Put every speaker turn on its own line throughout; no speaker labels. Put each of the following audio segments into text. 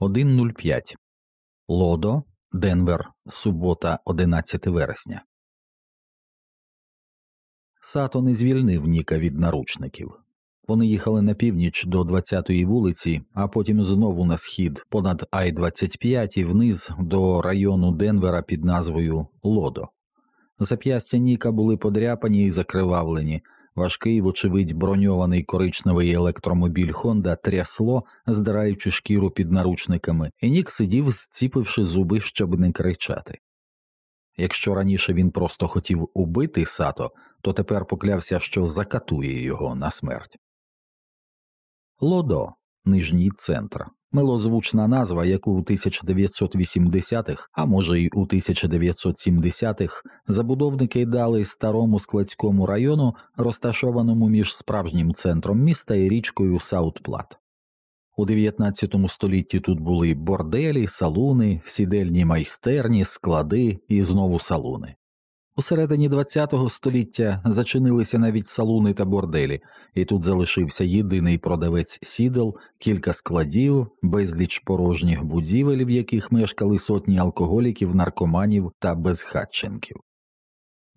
1.05 Лодо, Денвер, субота, 11 вересня. Сато не звільнив Ніка від наручників. Вони їхали на північ до 20-ї вулиці, а потім знову на схід понад Ай 25 і вниз до району Денвера під назвою Лодо. Зап'ястя Ніка були подряпані і закривавлені, Важкий, вочевидь, броньований коричневий електромобіль Хонда трясло, здираючи шкіру під наручниками, і Нік сидів, зціпивши зуби, щоб не кричати. Якщо раніше він просто хотів убити сато, то тепер поклявся, що закатує його на смерть. Лодо, нижній центр, милозвучна назва, яку у 1980-х, а може й у 1970-х, забудовники дали старому складському району, розташованому між справжнім центром міста і річкою Саутплат. У 19 столітті тут були борделі, салуни, сідельні майстерні, склади і знову салуни. У середині ХХ століття зачинилися навіть салуни та борделі, і тут залишився єдиний продавець сідел, кілька складів, безліч порожніх будівель, в яких мешкали сотні алкоголіків, наркоманів та безхатченків.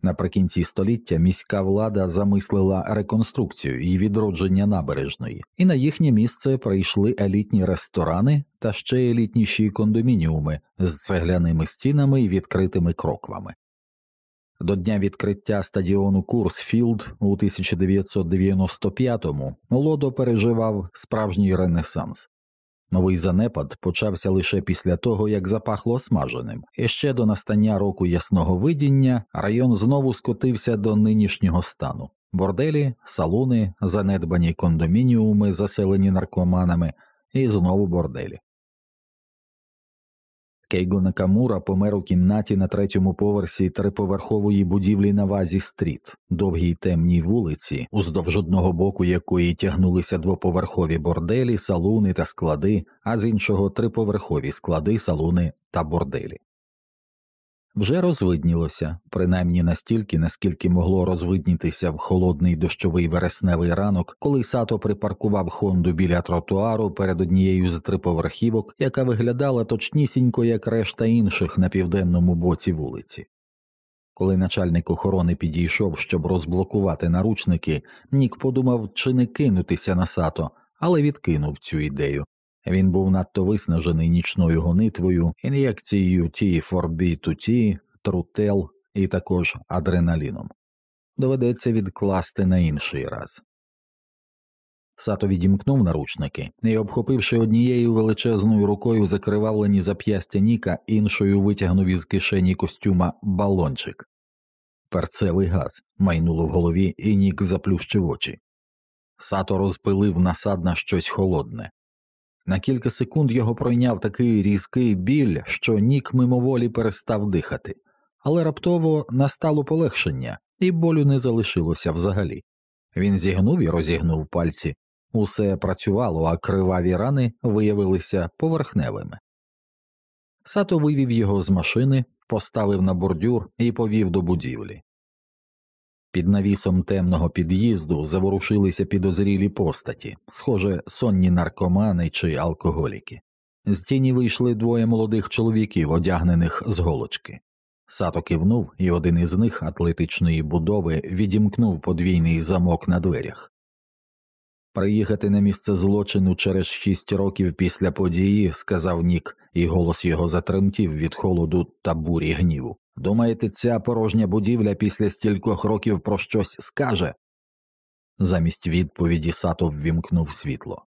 Наприкінці століття міська влада замислила реконструкцію і відродження набережної, і на їхнє місце прийшли елітні ресторани та ще елітніші кондомініуми з цегляними стінами і відкритими кроквами. До дня відкриття стадіону Курсфілд у 1995-му Лодо переживав справжній ренесанс. Новий занепад почався лише після того, як запахло смаженим, і ще до настання року ясного видіння район знову скотився до нинішнього стану борделі, салуни, занедбані кондомініуми, заселені наркоманами, і знову борделі. Кейго Накамура помер у кімнаті на третьому поверсі триповерхової будівлі на вазі стріт, довгій темній вулиці, уздовж одного боку якої тягнулися двоповерхові борделі, салуни та склади, а з іншого триповерхові склади, салуни та борделі. Вже розвиднілося, принаймні настільки, наскільки могло розвиднітися в холодний дощовий вересневий ранок, коли сато припаркував Хонду біля тротуару перед однією з триповерхівок, яка виглядала точнісінько, як решта інших на південному боці вулиці. Коли начальник охорони підійшов, щоб розблокувати наручники, Нік подумав, чи не кинутися на сато, але відкинув цю ідею. Він був надто виснажений нічною гонитвою, ін'єкцією T4B2T, трутел і також адреналіном. Доведеться відкласти на інший раз. Сато відімкнув наручники і, обхопивши однією величезною рукою закривавлені зап'ястя Ніка, іншою витягнув із кишені костюма балончик. Перцевий газ майнуло в голові, і Нік заплющив очі. Сато розпилив насад на щось холодне. На кілька секунд його пройняв такий різкий біль, що Нік мимоволі перестав дихати, але раптово настало полегшення, і болю не залишилося взагалі. Він зігнув і розігнув пальці, усе працювало, а криваві рани виявилися поверхневими. Сато вивів його з машини, поставив на бордюр і повів до будівлі. Під навісом темного під'їзду заворушилися підозрілі постаті, схоже, сонні наркомани чи алкоголіки. З тіні вийшли двоє молодих чоловіків, одягнених з голочки. Сато кивнув, і один із них атлетичної будови відімкнув подвійний замок на дверях. Приїхати на місце злочину через шість років після події, сказав Нік, і голос його затремтів від холоду та бурі гніву. Думаєте, ця порожня будівля після стількох років про щось скаже? Замість відповіді Сато ввімкнув світло.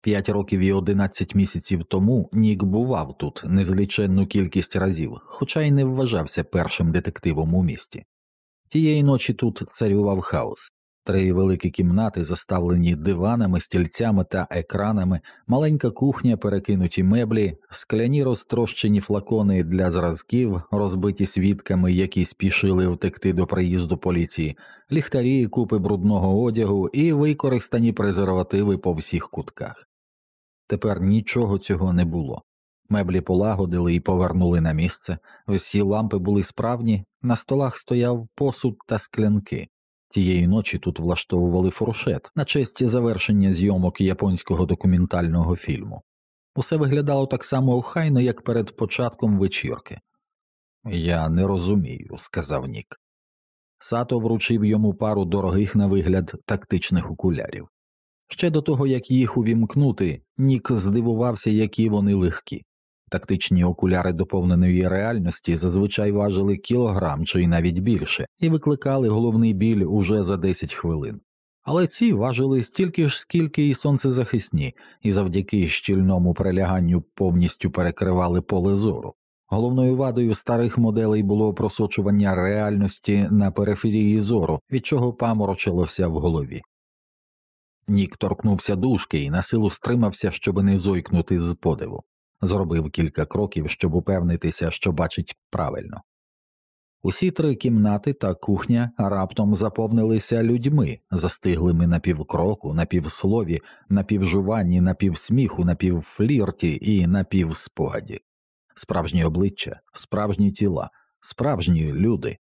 П'ять років і одинадцять місяців тому Нік бував тут незліченну кількість разів, хоча й не вважався першим детективом у місті. Тієї ночі тут царював хаос. Три великі кімнати, заставлені диванами, стільцями та екранами, маленька кухня, перекинуті меблі, скляні розтрощені флакони для зразків, розбиті свідками, які спішили втекти до приїзду поліції, ліхтарі, купи брудного одягу і використані презервативи по всіх кутках. Тепер нічого цього не було. Меблі полагодили і повернули на місце, всі лампи були справні, на столах стояв посуд та склянки. Тієї ночі тут влаштовували фуршет на честь завершення зйомок японського документального фільму. Усе виглядало так само охайно, як перед початком вечірки. Я не розумію, сказав Нік. Сато вручив йому пару дорогих на вигляд тактичних окулярів. Ще до того, як їх увімкнути, Нік здивувався, які вони легкі. Тактичні окуляри доповненої реальності зазвичай важили кілограм чи навіть більше, і викликали головний біль уже за 10 хвилин. Але ці важили стільки ж, скільки і сонцезахисні, і завдяки щільному приляганню повністю перекривали поле зору. Головною вадою старих моделей було просочування реальності на периферії зору, від чого паморочилося в голові. Нік торкнувся дужки і на силу стримався, щоб не зойкнути з подиву, зробив кілька кроків, щоб упевнитися, що бачить правильно. Усі три кімнати та кухня раптом заповнилися людьми, застиглими на півкроку, на півслові, на півжуванні, на півсміху, на півфлірті і на півспогаді. Справжні обличчя, справжні тіла, справжні люди.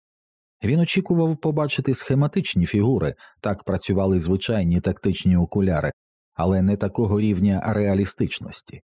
Він очікував побачити схематичні фігури, так працювали звичайні тактичні окуляри, але не такого рівня реалістичності.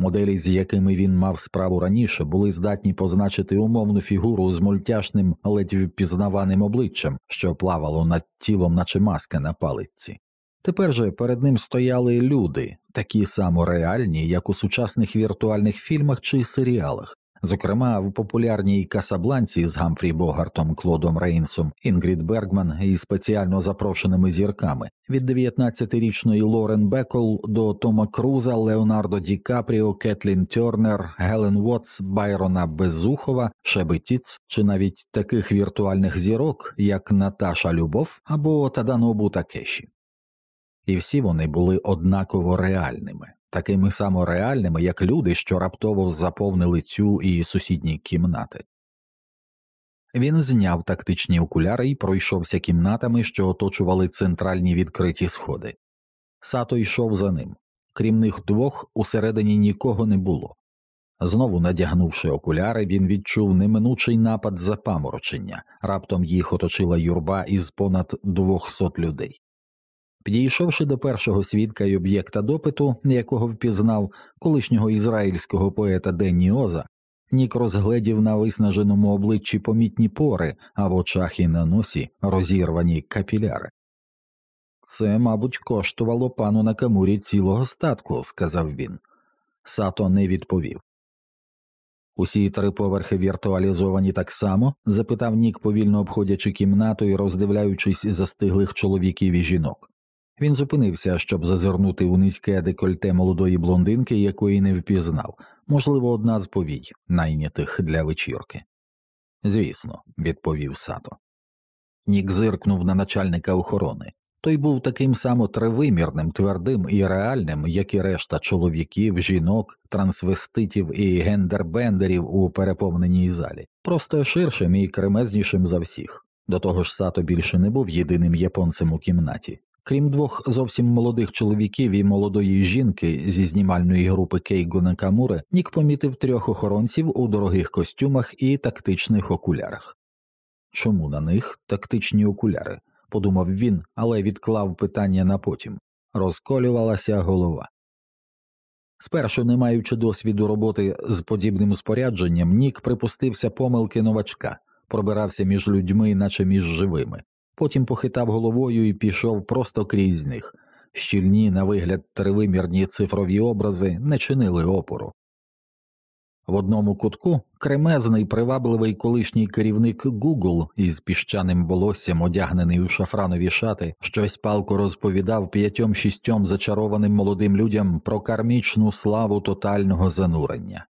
Моделі, з якими він мав справу раніше, були здатні позначити умовну фігуру з мультяшним, ледь впізнаваним обличчям, що плавало над тілом, наче маска на палиці. Тепер же перед ним стояли люди, такі само реальні, як у сучасних віртуальних фільмах чи серіалах, Зокрема, в популярній Касабланці з Гамфрі Богартом, Клодом Рейнсом, Інгрід Бергман і спеціально запрошеними зірками від 19-річної Лорен Бекол до Тома Круза, Леонардо Ді Капріо, Кетлін Тернер, Гелен Уотс, Байрона Безухова, Шеби Тіц, чи навіть таких віртуальних зірок, як Наташа Любов або Таданобу Такеші. І всі вони були однаково реальними такими само реальними, як люди, що раптово заповнили цю і сусідні кімнати. Він зняв тактичні окуляри і пройшовся кімнатами, що оточували центральні відкриті сходи. Сато йшов за ним. Крім них двох, усередині нікого не було. Знову надягнувши окуляри, він відчув неминучий напад запаморочення, раптом їх оточила юрба із понад двохсот людей. Підійшовши до першого свідка й об'єкта допиту, якого впізнав колишнього ізраїльського поета Денні Оза, Нік розгледів на виснаженому обличчі помітні пори, а в очах і на носі розірвані капіляри. Це, мабуть, коштувало пану Накамурі цілого статку, сказав він. Сато не відповів. Усі три поверхи віртуалізовані так само? запитав Нік, повільно обходячи кімнату і роздивляючись застиглих чоловіків і жінок. Він зупинився, щоб зазирнути у низьке декольте молодої блондинки, якої не впізнав, можливо, одна з повій, найнятих для вечірки. Звісно, відповів Сато. Нік зиркнув на начальника охорони. Той був таким само тривимірним, твердим і реальним, як і решта чоловіків, жінок, трансвеститів і гендербендерів у переповненій залі, просто ширшим і кремезнішим за всіх. До того ж, Сато більше не був єдиним японцем у кімнаті. Крім двох зовсім молодих чоловіків і молодої жінки зі знімальної групи Кейго Накамури, Нік помітив трьох охоронців у дорогих костюмах і тактичних окулярах. Чому на них тактичні окуляри? подумав він, але відклав питання на потім. Розколювалася голова. Спершу, не маючи досвіду роботи з подібним спорядженням, Нік припустився помилки новачка, пробирався між людьми, наче між живими потім похитав головою і пішов просто крізь них. Щільні, на вигляд, тривимірні цифрові образи не чинили опору. В одному кутку кремезний привабливий колишній керівник Google із піщаним волоссям, одягнений у шафранові шати, щось палко розповідав п'ятьом шістьом зачарованим молодим людям про кармічну славу тотального занурення.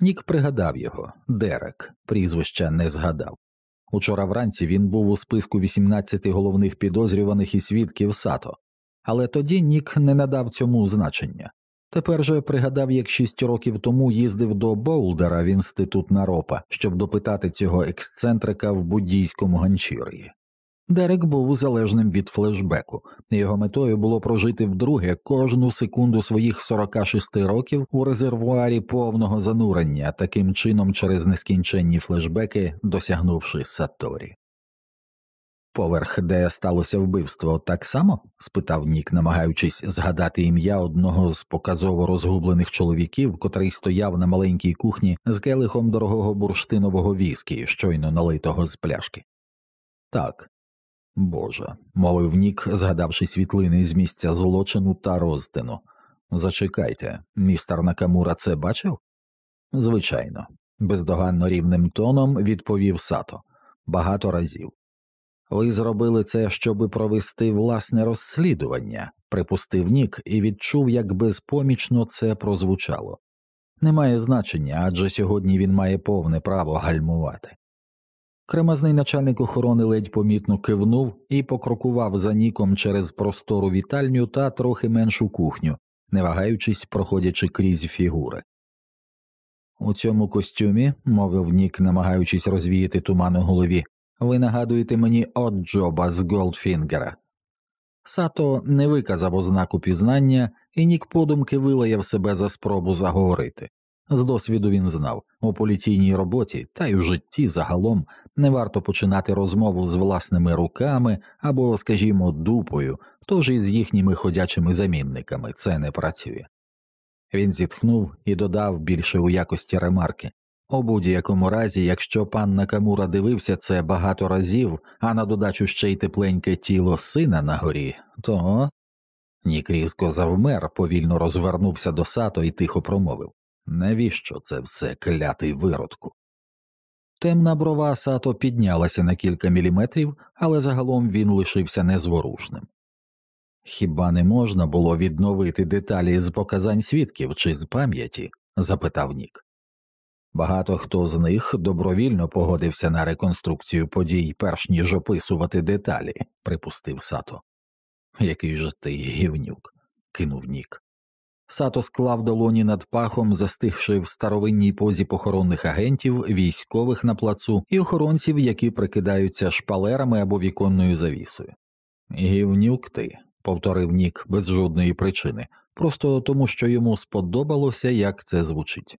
Нік пригадав його Дерек, прізвища не згадав. Учора вранці він був у списку 18 головних підозрюваних і свідків Сато, але тоді Нік не надав цьому значення. Тепер же пригадав, як шість років тому їздив до Боулдера в інститут наропа, щоб допитати цього ексцентрика в буддійському ганчір'ї. Дерек був залежним від флешбеку, його метою було прожити вдруге кожну секунду своїх 46 років у резервуарі повного занурення, таким чином через нескінченні флешбеки досягнувши Саторі. Поверх, де сталося вбивство, так само? спитав Нік, намагаючись згадати ім'я одного з показово розгублених чоловіків, котрий стояв на маленькій кухні з келихом дорогого бурштинового віскі, щойно налитого з пляшки. Так, Боже, мовив Нік, згадавши світлини з місця злочину та розтину. Зачекайте, містер Накамура це бачив? Звичайно, бездоганно рівним тоном відповів Сато багато разів. Ви зробили це, щоби провести власне розслідування, припустив Нік і відчув, як безпомічно це прозвучало. Немає значення, адже сьогодні він має повне право гальмувати. Кремезний начальник охорони ледь помітно кивнув і покрокував за ніком через простору вітальню та трохи меншу кухню, не вагаючись, проходячи крізь фігури. У цьому костюмі, мовив Нік, намагаючись розвіяти туман у голові, ви нагадуєте мені от Джоба з Голдфінгера. Сато не виказав ознаку пізнання, і Нік подумки вилаяв себе за спробу заговорити. З досвіду він знав у поліційній роботі та й у житті загалом не варто починати розмову з власними руками або, скажімо, дупою, тож і з їхніми ходячими замінниками це не працює. Він зітхнув і додав більше у якості ремарки у будь-якому разі, якщо пан Накамура дивився це багато разів, а на додачу ще й тепленьке тіло сина на горі, то. Нік різко завмер, повільно розвернувся до сато і тихо промовив Навіщо це все клятий виродку? Темна брова сато піднялася на кілька міліметрів, але загалом він лишився незворушним. Хіба не можна було відновити деталі з показань свідків чи з пам'яті? запитав Нік. Багато хто з них добровільно погодився на реконструкцію подій, перш ніж описувати деталі, припустив Сато. Який же ти гівнюк, кинув Нік. Сато склав долоні над пахом, застигши в старовинній позі похоронних агентів, військових на плацу і охоронців, які прикидаються шпалерами або віконною завісою. Гівнюк ти, повторив Нік без жодної причини, просто тому, що йому сподобалося, як це звучить.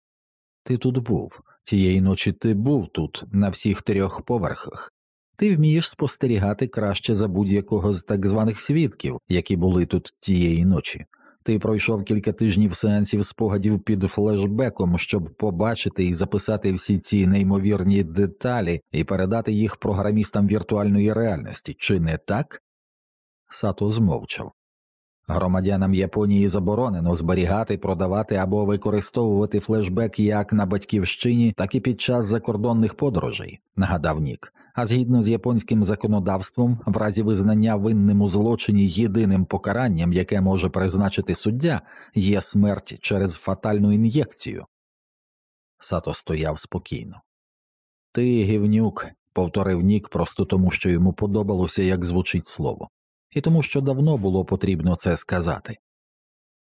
Ти тут був, тієї ночі ти був тут, на всіх трьох поверхах. Ти вмієш спостерігати краще за будь-якого з так званих свідків, які були тут тієї ночі. Ти пройшов кілька тижнів сеансів спогадів під флешбеком, щоб побачити і записати всі ці неймовірні деталі і передати їх програмістам віртуальної реальності, чи не так? Сато змовчав. Громадянам Японії заборонено зберігати, продавати або використовувати флешбек як на батьківщині, так і під час закордонних подорожей, нагадав Нік. А згідно з японським законодавством, в разі визнання винним у злочині єдиним покаранням, яке може призначити суддя, є смерть через фатальну ін'єкцію. Сато стояв спокійно. Ти, гівнюк, повторив Нік просто тому, що йому подобалося, як звучить слово і тому що давно було потрібно це сказати.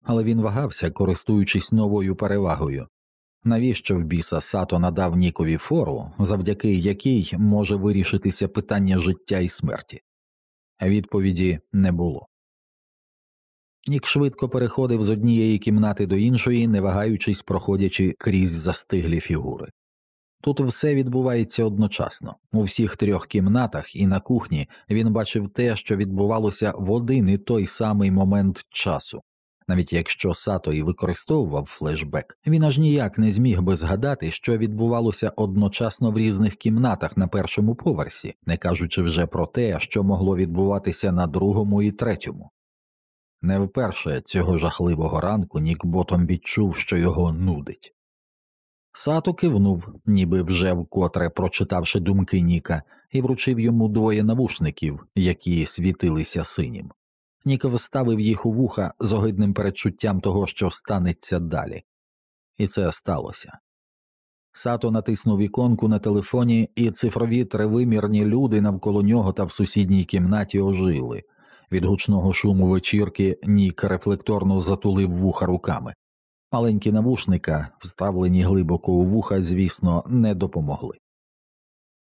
Але він вагався, користуючись новою перевагою навіщо в біса Сато надав Нікові фору, завдяки якій може вирішитися питання життя і смерті? Відповіді не було. Нік швидко переходив з однієї кімнати до іншої, не вагаючись, проходячи крізь застиглі фігури. Тут все відбувається одночасно. У всіх трьох кімнатах і на кухні він бачив те, що відбувалося в один і той самий момент часу. Навіть якщо Сато і використовував флешбек, він аж ніяк не зміг би згадати, що відбувалося одночасно в різних кімнатах на першому поверсі, не кажучи вже про те, що могло відбуватися на другому і третьому. Не вперше цього жахливого ранку Нік Ботом відчув, що його нудить. Сато кивнув, ніби вже вкотре прочитавши думки Ніка, і вручив йому двоє навушників, які світилися синім. Нік вставив їх у вуха з огидним передчуттям того, що станеться далі, і це сталося. Сато натиснув іконку на телефоні, і цифрові тривимірні люди навколо нього та в сусідній кімнаті ожили. Від гучного шуму вечірки Нік рефлекторно затулив вуха руками. Маленькі навушника, вставлені глибоко у вуха, звісно, не допомогли.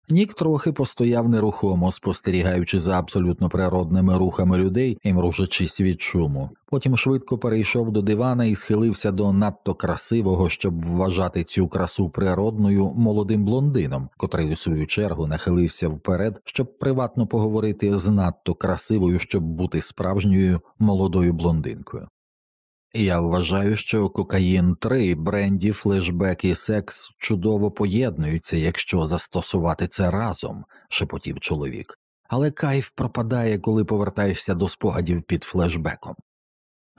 Нік трохи постояв нерухомо, спостерігаючи за абсолютно природними рухами людей і мружачись від шуму. Потім швидко перейшов до дивана і схилився до надто красивого, щоб вважати цю красу природною молодим блондином, котрий у свою чергу нахилився вперед, щоб приватно поговорити з надто красивою, щоб бути справжньою молодою блондинкою. Я вважаю, що кокаїн 3, бренді, флешбек і секс чудово поєднуються, якщо застосувати це разом, шепотів чоловік, але кайф пропадає, коли повертаєшся до спогадів під флешбеком.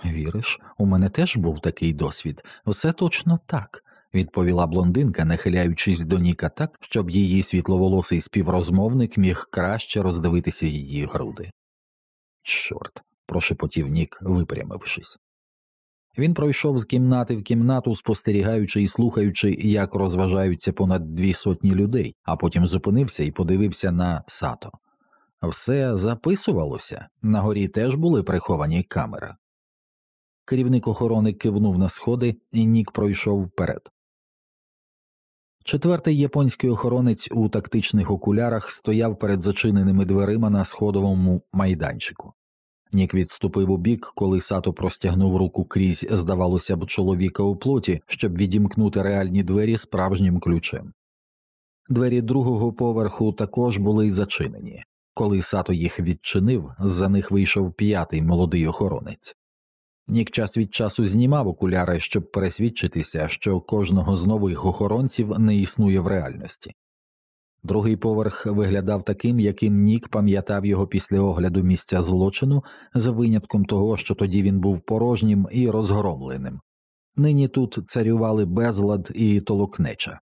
Віриш, у мене теж був такий досвід, все точно так, відповіла блондинка, нахиляючись до Ніка так, щоб її світловолосий співрозмовник міг краще роздивитися її груди. Чорт, прошепотів Нік, випрямившись. Він пройшов з кімнати в кімнату, спостерігаючи і слухаючи, як розважаються понад дві сотні людей, а потім зупинився і подивився на сато. Все записувалося, на горі теж були приховані камери. Керівник охорони кивнув на сходи, і Нік пройшов вперед. Четвертий японський охоронець у тактичних окулярах стояв перед зачиненими дверима на сходовому майданчику. Нік відступив у бік, коли сато простягнув руку крізь, здавалося б, чоловіка у плоті, щоб відімкнути реальні двері справжнім ключем. Двері другого поверху також були зачинені. Коли сато їх відчинив, за них вийшов п'ятий молодий охоронець. Нік час від часу знімав окуляри, щоб пересвідчитися, що кожного з нових охоронців не існує в реальності. Другий поверх виглядав таким, яким Нік пам'ятав його після огляду місця злочину, за винятком того, що тоді він був порожнім і розгромленим. Нині тут царювали безлад і толокнеча.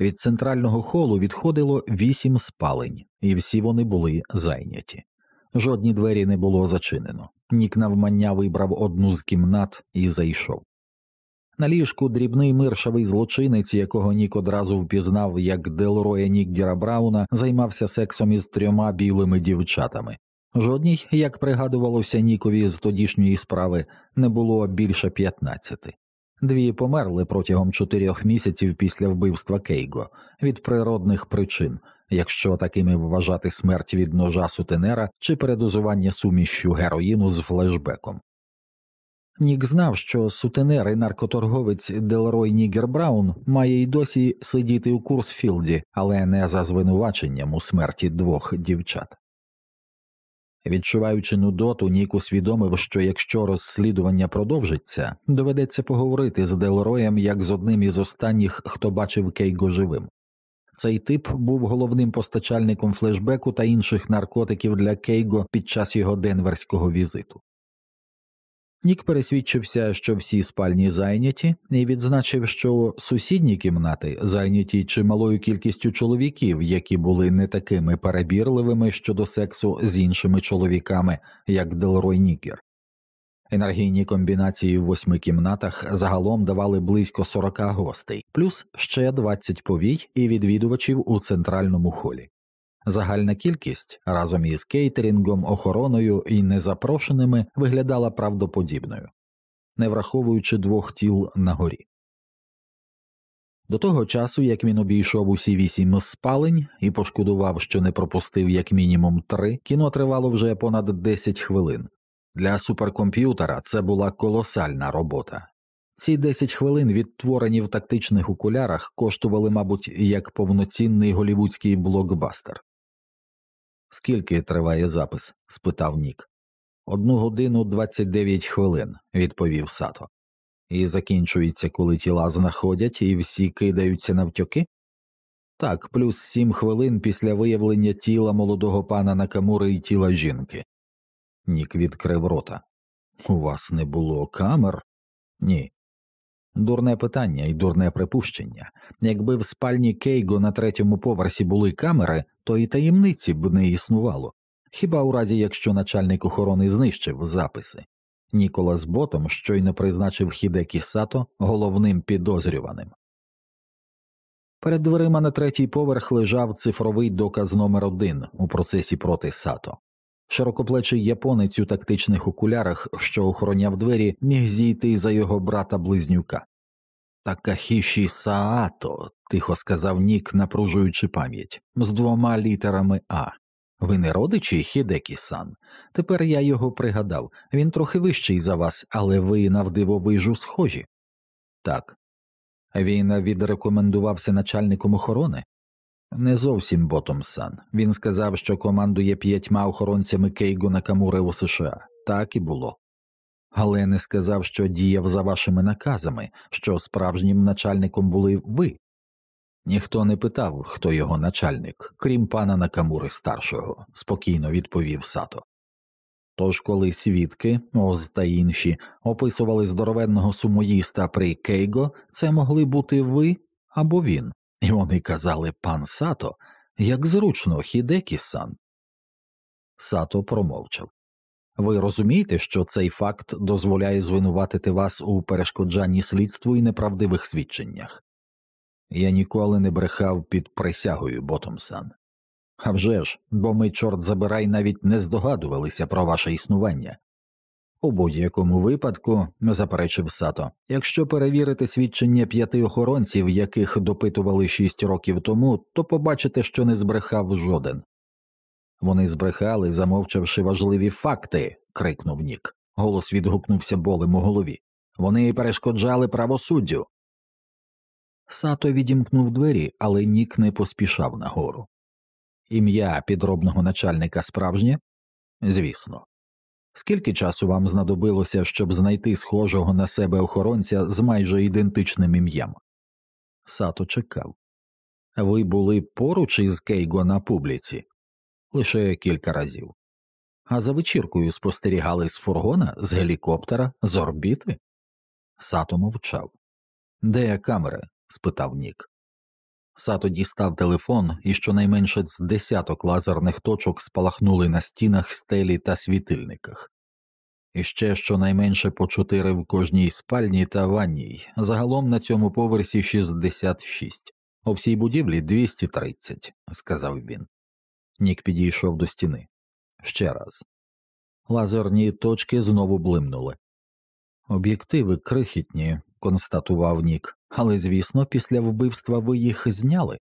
Від центрального холу відходило вісім спалень, і всі вони були зайняті. Жодні двері не було зачинено. Нік навмання вибрав одну з кімнат і зайшов. На ліжку дрібний миршавий злочинець, якого Нік одразу впізнав як Делроя Нікгера Брауна, займався сексом із трьома білими дівчатами. Жодній, як пригадувалося Нікові з тодішньої справи, не було більше п'ятнадцяти. Дві померли протягом чотирьох місяців після вбивства Кейго від природних причин, якщо такими вважати смерть від ножа сутенера чи передозування сумішю героїну з флешбеком. Нік знав, що сутенер і наркоторговець Делрой Нігер Браун має й досі сидіти у Курсфілді, але не за звинуваченням у смерті двох дівчат. Відчуваючи нудоту, Нік усвідомив, що якщо розслідування продовжиться, доведеться поговорити з Делроєм як з одним із останніх, хто бачив Кейго живим. Цей тип був головним постачальником флешбеку та інших наркотиків для Кейго під час його денверського візиту. Нік пересвідчився, що всі спальні зайняті, і відзначив, що сусідні кімнати зайняті чималою кількістю чоловіків, які були не такими перебірливими щодо сексу з іншими чоловіками, як Делрой Нікер. Енергійні комбінації в восьми кімнатах загалом давали близько 40 гостей, плюс ще 20 повій і відвідувачів у центральному холі. Загальна кількість разом із кейтерінгом, охороною і незапрошеними виглядала правдоподібною, не враховуючи двох тіл на горі. До того часу, як він обійшов усі вісім спалень і пошкодував, що не пропустив як мінімум три, кіно тривало вже понад 10 хвилин. Для суперкомп'ютера це була колосальна робота. Ці 10 хвилин, відтворені в тактичних окулярах, коштували, мабуть, як повноцінний голівудський блокбастер. Скільки триває запис? спитав Нік. Одну годину 29 хвилин, відповів Сато. І закінчується, коли тіла знаходять і всі кидаються навтьоки? Так, плюс сім хвилин після виявлення тіла молодого пана Накамури і тіла жінки. Нік відкрив рота. У вас не було камер? Ні. Дурне питання і дурне припущення. Якби в спальні Кейго на третьому поверсі були камери, то і таємниці б не існувало, хіба у разі якщо начальник охорони знищив записи. Ніколас Ботом щойно призначив Хідекі Сато головним підозрюваним. Перед дверима на третій поверх лежав цифровий доказ номер один у процесі проти Сато. Широкоплечий японець у тактичних окулярах, що охороняв двері, міг зійти за його брата близнюка. Такахіші Саато, тихо сказав Нік, напружуючи пам'ять, з двома літерами А. Ви не родичі Хідекі сан? Тепер я його пригадав. Він трохи вищий за вас, але ви навдивовижу схожі. Так. Він відрекомендувався начальником охорони? Не зовсім Ботом сан. Він сказав, що командує п'ятьма охоронцями Кейго Накамури у США. Так і було. Але не сказав, що діяв за вашими наказами, що справжнім начальником були ви. Ніхто не питав, хто його начальник, крім пана Накамури старшого, спокійно відповів Сато. Тож, коли свідки, Оз та інші описували здоровенного сумоїста при Кейго, це могли бути ви або він, і вони казали пан Сато, як зручно Хідекі сан. Сато промовчав. Ви розумієте, що цей факт дозволяє звинуватити вас у перешкоджанні слідству і неправдивих свідченнях. Я ніколи не брехав під присягою Ботомсан. А вже ж, бо ми, чорт забирай, навіть не здогадувалися про ваше існування. У будь-якому випадку, заперечив Сато, якщо перевірити свідчення п'яти охоронців, яких допитували шість років тому, то побачите, що не збрехав жоден. Вони збрехали, замовчавши важливі факти. крикнув Нік. Голос відгукнувся болем у голові. Вони перешкоджали правосуддю. Сато відімкнув двері, але Нік не поспішав нагору. Ім'я підробного начальника справжнє? Звісно. Скільки часу вам знадобилося, щоб знайти схожого на себе охоронця з майже ідентичним ім'ям? Сато чекав. Ви були поруч із Кейго на публіці? Лише кілька разів. А за вечіркою спостерігали з фургона, з гелікоптера, з орбіти? Сато мовчав. Де камери? спитав Нік. Сато дістав телефон, і щонайменше з десяток лазерних точок спалахнули на стінах, стелі та світильниках, і ще щонайменше по чотири в кожній спальні та ванній, загалом на цьому поверсі 66, у всій будівлі 230, сказав він. Нік підійшов до стіни. Ще раз. Лазерні точки знову блимнули. Об'єктиви крихітні, констатував Нік, але, звісно, після вбивства ви їх зняли.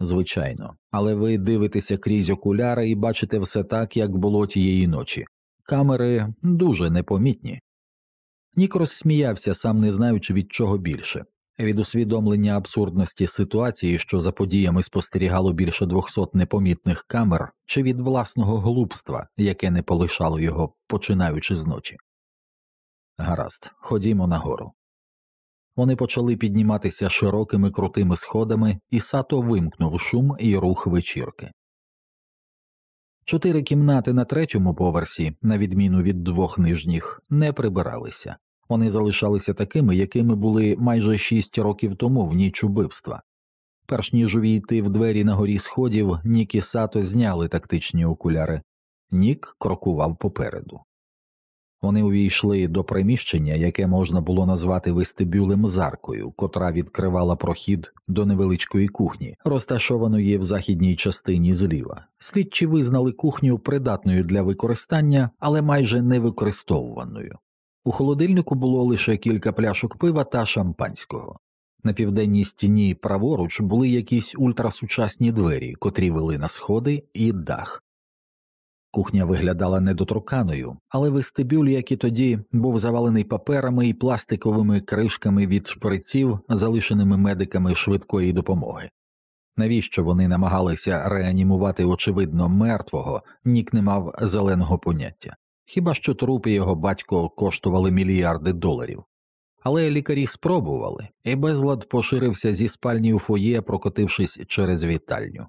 Звичайно, але ви дивитеся крізь окуляри і бачите все так, як було тієї ночі. Камери дуже непомітні. Нік розсміявся, сам не знаючи від чого більше від усвідомлення абсурдності ситуації, що за подіями спостерігало більше двохсот непомітних камер, чи від власного глупства, яке не полишало його, починаючи з ночі. Гаразд, ходімо нагору. Вони почали підніматися широкими крутими сходами, і сато вимкнув шум і рух вечірки. Чотири кімнати на третьому поверсі, на відміну від двох нижніх, не прибиралися, вони залишалися такими, якими були майже шість років тому в ніч убивства. Перш ніж увійти в двері на горі сходів, Нік і Сато зняли тактичні окуляри, Нік крокував попереду. Вони увійшли до приміщення, яке можна було назвати вестибюлем з аркою, котра відкривала прохід до невеличкої кухні, розташованої в західній частині зліва. Слідчі визнали кухню придатною для використання, але майже не використовуваною. У холодильнику було лише кілька пляшок пива та шампанського. На південній стіні праворуч були якісь ультрасучасні двері, котрі вели на сходи і дах. Кухня виглядала недоторканою, але вестибюль, як і тоді, був завалений паперами і пластиковими кришками від шприців, залишеними медиками швидкої допомоги. Навіщо вони намагалися реанімувати очевидно мертвого, нік не мав зеленого поняття хіба що трупи його батько коштували мільярди доларів. Але лікарі спробували, і безлад поширився зі спальні у фоє, прокотившись через вітальню.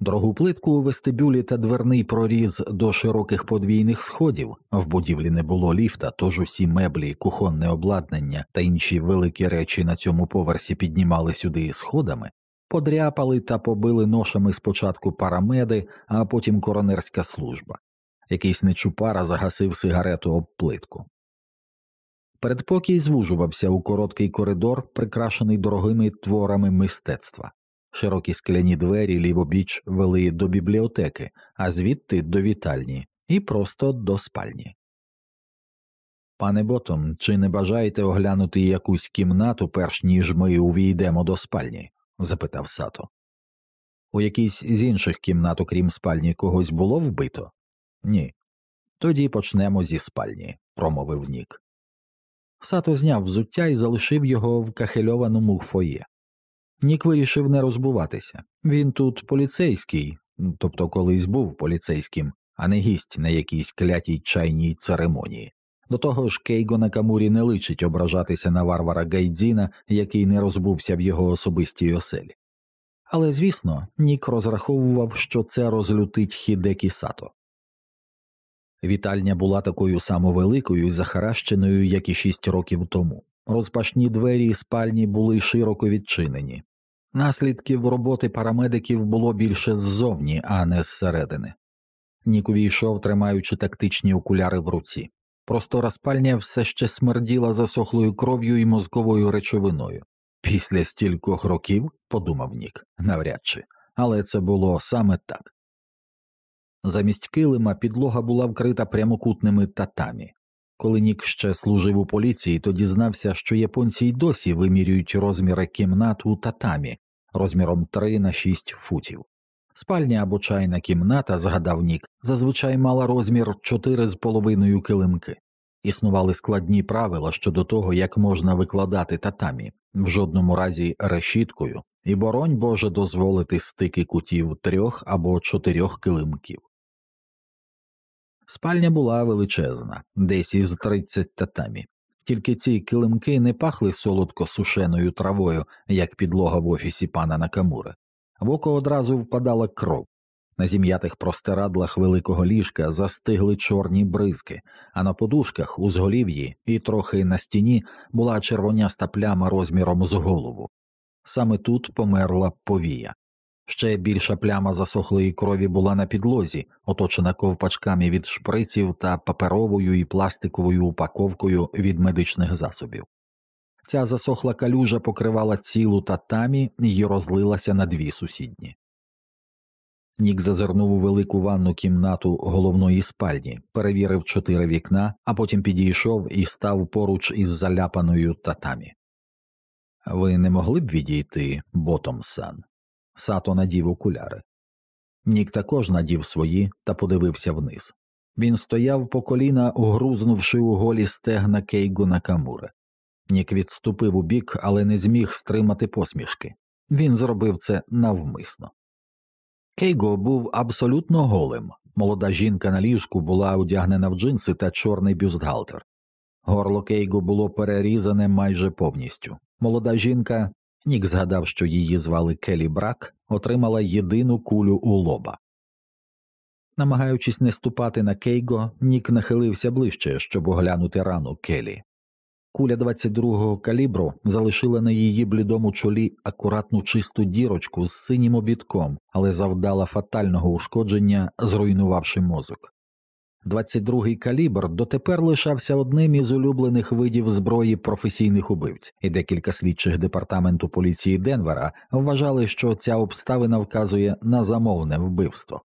Дорогу плитку у вестибюлі та дверний проріз до широких подвійних сходів в будівлі не було ліфта, тож усі меблі, кухонне обладнання та інші великі речі на цьому поверсі піднімали сюди сходами, подряпали та побили ношами спочатку парамеди, а потім коронерська служба. Якийсь нечупара загасив сигарету об плитку. Передпокій звужувався у короткий коридор, прикрашений дорогими творами мистецтва. Широкі скляні двері лівобіч вели до бібліотеки, а звідти до вітальні і просто до спальні. Пане Ботом, чи не бажаєте оглянути якусь кімнату, перш ніж ми увійдемо до спальні? запитав Сато. У якійсь з інших кімнат, окрім спальні, когось було вбито? Ні. Тоді почнемо зі спальні, промовив Нік. Сато зняв взуття і залишив його в кахельованому фоє. Нік вирішив не розбуватися. Він тут поліцейський, тобто колись був поліцейським, а не гість на якійсь клятій чайній церемонії. До того ж, Кейго Накамурі не личить ображатися на варвара Гайдзіна, який не розбувся в його особистій оселі. Але, звісно, Нік розраховував, що це розлютить Хідекі Сато. Вітальня була такою самовеликою і захаращеною, як і шість років тому. Розпашні двері спальні були широко відчинені. Наслідків роботи парамедиків було більше ззовні, а не зсередини. Нік увійшов, тримаючи тактичні окуляри в руці. Простора спальня все ще смерділа засохлою кров'ю і мозковою речовиною. Після стількох років, подумав Нік, навряд чи, але це було саме так. Замість килима підлога була вкрита прямокутними татамі. Коли Нік ще служив у поліції, то дізнався, що японці й досі вимірюють розміри кімнат у татамі розміром 3 на 6 футів. Спальня або чайна кімната, згадав Нік, зазвичай мала розмір 4,5 килимки. Існували складні правила щодо того, як можна викладати татамі, в жодному разі решіткою, і боронь Боже дозволити стики кутів трьох або чотирьох килимків. Спальня була величезна, десь із 30 татамі. Тільки ці килимки не пахли солодко сушеною травою, як підлога в офісі пана Накамури. В око одразу впадала кров. На зім'ятих простирадлах великого ліжка застигли чорні бризки, а на подушках, у зголів'ї і трохи на стіні була червоняста пляма розміром з голову. Саме тут померла повія. Ще більша пляма засохлої крові була на підлозі, оточена ковпачками від шприців та паперовою і пластиковою упаковкою від медичних засобів. Ця засохла калюжа покривала цілу татамі і розлилася на дві сусідні. Нік зазирнув у велику ванну кімнату головної спальні, перевірив чотири вікна, а потім підійшов і став поруч із заляпаною татамі. Ви не могли б відійти, ботом сан? Сато надів окуляри. Нік також надів свої та подивився вниз. Він стояв по коліна, угрузнувши у голі стегна Кейгу Накамури. Нік відступив у бік, але не зміг стримати посмішки. Він зробив це навмисно. Кейго був абсолютно голим. Молода жінка на ліжку була одягнена в джинси та чорний бюстгальтер. Горло Кейго було перерізане майже повністю. Молода жінка, Нік згадав, що її звали Келі Брак, отримала єдину кулю у лоба. Намагаючись не ступати на Кейго, Нік нахилився ближче, щоб оглянути рану Келі. Куля 22-го калібру залишила на її блідому чолі акуратну чисту дірочку з синім обідком, але завдала фатального ушкодження, зруйнувавши мозок. 22-й калібр дотепер лишався одним із улюблених видів зброї професійних убивць, і декілька слідчих департаменту поліції Денвера вважали, що ця обставина вказує на замовне вбивство.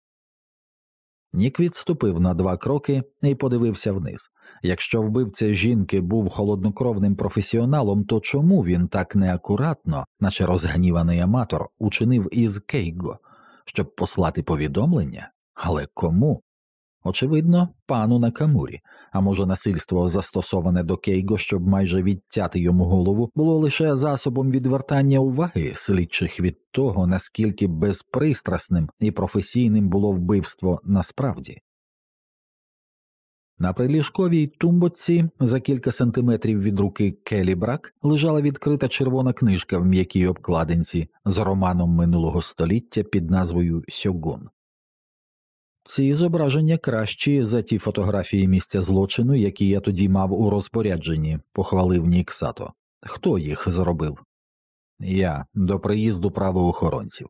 Нік відступив на два кроки і подивився вниз. Якщо вбивця жінки був холоднокровним професіоналом, то чому він так неакуратно, наче розгніваний аматор, учинив із Кейго, щоб послати повідомлення? Але кому? Очевидно, пану Накамурі, а може, насильство застосоване до Кейго, щоб майже відтяти йому голову, було лише засобом відвертання уваги слідчих від того, наскільки безпристрасним і професійним було вбивство насправді. На приліжковій тумбоці за кілька сантиметрів від руки Келі Брак лежала відкрита червона книжка в м'якій обкладинці з романом минулого століття під назвою Сьогун. Ці зображення кращі за ті фотографії місця злочину, які я тоді мав у розпорядженні, похвалив Нік Сато. Хто їх зробив? Я до приїзду правоохоронців.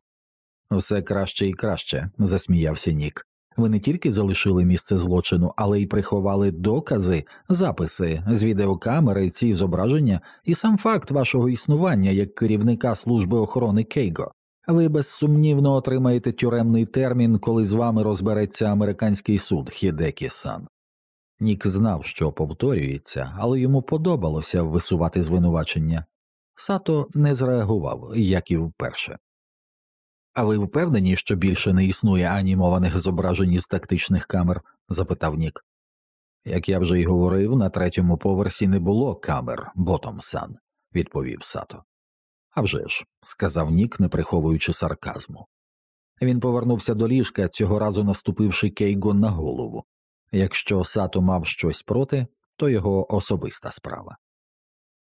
Все краще і краще, засміявся Нік. Ви не тільки залишили місце злочину, але й приховали докази, записи з відеокамери, ці зображення і сам факт вашого існування як керівника служби охорони Кейго. Ви безсумнівно отримаєте тюремний термін, коли з вами розбереться американський суд Хідекі Сан. Нік знав, що повторюється, але йому подобалося висувати звинувачення. Сато не зреагував, як і вперше. А ви впевнені, що більше не існує анімованих зображень із тактичних камер? запитав Нік. Як я вже й говорив, на третьому поверсі не було камер, ботом сан, відповів Сато. «А вже ж», – сказав Нік, не приховуючи сарказму. Він повернувся до ліжка, цього разу наступивши Кейго на голову. Якщо Сато мав щось проти, то його особиста справа.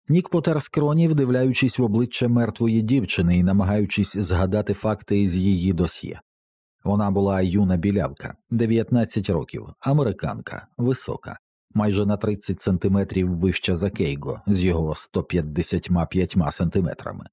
Нік потер скроні, вдивляючись в обличчя мертвої дівчини і намагаючись згадати факти з її досьє. Вона була юна білявка, 19 років, американка, висока, майже на 30 сантиметрів вища за Кейго з його 155 сантиметрами.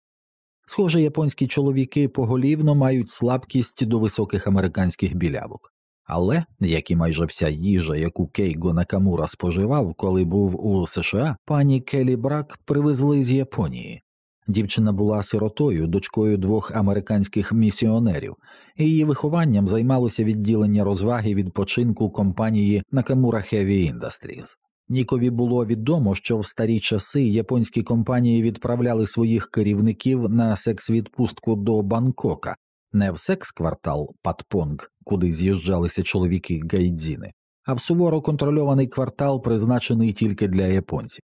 Схоже, японські чоловіки поголівно мають слабкість до високих американських білявок. Але, як і майже вся їжа, яку Кейго Накамура споживав, коли був у США, пані Келі Брак привезли з Японії. Дівчина була сиротою, дочкою двох американських місіонерів, і її вихованням займалося відділення розваги відпочинку компанії Nakamura Heavy Industries. Нікові було відомо, що в старі часи японські компанії відправляли своїх керівників на секс-відпустку до Бангкока, не в секс-квартал Патпонг, куди з'їжджалися чоловіки гайдзіни, а в суворо контрольований квартал, призначений тільки для японців.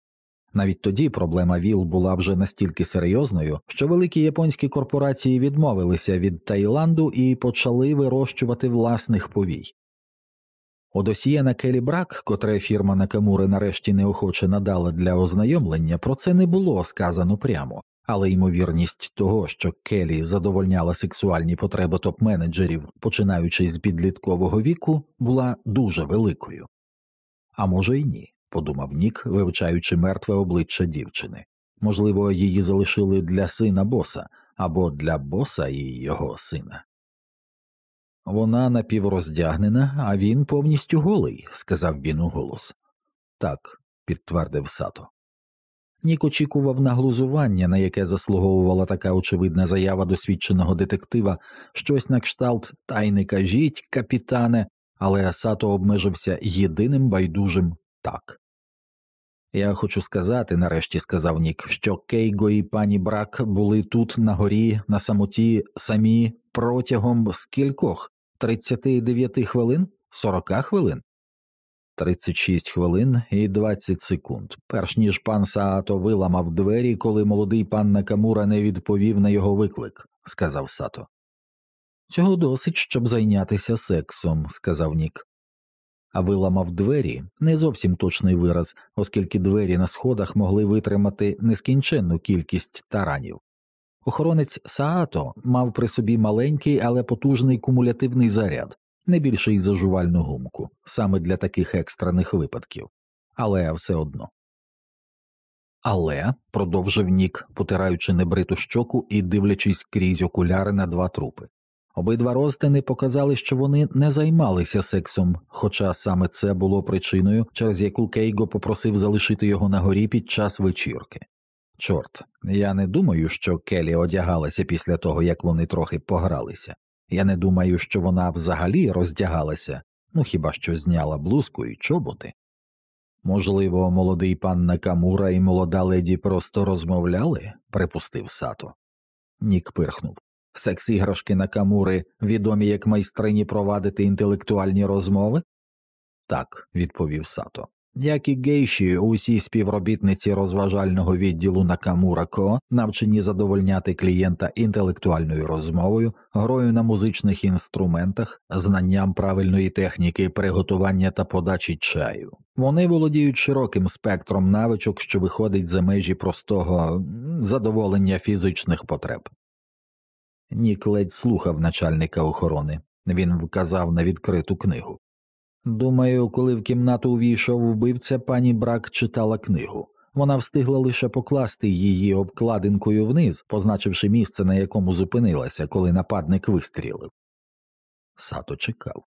Навіть тоді проблема ВІЛ була вже настільки серйозною, що великі японські корпорації відмовилися від Таїланду і почали вирощувати власних повій. У досьє на Келі Брак, котре фірма Накамури нарешті неохоче надала для ознайомлення, про це не було сказано прямо, але ймовірність того, що Келі задовольняла сексуальні потреби топ-менеджерів, починаючи з підліткового віку, була дуже великою. А може й ні, подумав Нік, вивчаючи мертве обличчя дівчини. Можливо, її залишили для сина боса або для боса і його сина. Вона напівроздягнена, а він повністю голий, сказав він у голос. Так, підтвердив Сато. Нік очікував наглузування, на яке заслуговувала така очевидна заява досвідченого детектива, щось на кшталт та й не кажіть, капітане, але Сато обмежився єдиним байдужим так. Я хочу сказати, нарешті сказав Нік, що Кейго і пані Брак були тут на горі на самоті самі протягом скількох 39 хвилин, 40 хвилин. 36 хвилин і 20 секунд, перш ніж пан Саато виламав двері, коли молодий пан Накамура не відповів на його виклик, сказав Сато. Цього досить, щоб зайнятися сексом, сказав Нік. А виламав двері не зовсім точний вираз, оскільки двері на сходах могли витримати нескінченну кількість таранів. Охоронець Саато мав при собі маленький, але потужний кумулятивний заряд, не більший за жувальну гумку, саме для таких екстрених випадків, але все одно. Але, продовжив Нік, потираючи небриту щоку і дивлячись крізь окуляри на два трупи. Обидва розтини показали, що вони не займалися сексом, хоча саме це було причиною, через яку Кейго попросив залишити його на горі під час вечірки. Чорт, я не думаю, що Келі одягалася після того, як вони трохи погралися. Я не думаю, що вона взагалі роздягалася, ну хіба що зняла блузку і чоботи. Можливо, молодий пан Накамура і молода леді просто розмовляли, припустив Сато. Нік пирхнув. Секс іграшки Накамури відомі як майстрині провадити інтелектуальні розмови? Так, відповів Сато. Як і гейші, усі співробітниці розважального відділу Накамура Ко навчені задовольняти клієнта інтелектуальною розмовою, грою на музичних інструментах, знанням правильної техніки приготування та подачі чаю. Вони володіють широким спектром навичок, що виходить за межі простого задоволення фізичних потреб. Нік ледь слухав начальника охорони. Він вказав на відкриту книгу. Думаю, коли в кімнату увійшов вбивця, пані брак читала книгу. Вона встигла лише покласти її обкладинкою вниз, позначивши місце, на якому зупинилася, коли нападник вистрілив. Сато чекав.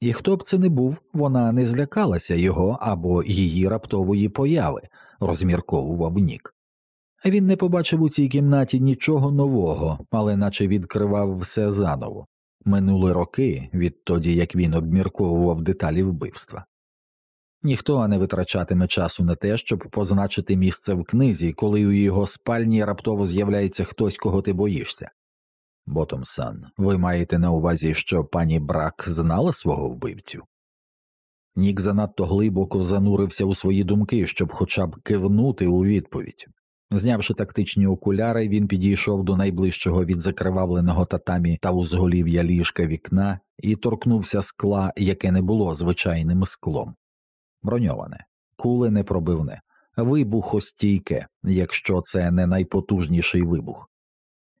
І хто б це не був, вона не злякалася його або її раптової появи, розмірковував Нік. Він не побачив у цій кімнаті нічого нового, але наче відкривав все заново. Минули роки відтоді, як він обмірковував деталі вбивства. Ніхто не витрачатиме часу на те, щоб позначити місце в книзі, коли у його спальні раптово з'являється хтось, кого ти боїшся. Ботомсан, ви маєте на увазі, що пані Брак знала свого вбивцю? Нік занадто глибоко занурився у свої думки, щоб хоча б кивнути у відповідь. Знявши тактичні окуляри, він підійшов до найближчого від закривавленого татамі та узголів'я ліжка вікна і торкнувся скла, яке не було звичайним склом. Броньоване, куле непробивне, вибухостійке, якщо це не найпотужніший вибух.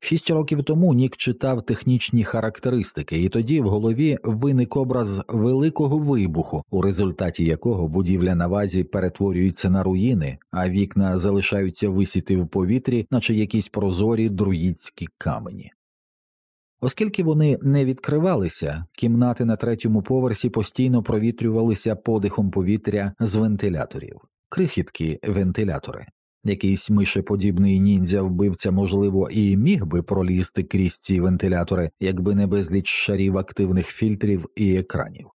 Шість років тому Нік читав технічні характеристики, і тоді в голові виник образ великого вибуху, у результаті якого будівля на вазі перетворюється на руїни, а вікна залишаються висіти в повітрі, наче якісь прозорі друїдські камені. Оскільки вони не відкривалися, кімнати на третьому поверсі постійно провітрювалися подихом повітря з вентиляторів, крихіткі вентилятори. Якийсь мишеподібний ніндзя вбивця, можливо, і міг би пролізти крізь ці вентилятори, якби не безліч шарів активних фільтрів і екранів.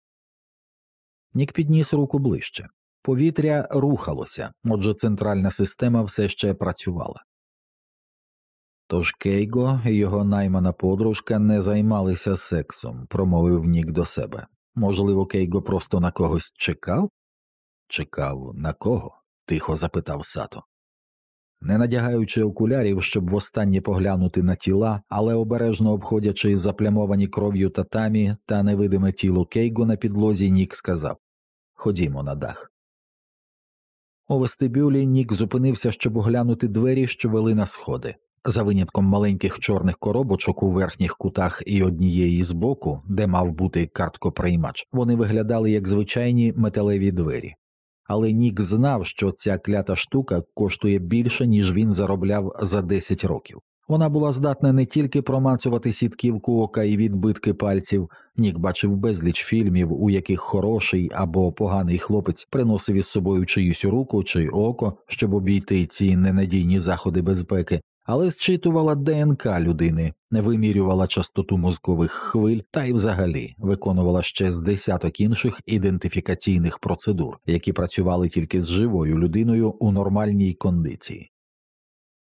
Нік підніс руку ближче. Повітря рухалося, отже, центральна система все ще працювала. Тож Кейго і його наймана подружка не займалися сексом, промовив Нік до себе. Можливо, Кейго просто на когось чекав? Чекав на кого? тихо запитав Сато не надягаючи окулярів, щоб востаннє поглянути на тіла, але обережно обходячи заплямовані кров'ю татамі та невидиме тіло Кейго на підлозі, Нік сказав Ходімо на дах. У вестибюлі Нік зупинився, щоб оглянути двері, що вели на сходи. За винятком маленьких чорних коробочок у верхніх кутах і однієї з боку, де мав бути карткоприймач, вони виглядали як звичайні металеві двері але Нік знав, що ця клята штука коштує більше, ніж він заробляв за 10 років. Вона була здатна не тільки промацувати сітківку ока і відбитки пальців, Нік бачив безліч фільмів, у яких хороший або поганий хлопець приносив із собою чиюсь руку чи око, щоб обійти ці ненадійні заходи безпеки, але зчитувала ДНК людини, не вимірювала частоту мозкових хвиль та й взагалі виконувала ще з десяток інших ідентифікаційних процедур, які працювали тільки з живою людиною у нормальній кондиції.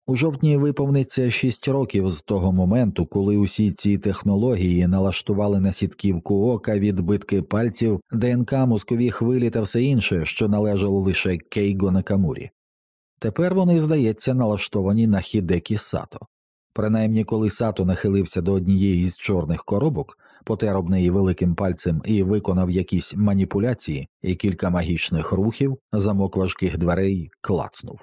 У жовтні виповниться шість років з того моменту, коли усі ці технології налаштували на сітківку ока, відбитки пальців, ДНК, мозкові хвилі та все інше, що належало лише Кейго Накамурі. Тепер вони, здається, налаштовані на Хідекі Сато. Принаймні, коли Сато нахилився до однієї з чорних коробок, потер об неї великим пальцем і виконав якісь маніпуляції і кілька магічних рухів, замок важких дверей клацнув.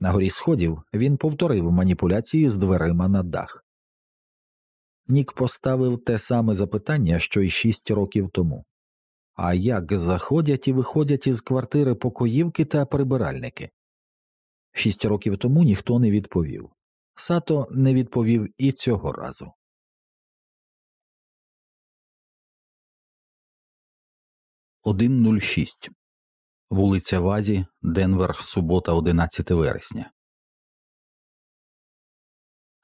На горі сходів він повторив маніпуляції з дверима на дах. Нік поставив те саме запитання, що й шість років тому а як заходять і виходять із квартири покоївки та прибиральники. Шість років тому ніхто не відповів. Сато не відповів і цього разу. Один шість Вулиця Вазі, Денвер, субота, 11 вересня.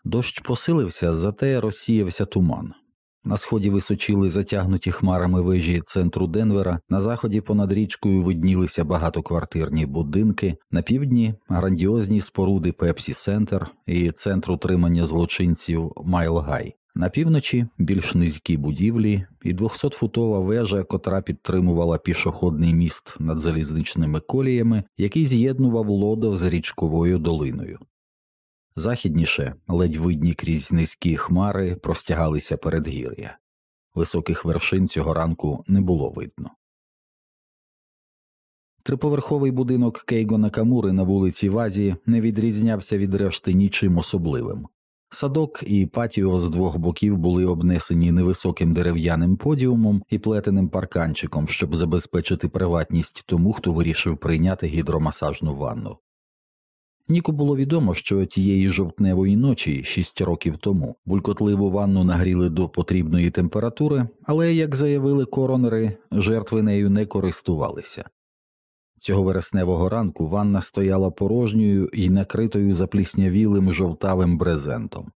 Дощ посилився, зате розсіявся туман. На сході височили затягнуті хмарами вежі центру Денвера, на заході понад річкою виднілися багатоквартирні будинки, на півдні грандіозні споруди Пепсі Центр і центр утримання злочинців Майлгай. На півночі більш низькі будівлі і 200-футова вежа, котра підтримувала пішохідний міст над залізничними коліями, який з'єднував лодо з річковою долиною. Західніше, ледь видні крізь низькі хмари, простягалися передгір'я. Високих вершин цього ранку не було видно. Триповерховий будинок Кейго Накамури на вулиці Вазі не відрізнявся від решти нічим особливим. Садок і патіо з двох боків були обнесені невисоким дерев'яним подіумом і плетеним парканчиком, щоб забезпечити приватність тому, хто вирішив прийняти гідромасажну ванну. Ніку було відомо, що тієї жовтневої ночі, шість років тому, булькотливу ванну нагріли до потрібної температури, але, як заявили коронери, жертви нею не користувалися. Цього вересневого ранку ванна стояла порожньою і накритою запліснявілим жовтавим брезентом.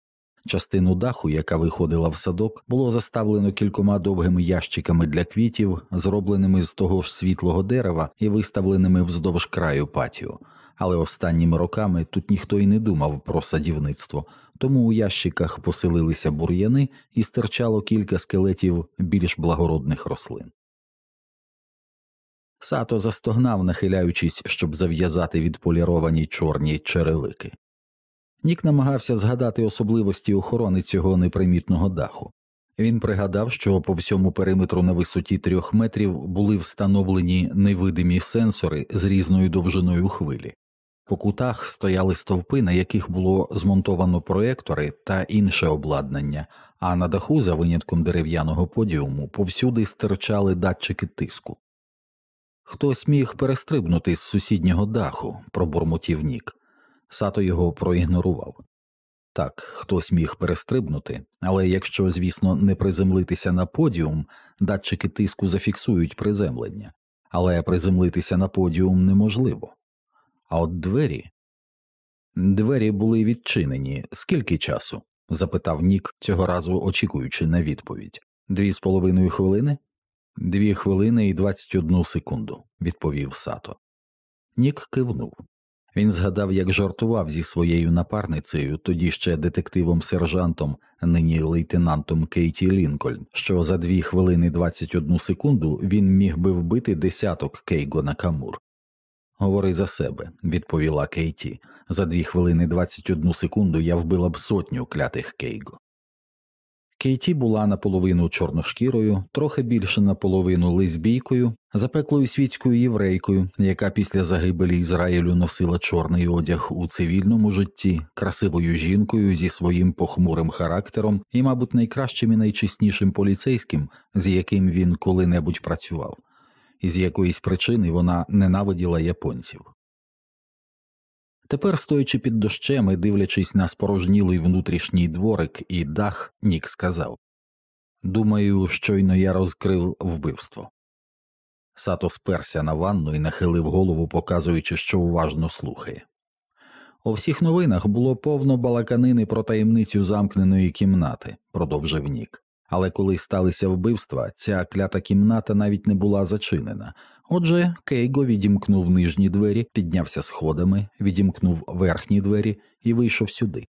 Частину даху, яка виходила в садок, було заставлено кількома довгими ящиками для квітів, зробленими з того ж світлого дерева і виставленими вздовж краю патіо. Але останніми роками тут ніхто й не думав про садівництво, тому у ящиках поселилися бур'яни і стирчало кілька скелетів більш благородних рослин. Сато застогнав, нахиляючись, щоб зав'язати відполіровані чорні черевики. Нік намагався згадати особливості охорони цього непримітного даху. Він пригадав, що по всьому периметру на висоті трьох метрів були встановлені невидимі сенсори з різною довжиною хвилі. По кутах стояли стовпи, на яких було змонтовано проектори та інше обладнання, а на даху, за винятком дерев'яного подіуму, повсюди стирчали датчики тиску. Хтось міг перестрибнути з сусіднього даху, пробурмотів Нік. Сато його проігнорував. Так, хтось міг перестрибнути, але якщо, звісно, не приземлитися на подіум, датчики тиску зафіксують приземлення, але приземлитися на подіум неможливо. А от двері. Двері були відчинені. Скільки часу? запитав Нік, цього разу очікуючи на відповідь. Дві з половиною хвилини? Дві хвилини і двадцять одну секунду, відповів Сато. Нік кивнув. Він згадав, як жартував зі своєю напарницею, тоді ще детективом сержантом, нині лейтенантом Кейті Лінкольн, що за дві хвилини двадцять одну секунду він міг би вбити десяток Кейго Накамур. Говори за себе, відповіла Кейті. За дві хвилини двадцять одну секунду я вбила б сотню клятих Кейго. Кейті була наполовину чорношкірою, трохи більше наполовину лесбійкою, запеклою світською єврейкою, яка після загибелі Ізраїлю носила чорний одяг у цивільному житті, красивою жінкою зі своїм похмурим характером і, мабуть, найкращим і найчеснішим поліцейським, з яким він коли-небудь працював, і з якоїсь причини вона ненавиділа японців. Тепер, стоячи під дощем і дивлячись на спорожнілий внутрішній дворик і дах, Нік сказав Думаю, щойно я розкрив вбивство. Сато сперся на ванну і нахилив голову, показуючи, що уважно слухає. У всіх новинах було повно балаканини про таємницю замкненої кімнати, продовжив Нік. Але коли сталися вбивства, ця клята кімната навіть не була зачинена. Отже, Кейго відімкнув нижні двері, піднявся сходами, відімкнув верхні двері і вийшов сюди.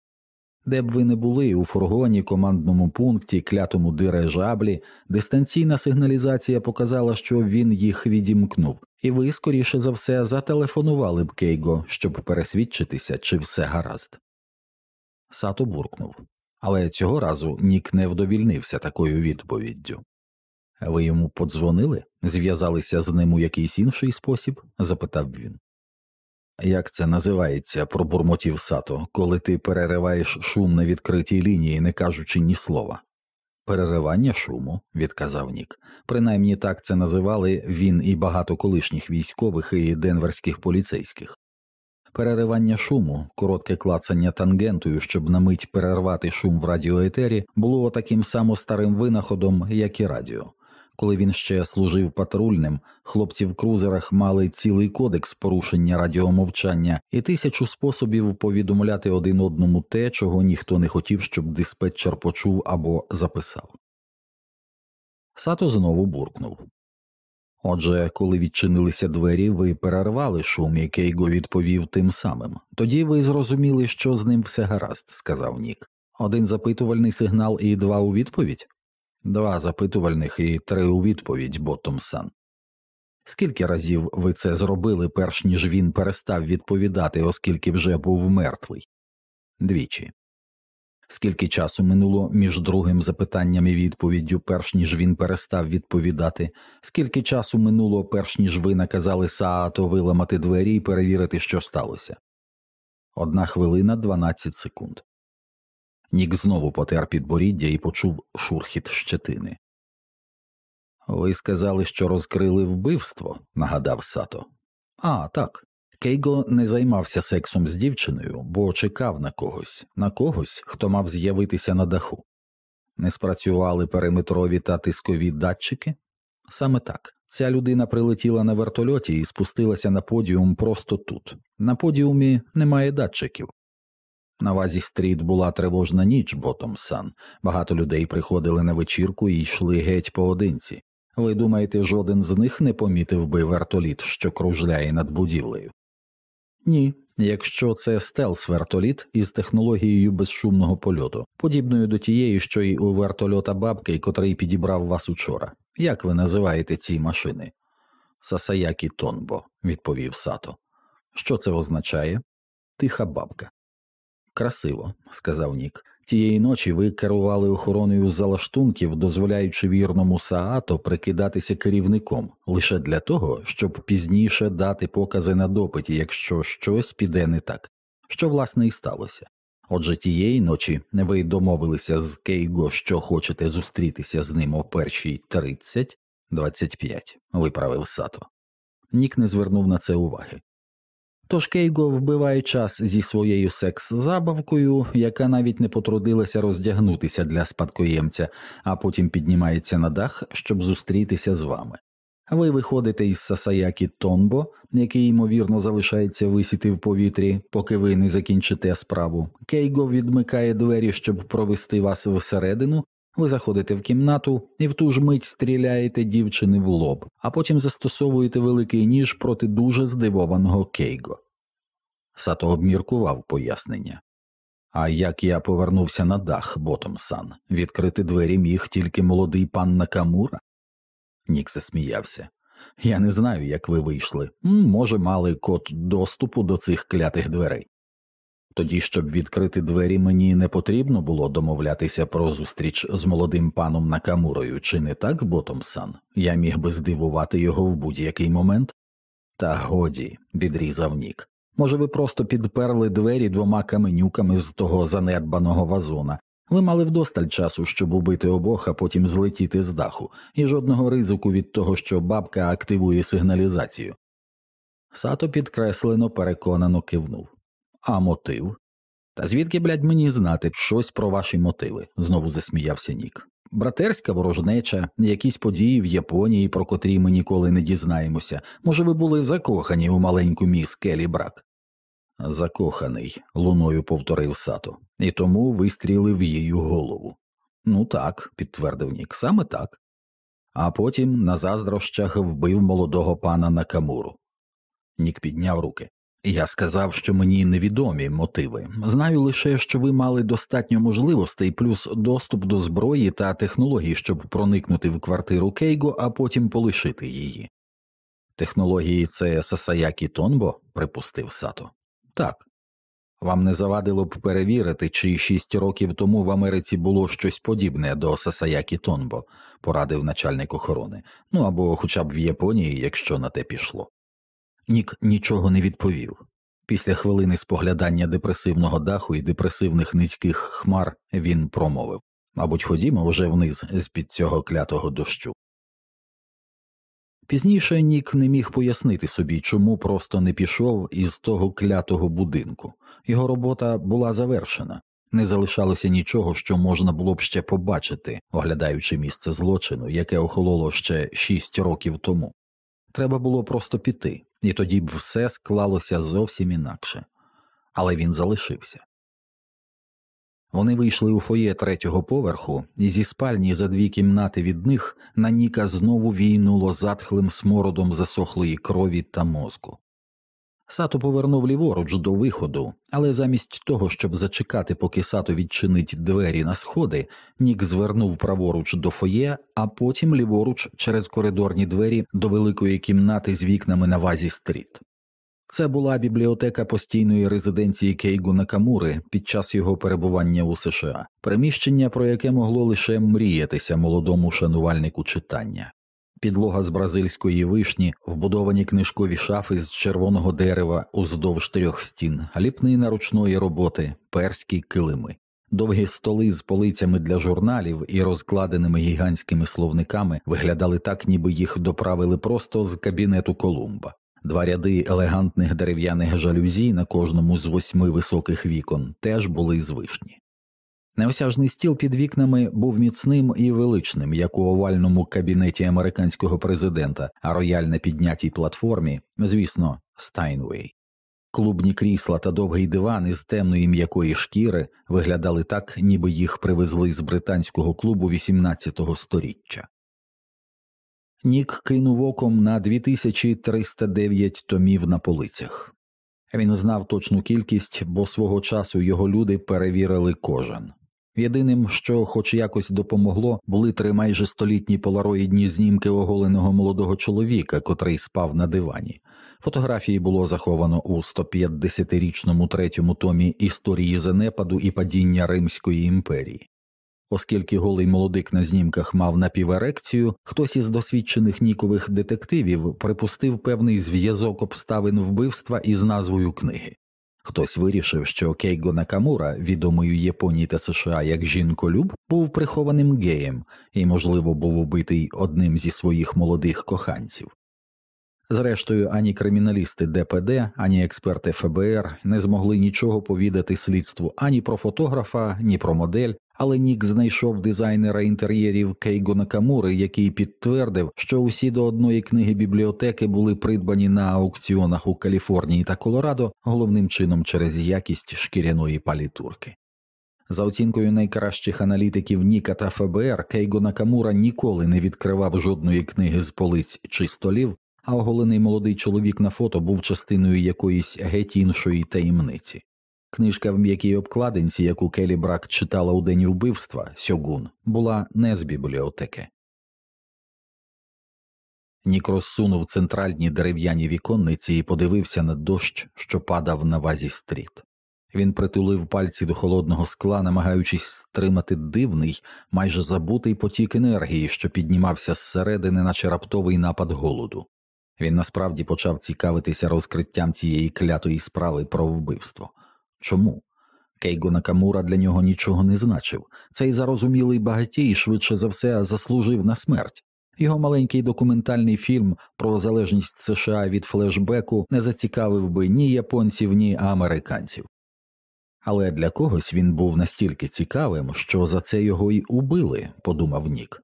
Де б ви не були у фургоні, командному пункті, клятому дирижаблі, дистанційна сигналізація показала, що він їх відімкнув, і ви, скоріше за все, зателефонували б Кейго, щоб пересвідчитися, чи все гаразд. Сато буркнув але цього разу Нік не вдовільнився такою відповіддю. Ви йому подзвонили? Зв'язалися з ним у якийсь інший спосіб? запитав він. Як це називається, пробурмотів сато, коли ти перериваєш шум на відкритій лінії, не кажучи ні слова? Переривання шуму, відказав Нік. Принаймні так це називали він і багато колишніх військових і денверських поліцейських переривання шуму, коротке клацання тангентою, щоб на мить перервати шум в радіоетері, було таким само старим винаходом, як і радіо. Коли він ще служив патрульним, хлопці в крузерах мали цілий кодекс порушення радіомовчання і тисячу способів повідомляти один одному те, чого ніхто не хотів, щоб диспетчер почув або записав. Сато знову буркнув. Отже, коли відчинилися двері, ви перервали шум, і Кейго відповів тим самим. Тоді ви зрозуміли, що з ним все гаразд, сказав Нік. Один запитувальний сигнал і два у відповідь? Два запитувальних і три у відповідь, Боттомсан. Скільки разів ви це зробили, перш ніж він перестав відповідати, оскільки вже був мертвий? Двічі. Скільки часу минуло між другим запитанням і відповіддю, перш ніж він перестав відповідати, скільки часу минуло, перш ніж ви наказали Саато виламати двері і перевірити, що сталося? Одна хвилина дванадцять секунд. Нік знову потер підборіддя і почув шурхіт щетини. Ви сказали, що розкрили вбивство, нагадав Сато. А, так. Кейго не займався сексом з дівчиною, бо чекав на когось, на когось, хто мав з'явитися на даху. Не спрацювали периметрові та тискові датчики? Саме так. Ця людина прилетіла на вертольоті і спустилася на подіум просто тут. На подіумі немає датчиків. На Вазі Стріт була тривожна ніч, Ботомсан. Багато людей приходили на вечірку і йшли геть поодинці. Ви думаєте, жоден з них не помітив би вертоліт, що кружляє над будівлею? Ні, якщо це стелс вертоліт із технологією безшумного польоту, подібною до тієї, що й у вертольота бабки, котрий підібрав вас учора. Як ви називаєте ці машини? Сасаякі Тонбо, відповів Сато. Що це означає? Тиха бабка. Красиво, сказав Нік. Тієї ночі ви керували охороною залаштунків, дозволяючи вірному Саато прикидатися керівником лише для того, щоб пізніше дати покази на допиті, якщо щось піде не так, що власне і сталося. Отже, тієї ночі ви домовилися з Кейго, що хочете зустрітися з ним о першій тридцять двадцять п'ять, виправив Сато. Нік не звернув на це уваги. Тож Кейго вбиває час зі своєю секс-забавкою, яка навіть не потрудилася роздягнутися для спадкоємця, а потім піднімається на дах, щоб зустрітися з вами. Ви виходите із Сасаякі Тонбо, який ймовірно залишається висіти в повітрі, поки ви не закінчите справу. Кейго відмикає двері, щоб провести вас всередину. Ви заходите в кімнату і в ту ж мить стріляєте дівчини в лоб, а потім застосовуєте великий ніж проти дуже здивованого Кейго. Сато обміркував пояснення. А як я повернувся на дах, Ботомсан, відкрити двері міг тільки молодий пан Накамура? Нік засміявся. Я не знаю, як ви вийшли. Може, мали код доступу до цих клятих дверей. Тоді, щоб відкрити двері, мені не потрібно було домовлятися про зустріч з молодим паном Накамурою, чи не так, Ботомсан? Я міг би здивувати його в будь-який момент? Та годі, відрізав Нік. Може, ви просто підперли двері двома каменюками з того занедбаного вазона. Ви мали вдосталь часу, щоб убити обох, а потім злетіти з даху, і жодного ризику від того, що бабка активує сигналізацію. Сато підкреслено переконано кивнув. А мотив? Та звідки, блядь, мені знати щось про ваші мотиви? знову засміявся Нік. Братерська ворожнеча, якісь події в Японії, про котрі ми ніколи не дізнаємося. Може, ви були закохані у маленьку міс Келі Брак? Закоханий, луною повторив Сато, і тому вистрілив її голову. Ну так, підтвердив Нік, саме так. А потім на заздрощах вбив молодого пана Накамуру. Нік підняв руки. Я сказав, що мені невідомі мотиви. Знаю лише, що ви мали достатньо можливостей, плюс доступ до зброї та технологій, щоб проникнути в квартиру Кейго, а потім полишити її. Технології це Сасаякі Тонбо, припустив Сато. Так. Вам не завадило б перевірити, чи шість років тому в Америці було щось подібне до Сасаякі Тонбо, порадив начальник охорони, ну або хоча б в Японії, якщо на те пішло. Нік нічого не відповів. Після хвилини споглядання депресивного даху і депресивних низьких хмар він промовив мабуть, ходімо вже вниз з під цього клятого дощу. Пізніше Нік не міг пояснити собі, чому просто не пішов із того клятого будинку. Його робота була завершена, не залишалося нічого, що можна було б ще побачити, оглядаючи місце злочину, яке охололо ще шість років тому. Треба було просто піти, і тоді б все склалося зовсім інакше, але він залишився. Вони вийшли у фоє третього поверху, і зі спальні за дві кімнати від них на Ніка знову війнуло затхлим смородом засохлої крові та мозку. Сато повернув ліворуч до виходу, але замість того, щоб зачекати, поки сато відчинить двері на сходи, Нік звернув праворуч до фоє, а потім ліворуч через коридорні двері до великої кімнати з вікнами на вазі стріт. Це була бібліотека постійної резиденції Кейгу Накамури під час його перебування у США, приміщення, про яке могло лише мріятися молодому шанувальнику читання. Підлога з бразильської вишні, вбудовані книжкові шафи з червоного дерева уздовж трьох стін, ліпнина ручної роботи, перські килими, довгі столи з полицями для журналів і розкладеними гігантськими словниками виглядали так, ніби їх доправили просто з кабінету Колумба. Два ряди елегантних дерев'яних жалюзі на кожному з восьми високих вікон теж були з вишні. Неосяжний стіл під вікнами був міцним і величним, як у овальному кабінеті американського президента, а рояль на піднятій платформі, звісно, Стайнвей. Клубні крісла та довгий диван із темної м'якої шкіри виглядали так, ніби їх привезли з британського клубу XVIII століття. Нік кинув оком на 2309 томів на полицях. Він знав точну кількість, бо свого часу його люди перевірили кожен. Єдиним, що хоч якось допомогло, були три майже столітні полароїдні знімки оголеного молодого чоловіка, котрий спав на дивані. Фотографії було заховано у 150-річному третьому томі історії занепаду і падіння Римської імперії. Оскільки голий молодик на знімках мав напіверекцію, хтось із досвідчених нікових детективів припустив певний зв'язок обставин вбивства із назвою книги. Хтось вирішив, що Кейго Накамура, відомий у Японії та США як жінколюб, був прихованим геєм і, можливо, був убитий одним зі своїх молодих коханців. Зрештою, ані криміналісти ДПД, ані експерти ФБР не змогли нічого повідати слідству ані про фотографа, ні про модель, але Нік знайшов дизайнера інтер'єрів Кейго Накамури, який підтвердив, що усі до одної книги бібліотеки були придбані на аукціонах у Каліфорнії та Колорадо, головним чином через якість шкіряної палітурки. За оцінкою найкращих аналітиків Ніка та ФБР, Кейго Накамура ніколи не відкривав жодної книги з полиць чи столів, а оголений молодий чоловік на фото був частиною якоїсь геть іншої таємниці. Книжка в м'якій обкладинці, яку Келі Брак читала у день вбивства Сьогун, була не з бібліотеки. Нік розсунув центральні дерев'яні віконниці і подивився на дощ, що падав на вазі стріт. Він притулив пальці до холодного скла, намагаючись стримати дивний, майже забутий потік енергії, що піднімався зсередини, наче раптовий напад голоду. Він насправді почав цікавитися розкриттям цієї клятої справи про вбивство. Чому? Кейго Накамура для нього нічого не значив, цей зарозумілий багатій швидше за все заслужив на смерть. Його маленький документальний фільм про залежність США від флешбеку не зацікавив би ні японців, ні американців. Але для когось він був настільки цікавим, що за це його й убили, подумав Нік.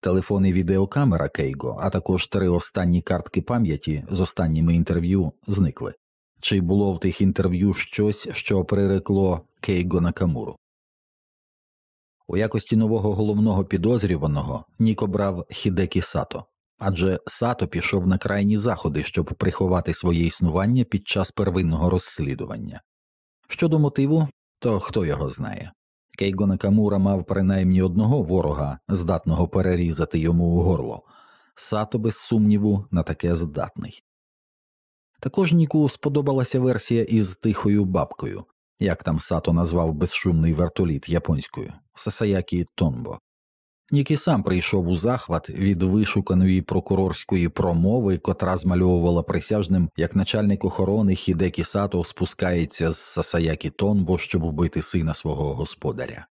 Телефон і відеокамера Кейго, а також три останні картки пам'яті з останніми інтерв'ю зникли. Чи було в тих інтерв'ю щось, що прирекло Кейго Накамуру? У якості нового головного підозрюваного Нік обрав Хідекі Сато, адже Сато пішов на крайні заходи, щоб приховати своє існування під час первинного розслідування. Щодо мотиву, то хто його знає. Кейго Накамура мав принаймні одного ворога, здатного перерізати йому у горло, Сато, без сумніву, на таке здатний. Також Ніку сподобалася версія із тихою бабкою, як там Сато назвав безшумний вертоліт японською Сасаякі Тонбо. Нік і сам прийшов у захват від вишуканої прокурорської промови, котра змальовувала присяжним, як начальник охорони Хідекі Сато спускається з Сасаякі Тонбо, щоб убити сина свого господаря.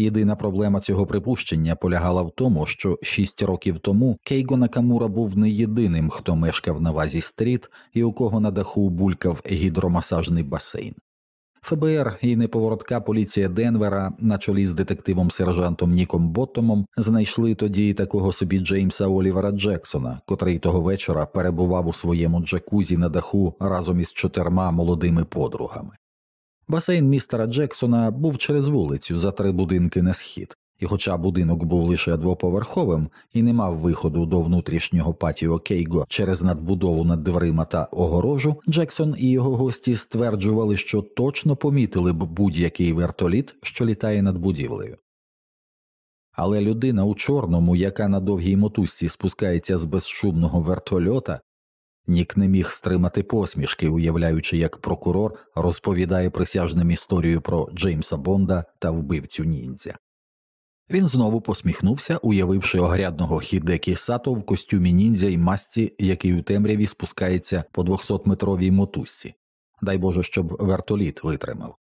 Єдина проблема цього припущення полягала в тому, що шість років тому Кейго Накамура був не єдиним, хто мешкав на вазі стріт і у кого на даху булькав гідромасажний басейн. ФБР і неповоротка поліція Денвера, на чолі з детективом сержантом Ніком Боттомом, знайшли тоді такого собі Джеймса Олівера Джексона, котрий того вечора перебував у своєму джакузі на даху разом із чотирма молодими подругами. Басейн містера Джексона був через вулицю за три будинки на схід, і, хоча будинок був лише двоповерховим і не мав виходу до внутрішнього патіо Кейго через надбудову над дверима та огорожу, Джексон і його гості стверджували, що точно помітили б будь-який вертоліт, що літає над будівлею. Але людина у чорному, яка на довгій мотузці спускається з безшумного вертольота, Нік не міг стримати посмішки, уявляючи, як прокурор розповідає присяжним історію про Джеймса Бонда та вбивцю ніндзя. Він знову посміхнувся, уявивши огрядного хідекі сато в костюмі ніндзя й масці, який у темряві спускається по 200-метровій мотузці. Дай Боже, щоб вертоліт витримав.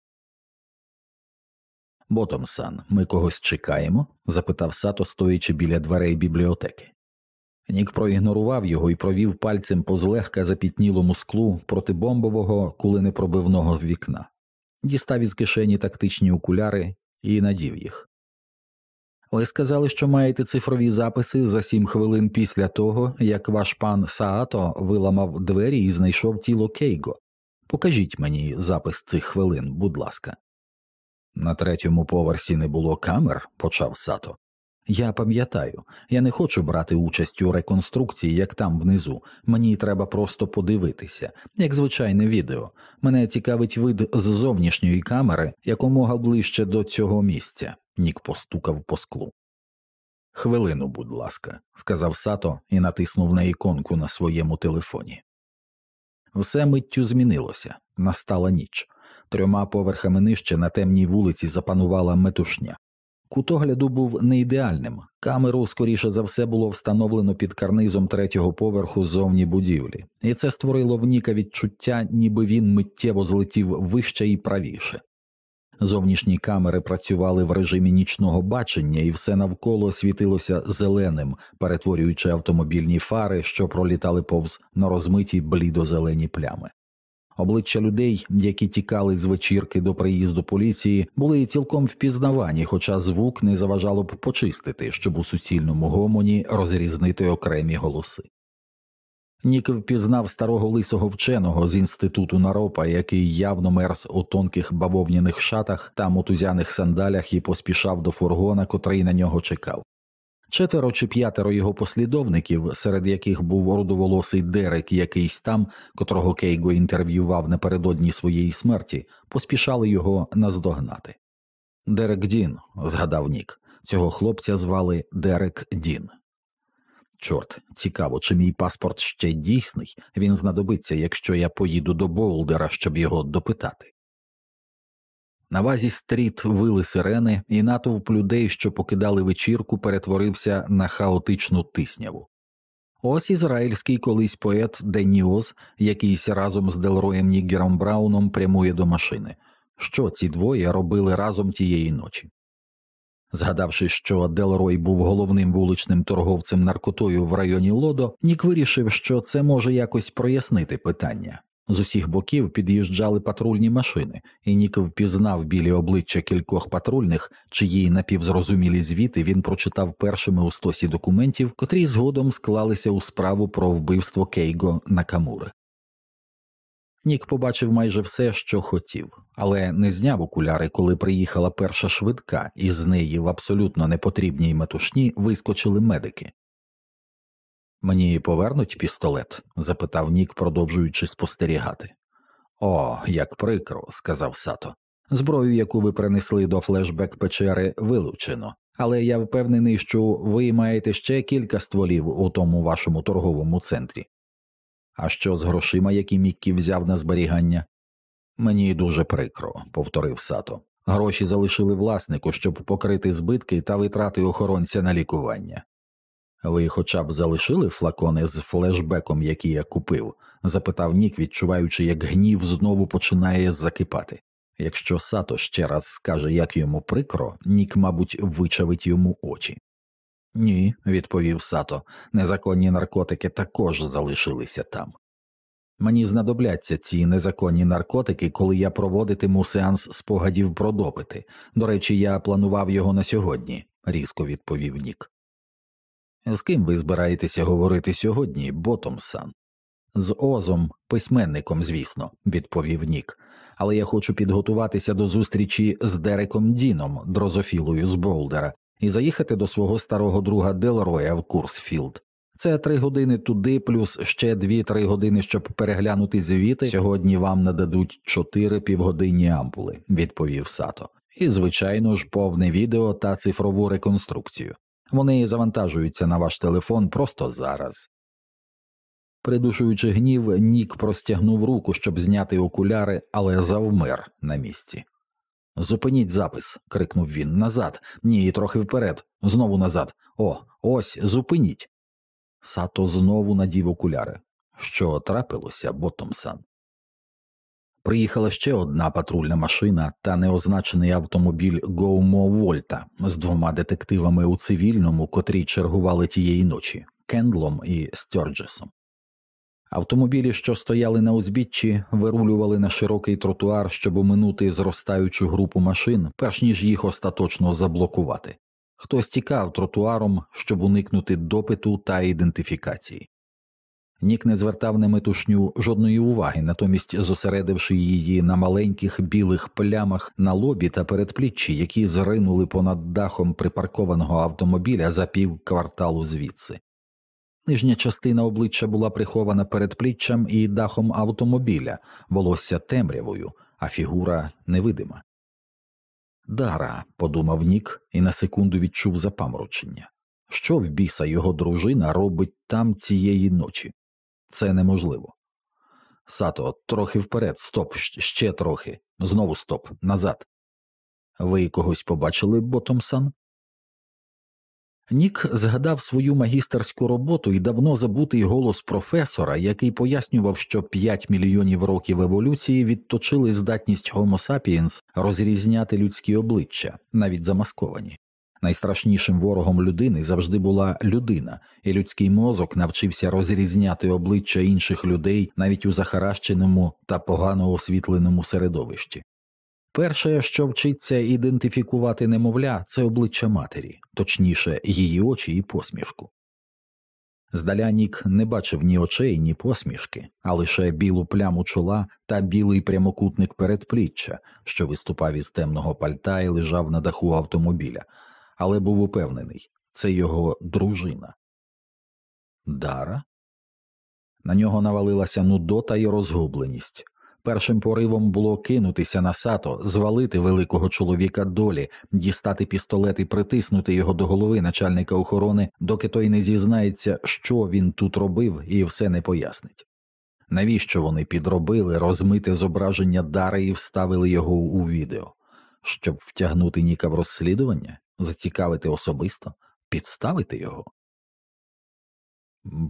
Ботомсан, ми когось чекаємо? запитав сато, стоячи біля дверей бібліотеки. Нік проігнорував його і провів пальцем по злегка запітнілому склу протибомбового куленепробивного вікна, дістав із кишені тактичні окуляри і надів їх. Ви сказали, що маєте цифрові записи за сім хвилин після того, як ваш пан Саато виламав двері і знайшов тіло Кейго. Покажіть мені запис цих хвилин, будь ласка. На третьому поверсі не було камер, почав Сато. Я пам'ятаю, я не хочу брати участь у реконструкції, як там внизу. Мені треба просто подивитися, як звичайне відео. Мене цікавить вид з зовнішньої камери якомога ближче до цього місця. Нік постукав по склу. Хвилину, будь ласка, сказав Сато і натиснув на іконку на своєму телефоні. Все миттю змінилося, настала ніч. Трьома поверхами нижче на темній вулиці запанувала метушня. Кутогляду був не ідеальним, камеру, скоріше за все, було встановлено під карнизом третього поверху зовні будівлі, і це створило в Ніка відчуття, ніби він миттєво злетів вище і правіше. Зовнішні камери працювали в режимі нічного бачення, і все навколо світилося зеленим, перетворюючи автомобільні фари, що пролітали повз на розмиті блідо-зелені плями. Обличчя людей, які тікали з вечірки до приїзду поліції, були цілком впізнавані, хоча звук не заважало б почистити, щоб у суцільному гомоні розрізнити окремі голоси. Нік впізнав старого лисого вченого з інституту наропа, який явно мерз у тонких бавовняних шатах та мотузяних сандалях і поспішав до фургона, котрий на нього чекав. Четверо чи п'ятеро його послідовників, серед яких був родоволосий Дерек якийсь там, котрого Кейго інтерв'ював напередодні своєї смерті, поспішали його наздогнати. Дерек Дін, згадав Нік, цього хлопця звали Дерек Дін. Чорт, цікаво, чи мій паспорт ще дійсний, він знадобиться, якщо я поїду до Болдера, щоб його допитати. На вазі стріт вили сирени, і натовп людей, що покидали вечірку, перетворився на хаотичну тисняву. Ось ізраїльський колись поет Деніоз, якийсь разом з Делроєм Ніггером Брауном прямує до машини. Що ці двоє робили разом тієї ночі? Згадавши, що Делрой був головним вуличним торговцем наркотою в районі Лодо, Нік вирішив, що це може якось прояснити питання. З усіх боків під'їжджали патрульні машини, і Нік впізнав білі обличчя кількох патрульних, чиї напівзрозумілі звіти він прочитав першими у стосі документів, котрі згодом склалися у справу про вбивство Кейго Накамури. Нік побачив майже все, що хотів, але не зняв окуляри, коли приїхала перша швидка, і з неї в абсолютно непотрібній метушні вискочили медики. Мені повернуть пістолет? запитав Нік, продовжуючи спостерігати. О, як прикро, сказав Сато. Зброю, яку ви принесли до флешбек печери, вилучено, але я впевнений, що ви маєте ще кілька стволів у тому вашому торговому центрі. А що з грошима, які Міккі взяв на зберігання? Мені дуже прикро, повторив Сато. Гроші залишили власнику, щоб покрити збитки та витрати охоронця на лікування. Ви хоча б залишили флакони з флешбеком, який я купив? запитав Нік, відчуваючи, як гнів знову починає закипати. Якщо Сато ще раз скаже, як йому прикро, Нік, мабуть, вичавить йому очі. Ні, відповів Сато, незаконні наркотики також залишилися там. Мені знадобляться ці незаконні наркотики, коли я проводитиму сеанс спогадів про допити. До речі, я планував його на сьогодні, різко відповів Нік. З ким ви збираєтеся говорити сьогодні, Ботомсан? З Озом, письменником, звісно, відповів Нік, але я хочу підготуватися до зустрічі з Дереком Діном, дрозофілою з Болдера, і заїхати до свого старого друга Делроя в Курсфілд. Це три години туди, плюс ще дві-три години, щоб переглянути звіти. Сьогодні вам нададуть чотири півгодинні ампули, відповів Сато. І, звичайно ж, повне відео та цифрову реконструкцію. Вони завантажуються на ваш телефон просто зараз. Придушуючи гнів, Нік простягнув руку, щоб зняти окуляри, але завмер на місці. Зупиніть запис. крикнув він. Назад. Ні, трохи вперед. Знову назад. О, ось, зупиніть. Сато знову надів окуляри. Що трапилося, Боттомсан? Приїхала ще одна патрульна машина та неозначений автомобіль Гоумо Вольта з двома детективами у цивільному, котрі чергували тієї ночі Кендлом і Стьорджесом. Автомобілі, що стояли на узбіччі, вирулювали на широкий тротуар, щоб оминути зростаючу групу машин, перш ніж їх остаточно заблокувати. Хтось тікав тротуаром, щоб уникнути допиту та ідентифікації. Нік не звертав на метушню жодної уваги, натомість зосередивши її на маленьких білих плямах на лобі та передпліччі, які зринули понад дахом припаркованого автомобіля за пів кварталу звідси. Нижня частина обличчя була прихована передпліччям і дахом автомобіля, волосся темрявою, а фігура невидима. Дара, подумав Нік і на секунду відчув запаморочення. Що в біса його дружина робить там цієї ночі? Це неможливо. Сато, трохи вперед, стоп, ще трохи, знову стоп, назад. Ви когось побачили, Ботомсан? Нік згадав свою магістерську роботу і давно забутий голос професора, який пояснював, що 5 мільйонів років еволюції відточили здатність Homo sapiens розрізняти людські обличчя, навіть замасковані. Найстрашнішим ворогом людини завжди була людина, і людський мозок навчився розрізняти обличчя інших людей навіть у захаращеному та погано освітленому середовищі. Перше, що вчиться ідентифікувати немовля, це обличчя матері, точніше, її очі і посмішку. Здаля Нік не бачив ні очей, ні посмішки, а лише білу пляму чола та білий прямокутник передпліччя, що виступав із темного пальта і лежав на даху автомобіля, але був упевнений це його дружина. Дара? На нього навалилася нудота і розгубленість. Першим поривом було кинутися на сато, звалити великого чоловіка долі, дістати пістолет і притиснути його до голови начальника охорони, доки той не зізнається, що він тут робив, і все не пояснить. Навіщо вони підробили розмите зображення Дари і вставили його у відео, щоб втягнути Ніка в розслідування, зацікавити особисто, підставити його?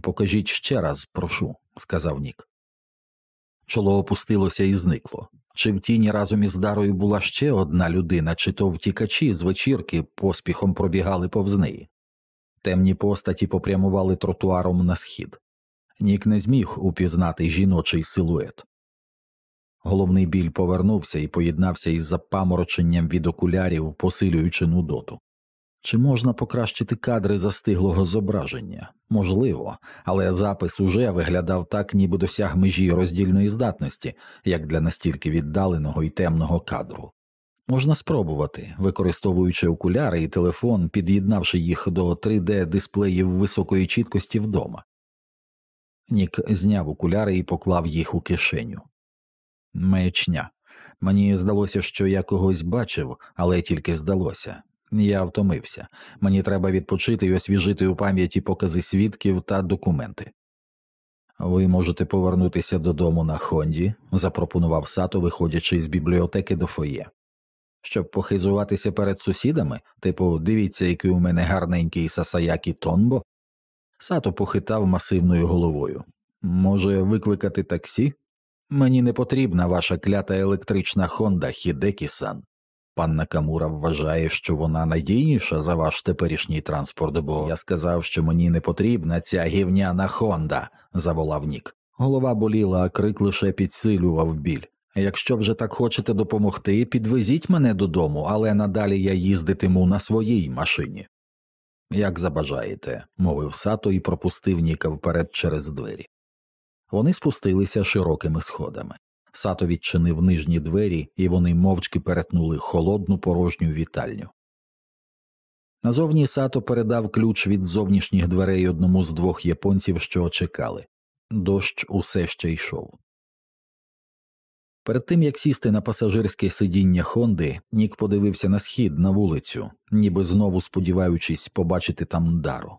Покажіть ще раз, прошу, сказав Нік. Чоло опустилося і зникло. Чи в тіні разом із дарою була ще одна людина, чи то втікачі з вечірки поспіхом пробігали повз неї. Темні постаті попрямували тротуаром на схід. Нік не зміг упізнати жіночий силует. Головний біль повернувся і поєднався із запамороченням від окулярів, посилюючи нудоту. Чи можна покращити кадри застиглого зображення? Можливо, але запис уже виглядав так, ніби досяг межі роздільної здатності, як для настільки віддаленого і темного кадру. Можна спробувати, використовуючи окуляри і телефон, під'єднавши їх до 3D дисплеїв високої чіткості вдома. Нік зняв окуляри і поклав їх у кишеню. Маячня. Мені здалося, що я когось бачив, але тільки здалося. Я втомився. Мені треба відпочити і освіжити у пам'яті покази свідків та документи. Ви можете повернутися додому на Хонді, запропонував Сато, виходячи з бібліотеки до фоє. Щоб похизуватися перед сусідами, типу, дивіться, який у мене гарненький Сасаякі Тонбо. Сато похитав масивною головою. Може, викликати таксі? Мені не потрібна ваша клята електрична Хонда Хідекі сан. Пан Накамура вважає, що вона надійніша за ваш теперішній транспорт, бо я сказав, що мені не потрібна ця гівняна Хонда, заволав Нік. Голова боліла, а крик лише підсилював біль. Якщо вже так хочете допомогти, підвезіть мене додому, але надалі я їздитиму на своїй машині. Як забажаєте, мовив сато і пропустив Ніка вперед через двері. Вони спустилися широкими сходами. Сато відчинив нижні двері, і вони мовчки перетнули холодну порожню вітальню. Назовні Сато передав ключ від зовнішніх дверей одному з двох японців, що чекали. Дощ усе ще йшов. Перед тим як сісти на пасажирське сидіння Хонди, Нік подивився на схід на вулицю, ніби знову сподіваючись побачити там дару.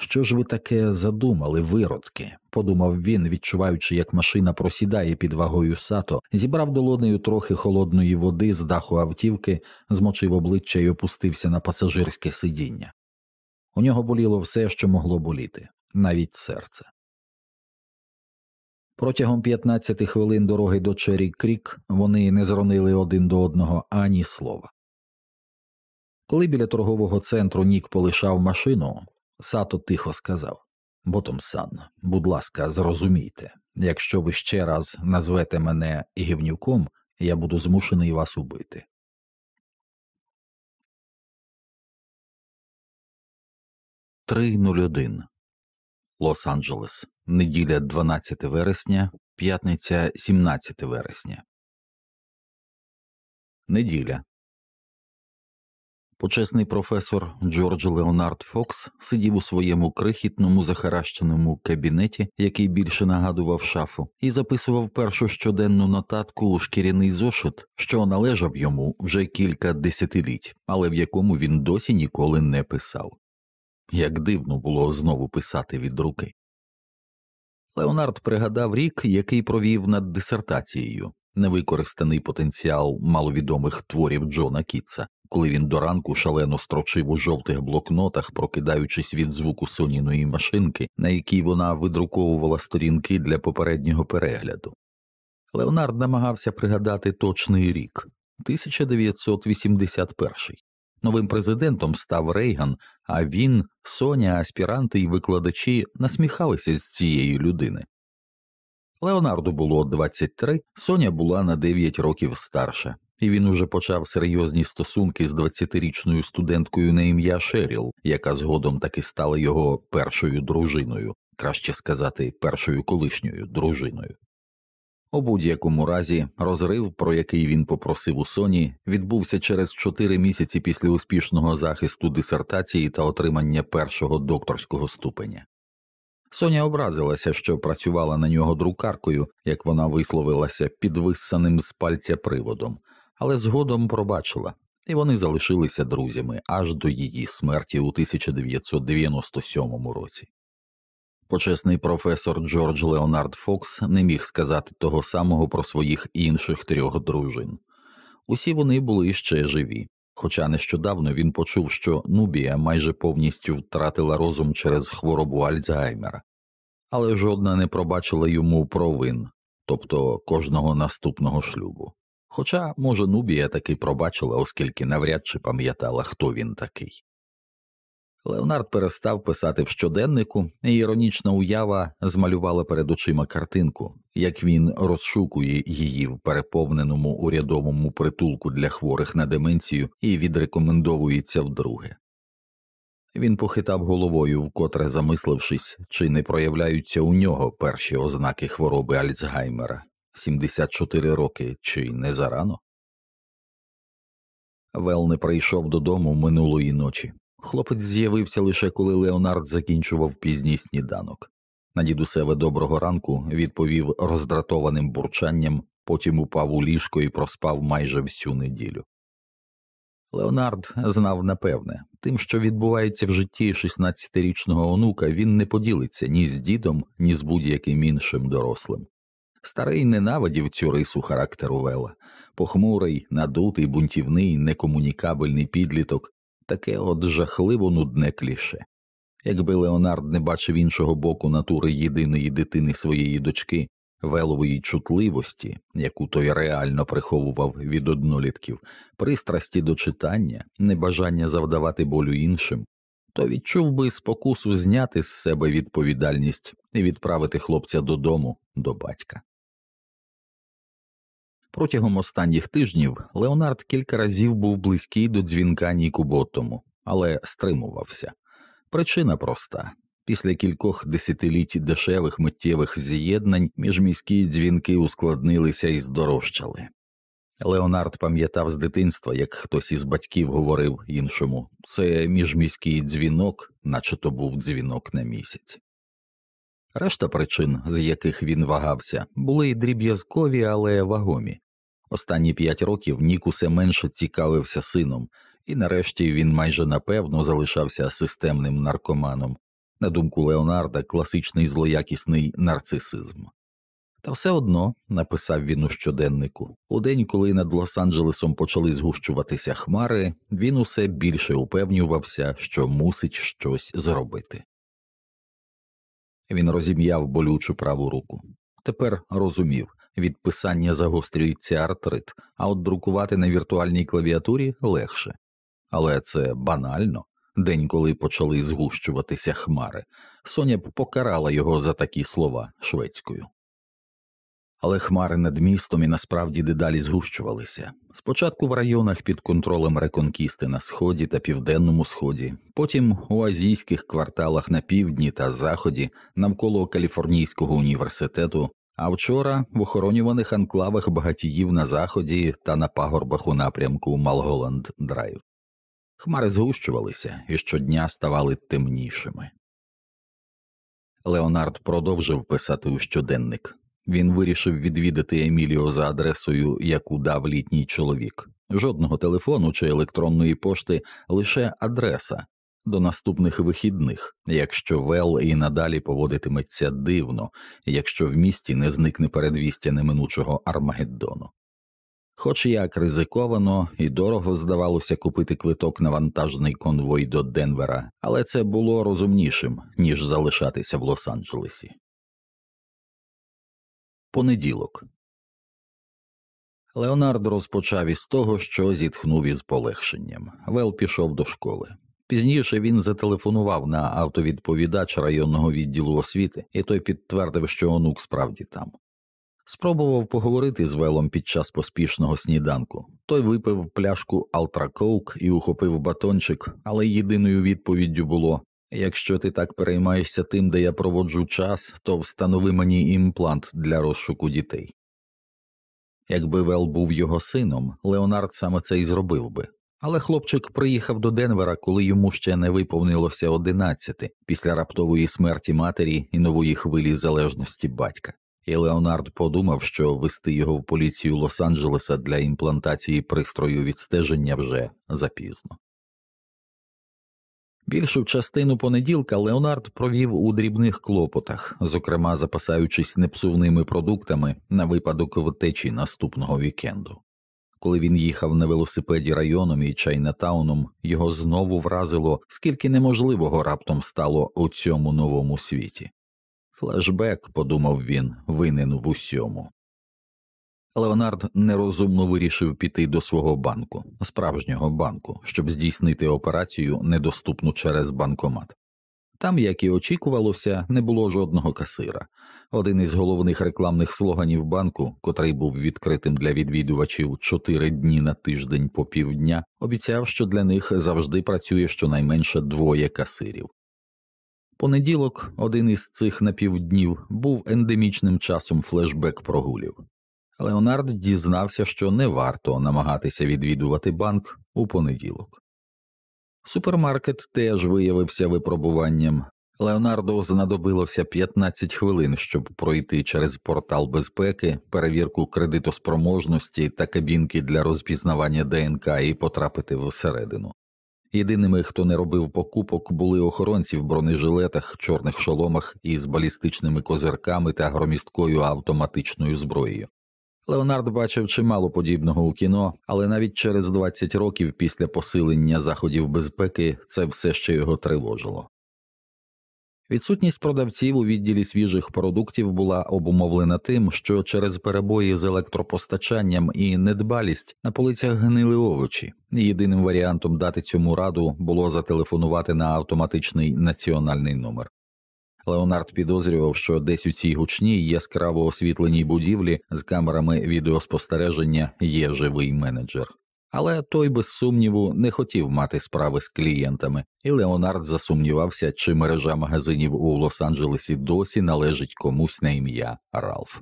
Що ж ви таке задумали, виродки? подумав він, відчуваючи, як машина просідає під вагою сато, зібрав долонею трохи холодної води з даху автівки, змочив обличчя і опустився на пасажирське сидіння. У нього боліло все, що могло боліти, навіть серце. Протягом 15 хвилин дороги до Чері Крік вони не зронили один до одного ані слова. Коли біля торгового центру Нік полишав машину, Сато тихо сказав Ботомсан, будь ласка, зрозумійте, якщо ви ще раз назвете мене гівнюком, я буду змушений вас убити. 3.01 Лос-Анджелес. Неділя 12 вересня, п'ятниця 17 вересня. Неділя. Почесний професор Джордж Леонард Фокс сидів у своєму крихітному захаращеному кабінеті, який більше нагадував шафу, і записував першу щоденну нотатку у шкіряний зошит, що належав йому вже кілька десятиліть, але в якому він досі ніколи не писав. Як дивно було знову писати від руки. Леонард пригадав рік, який провів над дисертацією, невикористаний потенціал маловідомих творів Джона Кітса, коли він до ранку шалено строчив у жовтих блокнотах, прокидаючись від звуку соніної машинки, на якій вона видруковувала сторінки для попереднього перегляду. Леонард намагався пригадати точний рік 1981 Новим президентом став Рейган, а він, Соня, аспіранти і викладачі насміхалися з цієї людини. Леонарду було 23, Соня була на 9 років старша, і він уже почав серйозні стосунки з 20-річною студенткою на ім'я Шеріл, яка згодом таки стала його першою дружиною, краще сказати, першою колишньою дружиною. У будь-якому разі розрив, про який він попросив у Соні, відбувся через чотири місяці після успішного захисту дисертації та отримання першого докторського ступеня. Соня образилася, що працювала на нього друкаркою, як вона висловилася підвисаним з пальця приводом, але згодом пробачила, і вони залишилися друзями аж до її смерті у 1997 році. Почесний професор Джордж Леонард Фокс не міг сказати того самого про своїх інших трьох дружин. Усі вони були ще живі, хоча нещодавно він почув, що Нубія майже повністю втратила розум через хворобу Альцгеймера, але жодна не пробачила йому провин, тобто кожного наступного шлюбу. Хоча, може, Нубія таки пробачила, оскільки навряд чи пам'ятала, хто він такий. Леонард перестав писати в щоденнику, і іронічна уява змалювала перед очима картинку, як він розшукує її в переповненому урядовому притулку для хворих на деменцію і відрекомендовується вдруге. Він похитав головою, вкотре замислившись, чи не проявляються у нього перші ознаки хвороби Альцгаймера 74 роки, чи не зарано. Вел не прийшов додому минулої ночі. Хлопець з'явився лише коли Леонард закінчував пізній сніданок. На дідусеве доброго ранку відповів роздратованим бурчанням, потім упав у ліжко і проспав майже всю неділю. Леонард знав напевне, тим, що відбувається в житті 16-річного онука, він не поділиться ні з дідом, ні з будь-яким іншим дорослим. Старий ненавидів цю рису характеру Вела, похмурий, надутий, бунтівний, некомунікабельний підліток, таке от жахливо нудне кліше. Якби Леонард не бачив іншого боку натури єдиної дитини своєї дочки, велової чутливості, яку той реально приховував від однолітків, пристрасті до читання, небажання завдавати болю іншим, то відчув би спокусу зняти з себе відповідальність і відправити хлопця додому до батька. Протягом останніх тижнів Леонард кілька разів був близький до дзвінка Ніку Боттому, але стримувався. Причина проста після кількох десятиліть дешевих миттєвих з'єднань міжміські дзвінки ускладнилися і здорожчали. Леонард пам'ятав з дитинства, як хтось із батьків говорив іншому це міжміський дзвінок, наче то був дзвінок на місяць. Решта причин, з яких він вагався, були й дріб'язкові, але вагомі. Останні п'ять років Нік усе менше цікавився сином, і нарешті він майже напевно залишався системним наркоманом, на думку Леонарда, класичний злоякісний нарцисизм. Та все одно, написав він у щоденнику, у день, коли над Лос-Анджелесом почали згущуватися хмари, він усе більше упевнювався, що мусить щось зробити. Він розім'яв болючу праву руку. Тепер розумів від писання загострюється артрит, а от друкувати на віртуальній клавіатурі легше. Але це банально. День, коли почали згущуватися хмари, Соня б покарала його за такі слова шведською. Але хмари над містом і насправді дедалі згущувалися. Спочатку в районах під контролем реконкісти на сході та південному сході, потім у азійських кварталах на півдні та заході навколо Каліфорнійського університету, а вчора в охоронюваних анклавах багатіїв на заході та на пагорбах у напрямку Малголанд Драйв. Хмари згущувалися і щодня ставали темнішими. Леонард продовжив писати у щоденник. Він вирішив відвідати Еміліо за адресою, яку дав літній чоловік. Жодного телефону чи електронної пошти, лише адреса до наступних вихідних, якщо Вел і надалі поводитиметься дивно, якщо в місті не зникне передвістя неминучого Армагеддону. Хоч як ризиковано і дорого здавалося купити квиток на вантажний конвой до Денвера, але це було розумнішим, ніж залишатися в Лос-Анджелесі. Понеділок Леонард розпочав із того, що зітхнув із полегшенням. Вел пішов до школи. Пізніше він зателефонував на автовідповідач районного відділу освіти, і той підтвердив, що онук справді там. Спробував поговорити з Велом під час поспішного сніданку. Той випив пляшку Алтракоук і ухопив батончик, але єдиною відповіддю було якщо ти так переймаєшся тим, де я проводжу час, то встанови мені імплант для розшуку дітей. Якби Вел був його сином, Леонард саме це і зробив би. Але хлопчик приїхав до Денвера, коли йому ще не виповнилося одинадцяти після раптової смерті матері і нової хвилі залежності батька і Леонард подумав, що вести його в поліцію Лос-Анджелеса для імплантації пристрою відстеження вже запізно. Більшу частину понеділка Леонард провів у дрібних клопотах, зокрема запасаючись непсувними продуктами на випадок втечі наступного вікенду. Коли він їхав на велосипеді районом і Чайнатауном, його знову вразило, скільки неможливого раптом стало у цьому новому світі. Флешбек, подумав він, винен в усьому. Леонард нерозумно вирішив піти до свого банку, справжнього банку, щоб здійснити операцію, недоступну через банкомат. Там, як і очікувалося, не було жодного касира. Один із головних рекламних слоганів банку, котрий був відкритим для відвідувачів чотири дні на тиждень по півдня, обіцяв, що для них завжди працює щонайменше двоє касирів. Понеділок, один із цих напівднів, був ендемічним часом флешбек прогулів. Леонард дізнався, що не варто намагатися відвідувати банк у понеділок. Супермаркет теж виявився випробуванням. Леонарду знадобилося 15 хвилин, щоб пройти через портал безпеки, перевірку кредитоспроможності та кабінки для розпізнавання ДНК і потрапити всередину. Єдиними, хто не робив покупок, були охоронці в бронежилетах, чорних шоломах із балістичними козирками та громісткою автоматичною зброєю. Леонард бачив чимало подібного у кіно, але навіть через 20 років після посилення заходів безпеки це все ще його тривожило. Відсутність продавців у відділі свіжих продуктів була обумовлена тим, що через перебої з електропостачанням і недбалість на полицях гнили овочі. Єдиним варіантом дати цьому раду було зателефонувати на автоматичний національний номер. Леонард підозрював, що десь у цій гучній яскраво освітленій будівлі з камерами відеоспостереження є живий менеджер. Але той, без сумніву, не хотів мати справи з клієнтами, і Леонард засумнівався, чи мережа магазинів у Лос-Анджелесі досі належить комусь на ім'я Ралф.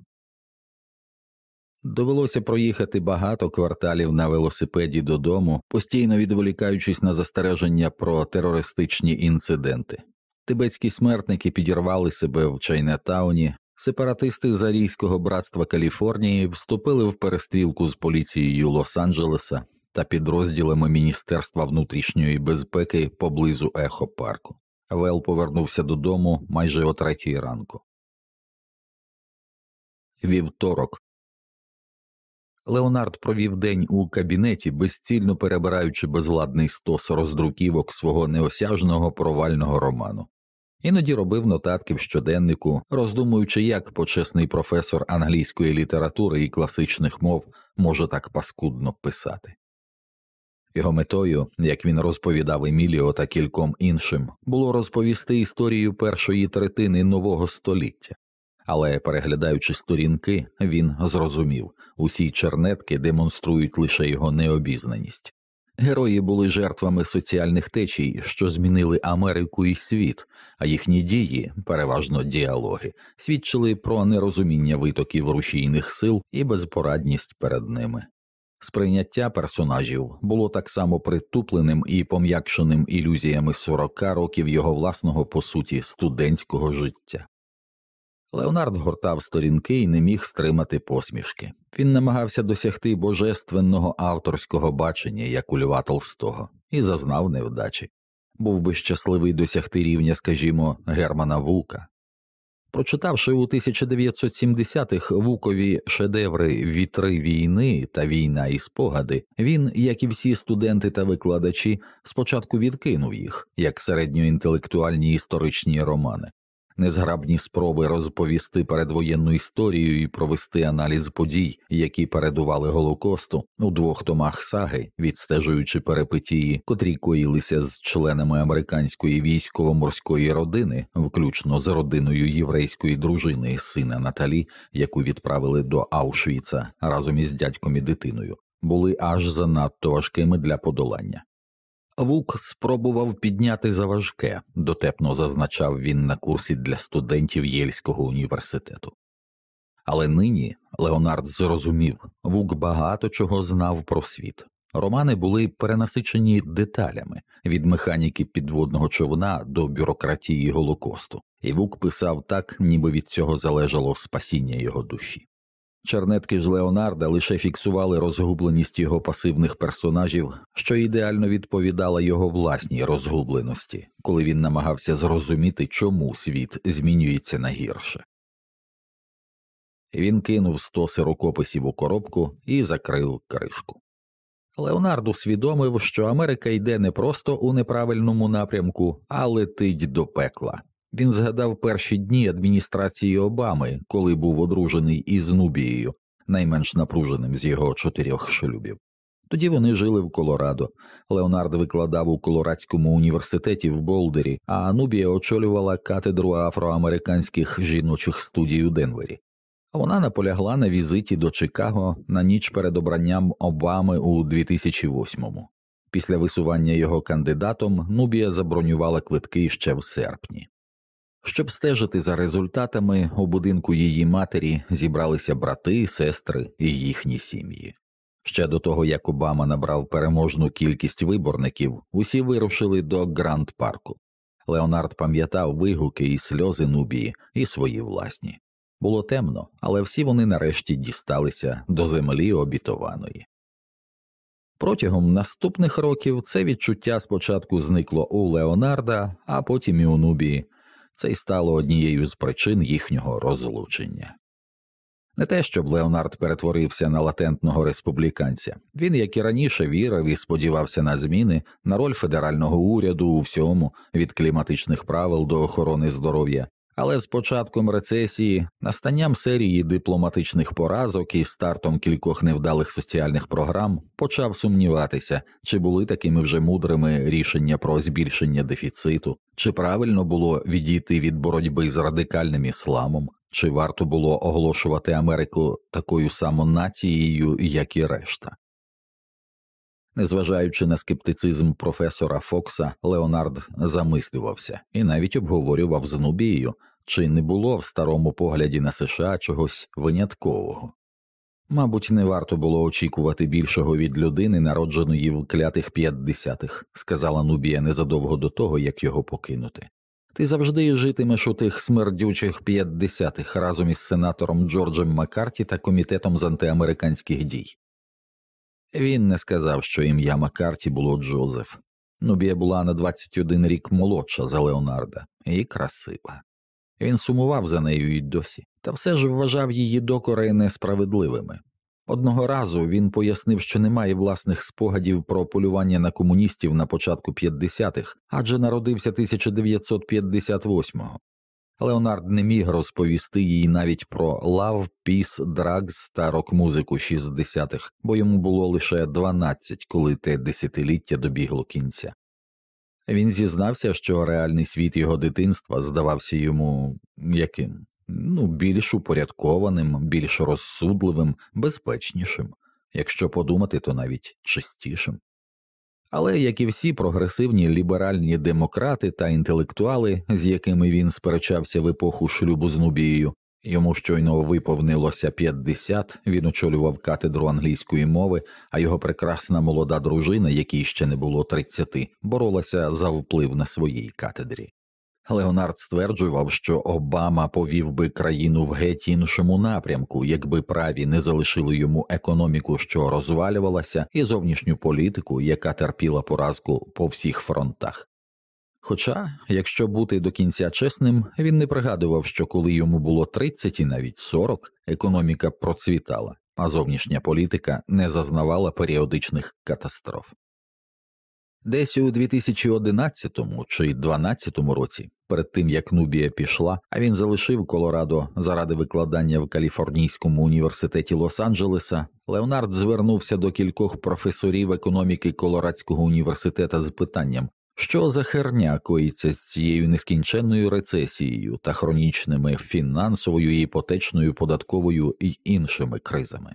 Довелося проїхати багато кварталів на велосипеді додому, постійно відволікаючись на застереження про терористичні інциденти. Тибетські смертники підірвали себе в Чайнатауні, сепаратисти з Арійського братства Каліфорнії вступили в перестрілку з поліцією Лос-Анджелеса та підрозділами Міністерства внутрішньої безпеки поблизу Ехопарку. Вел повернувся додому майже о третій ранку. Вівторок. Леонард провів день у кабінеті, безцільно перебираючи безладний стос роздруківок свого неосяжного провального роману. Іноді робив нотатки в щоденнику, роздумуючи, як почесний професор англійської літератури і класичних мов може так паскудно писати. Його метою, як він розповідав Еміліо та кільком іншим, було розповісти історію першої третини нового століття, але переглядаючи сторінки, він зрозумів усі чернетки демонструють лише його необізнаність. Герої були жертвами соціальних течій, що змінили Америку і світ, а їхні дії, переважно діалоги, свідчили про нерозуміння витоків рушійних сил і безпорадність перед ними. Сприйняття персонажів було так само притупленим і пом'якшеним ілюзіями 40 років його власного по суті студентського життя. Леонард гортав сторінки і не міг стримати посмішки. Він намагався досягти божественного авторського бачення, як у Льва Толстого, і зазнав невдачі. Був би щасливий досягти рівня, скажімо, Германа Вулка. Прочитавши у 1970-х вукові шедеври Вітри війни та війна і спогади, він, як і всі студенти та викладачі, спочатку відкинув їх як середньоінтелектуальні історичні романи, незграбні спроби розповісти передвоєнну історію і провести аналіз подій, які передували Голокосту у двох томах саги, відстежуючи перипетії, котрі коїлися з членами американської військово-морської родини, включно з родиною єврейської дружини сина Наталі, яку відправили до Аушвіца разом із дядьком і дитиною. Були аж занадто важкими для подолання. Вук спробував підняти заважке, дотепно зазначав він на курсі для студентів Єльського університету. Але нині Леонард зрозумів Вук багато чого знав про світ. Романи були перенасичені деталями від механіки підводного човна до бюрократії Голокосту, і Вук писав так, ніби від цього залежало спасіння його душі. Чернетки ж Леонарда лише фіксували розгубленість його пасивних персонажів, що ідеально відповідала його власній розгубленості, коли він намагався зрозуміти, чому світ змінюється на гірше. Він кинув стоси рукописів у коробку і закрив кришку. Леонард усвідомив, що Америка йде не просто у неправильному напрямку, а летить до пекла. Він згадав перші дні адміністрації Обами, коли був одружений із Нубією, найменш напруженим з його чотирьох шлюбів. Тоді вони жили в Колорадо. Леонард викладав у Колорадському університеті в Болдері, а Нубія очолювала катедру афроамериканських жіночих студій у Денвері. Вона наполягла на візиті до Чикаго на ніч перед обранням Обами у 2008-му. Після висування його кандидатом Нубія забронювала квитки ще в серпні. Щоб стежити за результатами, у будинку її матері зібралися брати, сестри і їхні сім'ї. Ще до того, як Обама набрав переможну кількість виборників, усі вирушили до Гранд Парку. Леонард пам'ятав вигуки і сльози Нубії і свої власні. Було темно, але всі вони нарешті дісталися до землі обітованої. Протягом наступних років це відчуття спочатку зникло у Леонарда, а потім і у Нубії. Це й стало однією з причин їхнього розлучення. Не те, щоб Леонард перетворився на латентного республіканця, він, як і раніше, вірив і сподівався на зміни на роль федерального уряду у всьому від кліматичних правил до охорони здоров'я, але з початком рецесії, настанням серії дипломатичних поразок і стартом кількох невдалих соціальних програм почав сумніватися, чи були такими вже мудрими рішення про збільшення дефіциту, чи правильно було відійти від боротьби з радикальним ісламом, чи варто було оголошувати Америку такою само нацією, як і решта. Незважаючи на скептицизм професора Фокса, Леонард замислювався і навіть обговорював з Нубією, чи не було в старому погляді на США чогось виняткового. Мабуть, не варто було очікувати більшого від людини, народженої в клятих п'ятдесятих, сказала Нубія незадовго до того, як його покинути. Ти завжди житимеш у тих смердючих п'ятдесятих разом із сенатором Джорджем Маккарті та комітетом з антиамериканських дій. Він не сказав, що ім'я Маккарті було Джозеф. Нубія була на 21 рік молодша за Леонарда і красива. Він сумував за нею й досі, та все ж вважав її докори несправедливими. Одного разу він пояснив, що немає власних спогадів про полювання на комуністів на початку 50-х, адже народився 1958-го. Леонард не міг розповісти їй навіть про лав, піс, драгс та рок-музику 60-х, бо йому було лише 12, коли те десятиліття добігло кінця. Він зізнався, що реальний світ його дитинства здавався йому яким ну, більш упорядкованим, більш розсудливим, безпечнішим, якщо подумати, то навіть чистішим. Але як і всі прогресивні ліберальні демократи та інтелектуали, з якими він сперечався в епоху шлюбу з Нубією, йому щойно виповнилося 50, він очолював катедру англійської мови, а його прекрасна молода дружина, якій ще не було 30, боролася за вплив на своїй катедрі. Леонард стверджував, що Обама повів би країну в геть іншому напрямку, якби праві не залишили йому економіку, що розвалювалася, і зовнішню політику, яка терпіла поразку по всіх фронтах. Хоча, якщо бути до кінця чесним, він не пригадував, що коли йому було 30 і навіть 40, економіка процвітала, а зовнішня політика не зазнавала періодичних катастроф. Десь у 2011 чи 2012 році, перед тим як Нубія пішла, а він залишив Колорадо заради викладання в Каліфорнійському університеті Лос-Анджелеса, Леонард звернувся до кількох професорів економіки Колорадського університету з питанням, що за херня коїться з цією нескінченною рецесією та хронічними фінансовою, іпотечною, податковою і іншими кризами.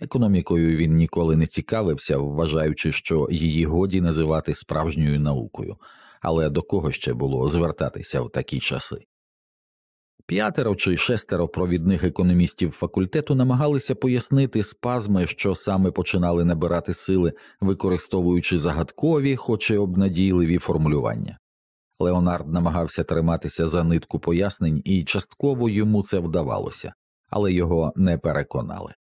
Економікою він ніколи не цікавився, вважаючи, що її годі називати справжньою наукою, але до кого ще було звертатися в такі часи. П'ятеро чи шестеро провідних економістів факультету намагалися пояснити спазми, що саме починали набирати сили, використовуючи загадкові, хоч і обнадійливі формулювання. Леонард намагався триматися за нитку пояснень, і частково йому це вдавалося, але його не переконали.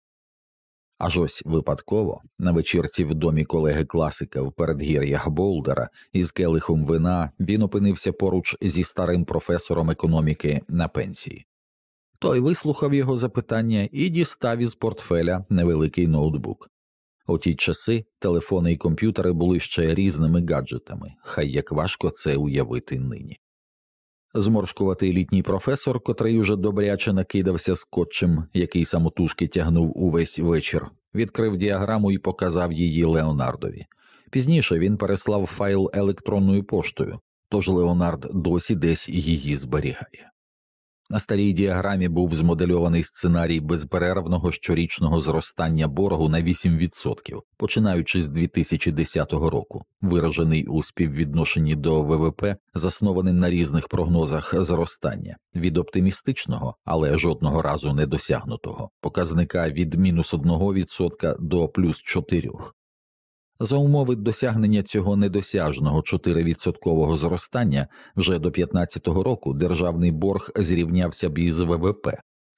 Аж ось випадково на вечірці в домі колеги класика в передгір'ях Болдера із келихом вина він опинився поруч зі старим професором економіки на пенсії. Той вислухав його запитання і дістав із портфеля невеликий ноутбук. У ті часи телефони і комп'ютери були ще різними гаджетами, хай як важко це уявити нині. Зморшкуватий літній професор, котрий уже добряче накидався скотчем, який самотужки тягнув увесь вечір, відкрив діаграму і показав її Леонардові. Пізніше він переслав файл електронною поштою, тож Леонард досі десь її зберігає. На старій діаграмі був змодельований сценарій безперервного щорічного зростання боргу на 8%, починаючи з 2010 року, виражений у співвідношенні до ВВП, заснованим на різних прогнозах зростання. Від оптимістичного, але жодного разу не досягнутого, показника від мінус 1% до плюс 4%. За умови досягнення цього недосяжного 4% зростання вже до 2015 року державний борг зрівнявся б із ВВП,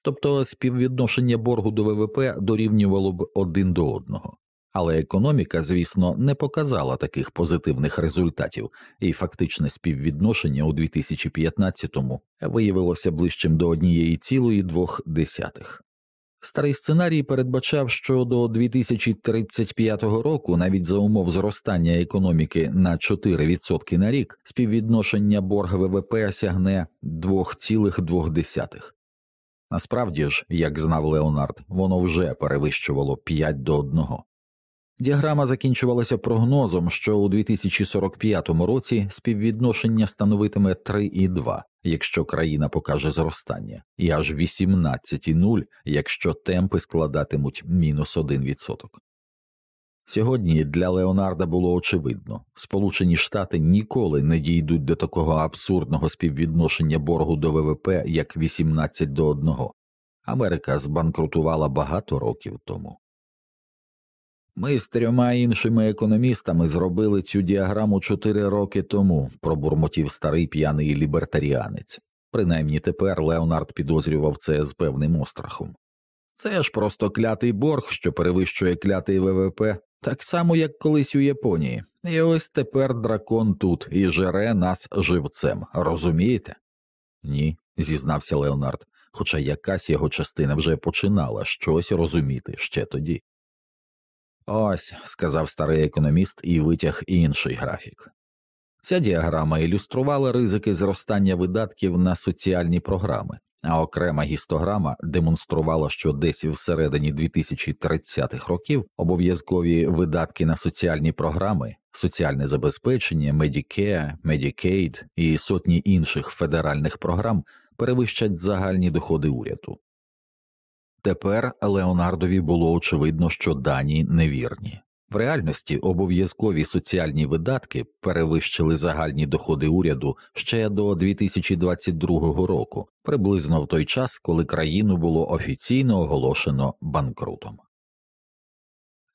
тобто співвідношення боргу до ВВП дорівнювало б один до одного. Але економіка, звісно, не показала таких позитивних результатів, і фактичне співвідношення у 2015-му виявилося ближчим до однієї цілої двох десятих. Старий сценарій передбачав, що до 2035 року, навіть за умов зростання економіки на 4% на рік, співвідношення борг ВВП сягне 2,2. Насправді ж, як знав Леонард, воно вже перевищувало 5 до 1. Діаграма закінчувалася прогнозом, що у 2045 році співвідношення становитиме 3,2, якщо країна покаже зростання, і аж 18,0, якщо темпи складатимуть мінус 1%. Сьогодні для Леонарда було очевидно Сполучені Штати ніколи не дійдуть до такого абсурдного співвідношення боргу до ВВП як 18 до 1. Америка збанкрутувала багато років тому. Ми з трьома іншими економістами зробили цю діаграму чотири роки тому, пробурмотів старий п'яний лібертаріанець. Принаймні тепер Леонард підозрював це з певним острахом. Це ж просто клятий борг, що перевищує клятий ВВП, так само, як колись у Японії, і ось тепер дракон тут і жере нас живцем, розумієте? Ні, зізнався Леонард, хоча якась його частина вже починала щось розуміти ще тоді. Ось, сказав старий економіст і витяг інший графік. Ця діаграма ілюструвала ризики зростання видатків на соціальні програми, а окрема гістограма демонструвала, що десь всередині 2030-х років обов'язкові видатки на соціальні програми, соціальне забезпечення, Medicare, Medicaid і сотні інших федеральних програм перевищать загальні доходи уряду. Тепер Леонардові було очевидно, що дані невірні. В реальності обов'язкові соціальні видатки перевищили загальні доходи уряду ще до 2022 року, приблизно в той час, коли країну було офіційно оголошено банкрутом.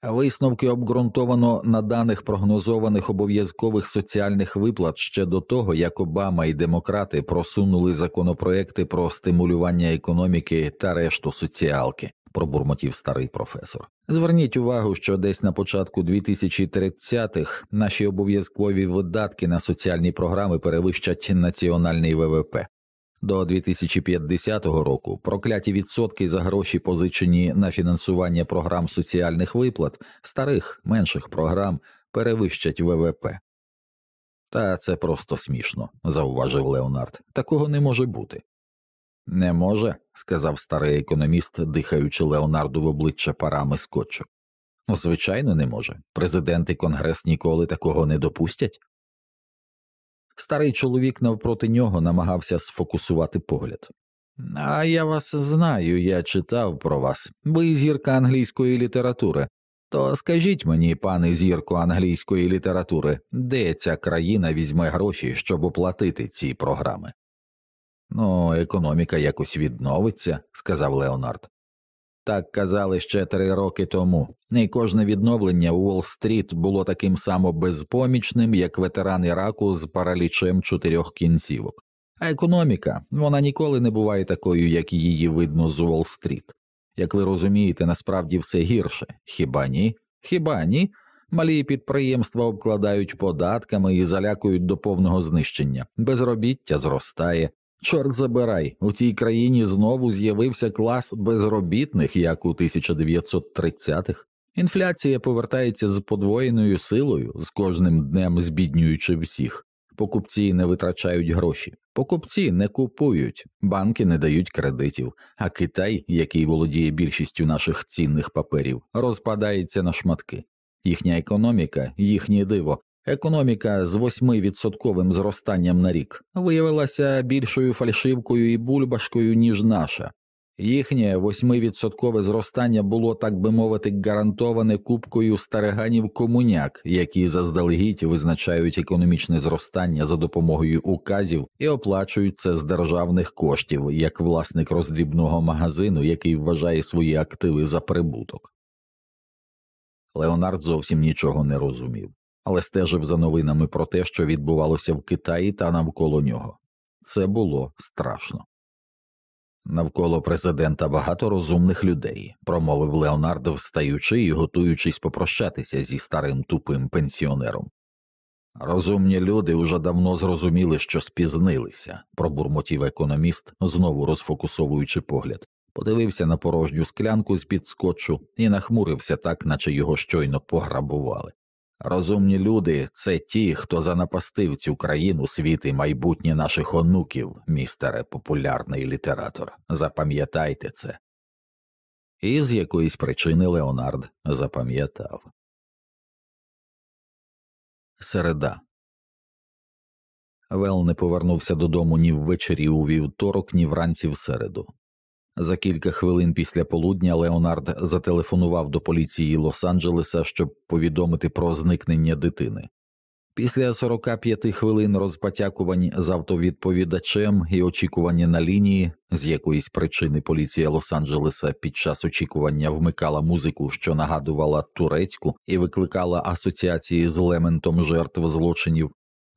Висновки обґрунтовано на даних прогнозованих обов'язкових соціальних виплат ще до того, як Обама і демократи просунули законопроекти про стимулювання економіки та решту соціалки, пробурмотів старий професор. Зверніть увагу, що десь на початку 2030-х наші обов'язкові видатки на соціальні програми перевищать національний ВВП. До 2050 року прокляті відсотки за гроші, позичені на фінансування програм соціальних виплат, старих менших програм перевищать ВВП. Та це просто смішно, зауважив Леонард. Такого не може бути. Не може, сказав старий економіст, дихаючи Леонарду в обличчя парами скотчу. Ну, звичайно, не може. Президент і конгрес ніколи такого не допустять. Старий чоловік навпроти нього намагався сфокусувати погляд. А я вас знаю, я читав про вас, ви зірка англійської літератури. То скажіть мені, пане зірко англійської літератури, де ця країна візьме гроші, щоб оплатити ці програми? Ну, економіка якось відновиться, сказав Леонард. Так казали ще три роки тому, і кожне відновлення у Уолл-стріт було таким само безпомічним, як ветеран Іраку з паралічем чотирьох кінцівок. А економіка вона ніколи не буває такою, як її видно з Уолл-стріт. Як ви розумієте, насправді все гірше. Хіба ні? Хіба ні? Малі підприємства обкладають податками і залякують до повного знищення, безробіття зростає, Чорт забирай, у цій країні знову з'явився клас безробітних, як у 1930-х. Інфляція повертається з подвоєною силою, з кожним днем збіднюючи всіх. Покупці не витрачають гроші, покупці не купують, банки не дають кредитів, а Китай, який володіє більшістю наших цінних паперів, розпадається на шматки. Їхня економіка, їхнє диво, Економіка з 8% зростанням на рік виявилася більшою фальшивкою і бульбашкою, ніж наша. Їхнє 8% зростання було, так би мовити, гарантоване кубкою стариганів комуняк, які заздалегідь визначають економічне зростання за допомогою указів і оплачують це з державних коштів як власник роздрібного магазину, який вважає свої активи за прибуток. Леонард зовсім нічого не розумів але стежив за новинами про те, що відбувалося в Китаї та навколо нього. Це було страшно. Навколо президента багато розумних людей, промовив Леонардо, встаючи і готуючись попрощатися зі старим тупим пенсіонером. Розумні люди уже давно зрозуміли, що спізнилися, пробурмотів економіст, знову розфокусовуючи погляд, подивився на порожню склянку з під скотчу і нахмурився так, наче його щойно пограбували. Розумні люди це ті, хто занапастив цю країну світ і майбутнє наших онуків, містере популярний літератор. Запам'ятайте це. І з якоїсь причини Леонард запам'ятав. Середа. Вел не повернувся додому ні ввечері у вівторок, ні вранці в середу. За кілька хвилин після полудня Леонард зателефонував до поліції Лос-Анджелеса, щоб повідомити про зникнення дитини. Після 45 хвилин розпотякувань з автовідповідачем і очікування на лінії, з якоїсь причини поліція Лос-Анджелеса під час очікування вмикала музику, що нагадувала турецьку, і викликала асоціації з лементом жертв злочинів,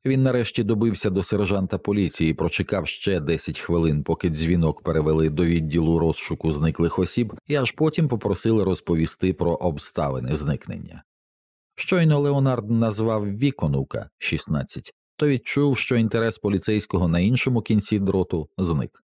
він нарешті добився до сержанта поліції, прочекав ще 10 хвилин, поки дзвінок перевели до відділу розшуку зниклих осіб, і аж потім попросили розповісти про обставини зникнення. Щойно Леонард назвав віконука 16, то відчув, що інтерес поліцейського на іншому кінці дроту зник.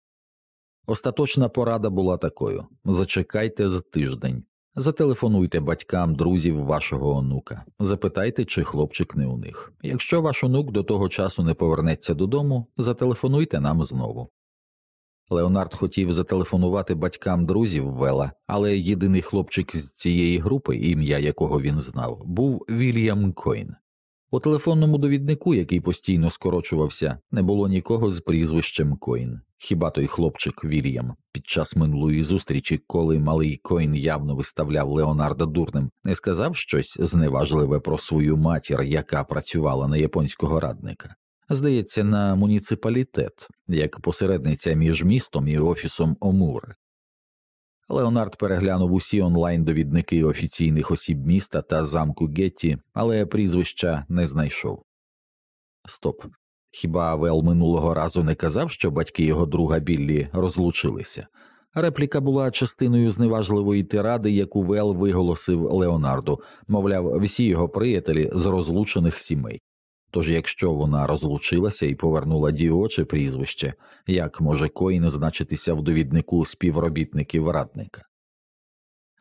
Остаточна порада була такою зачекайте з тиждень, Зателефонуйте батькам друзів вашого онука, запитайте, чи хлопчик не у них. Якщо ваш онук до того часу не повернеться додому, зателефонуйте нам знову. Леонард хотів зателефонувати батькам друзів Вела, але єдиний хлопчик з цієї групи, ім'я якого він знав, був Вільям Койн. У телефонному довіднику, який постійно скорочувався, не було нікого з прізвищем Койн. Хіба той хлопчик Вільям під час минулої зустрічі, коли малий Койн явно виставляв Леонарда дурним, не сказав щось зневажливе про свою матір, яка працювала на японського радника? Здається, на муніципалітет, як посередниця між містом і офісом Омури. Леонард переглянув усі онлайн довідники офіційних осіб міста та замку Гетті, але прізвища не знайшов. Стоп. Хіба Вел минулого разу не казав, що батьки його друга Біллі розлучилися? Репліка була частиною зневажливої тиради, яку Вел виголосив Леонарду, мовляв, всі його приятелі з розлучених сімей. Тож, якщо вона розлучилася і повернула діоче прізвище, як може Коїн значитися в довіднику співробітників радника?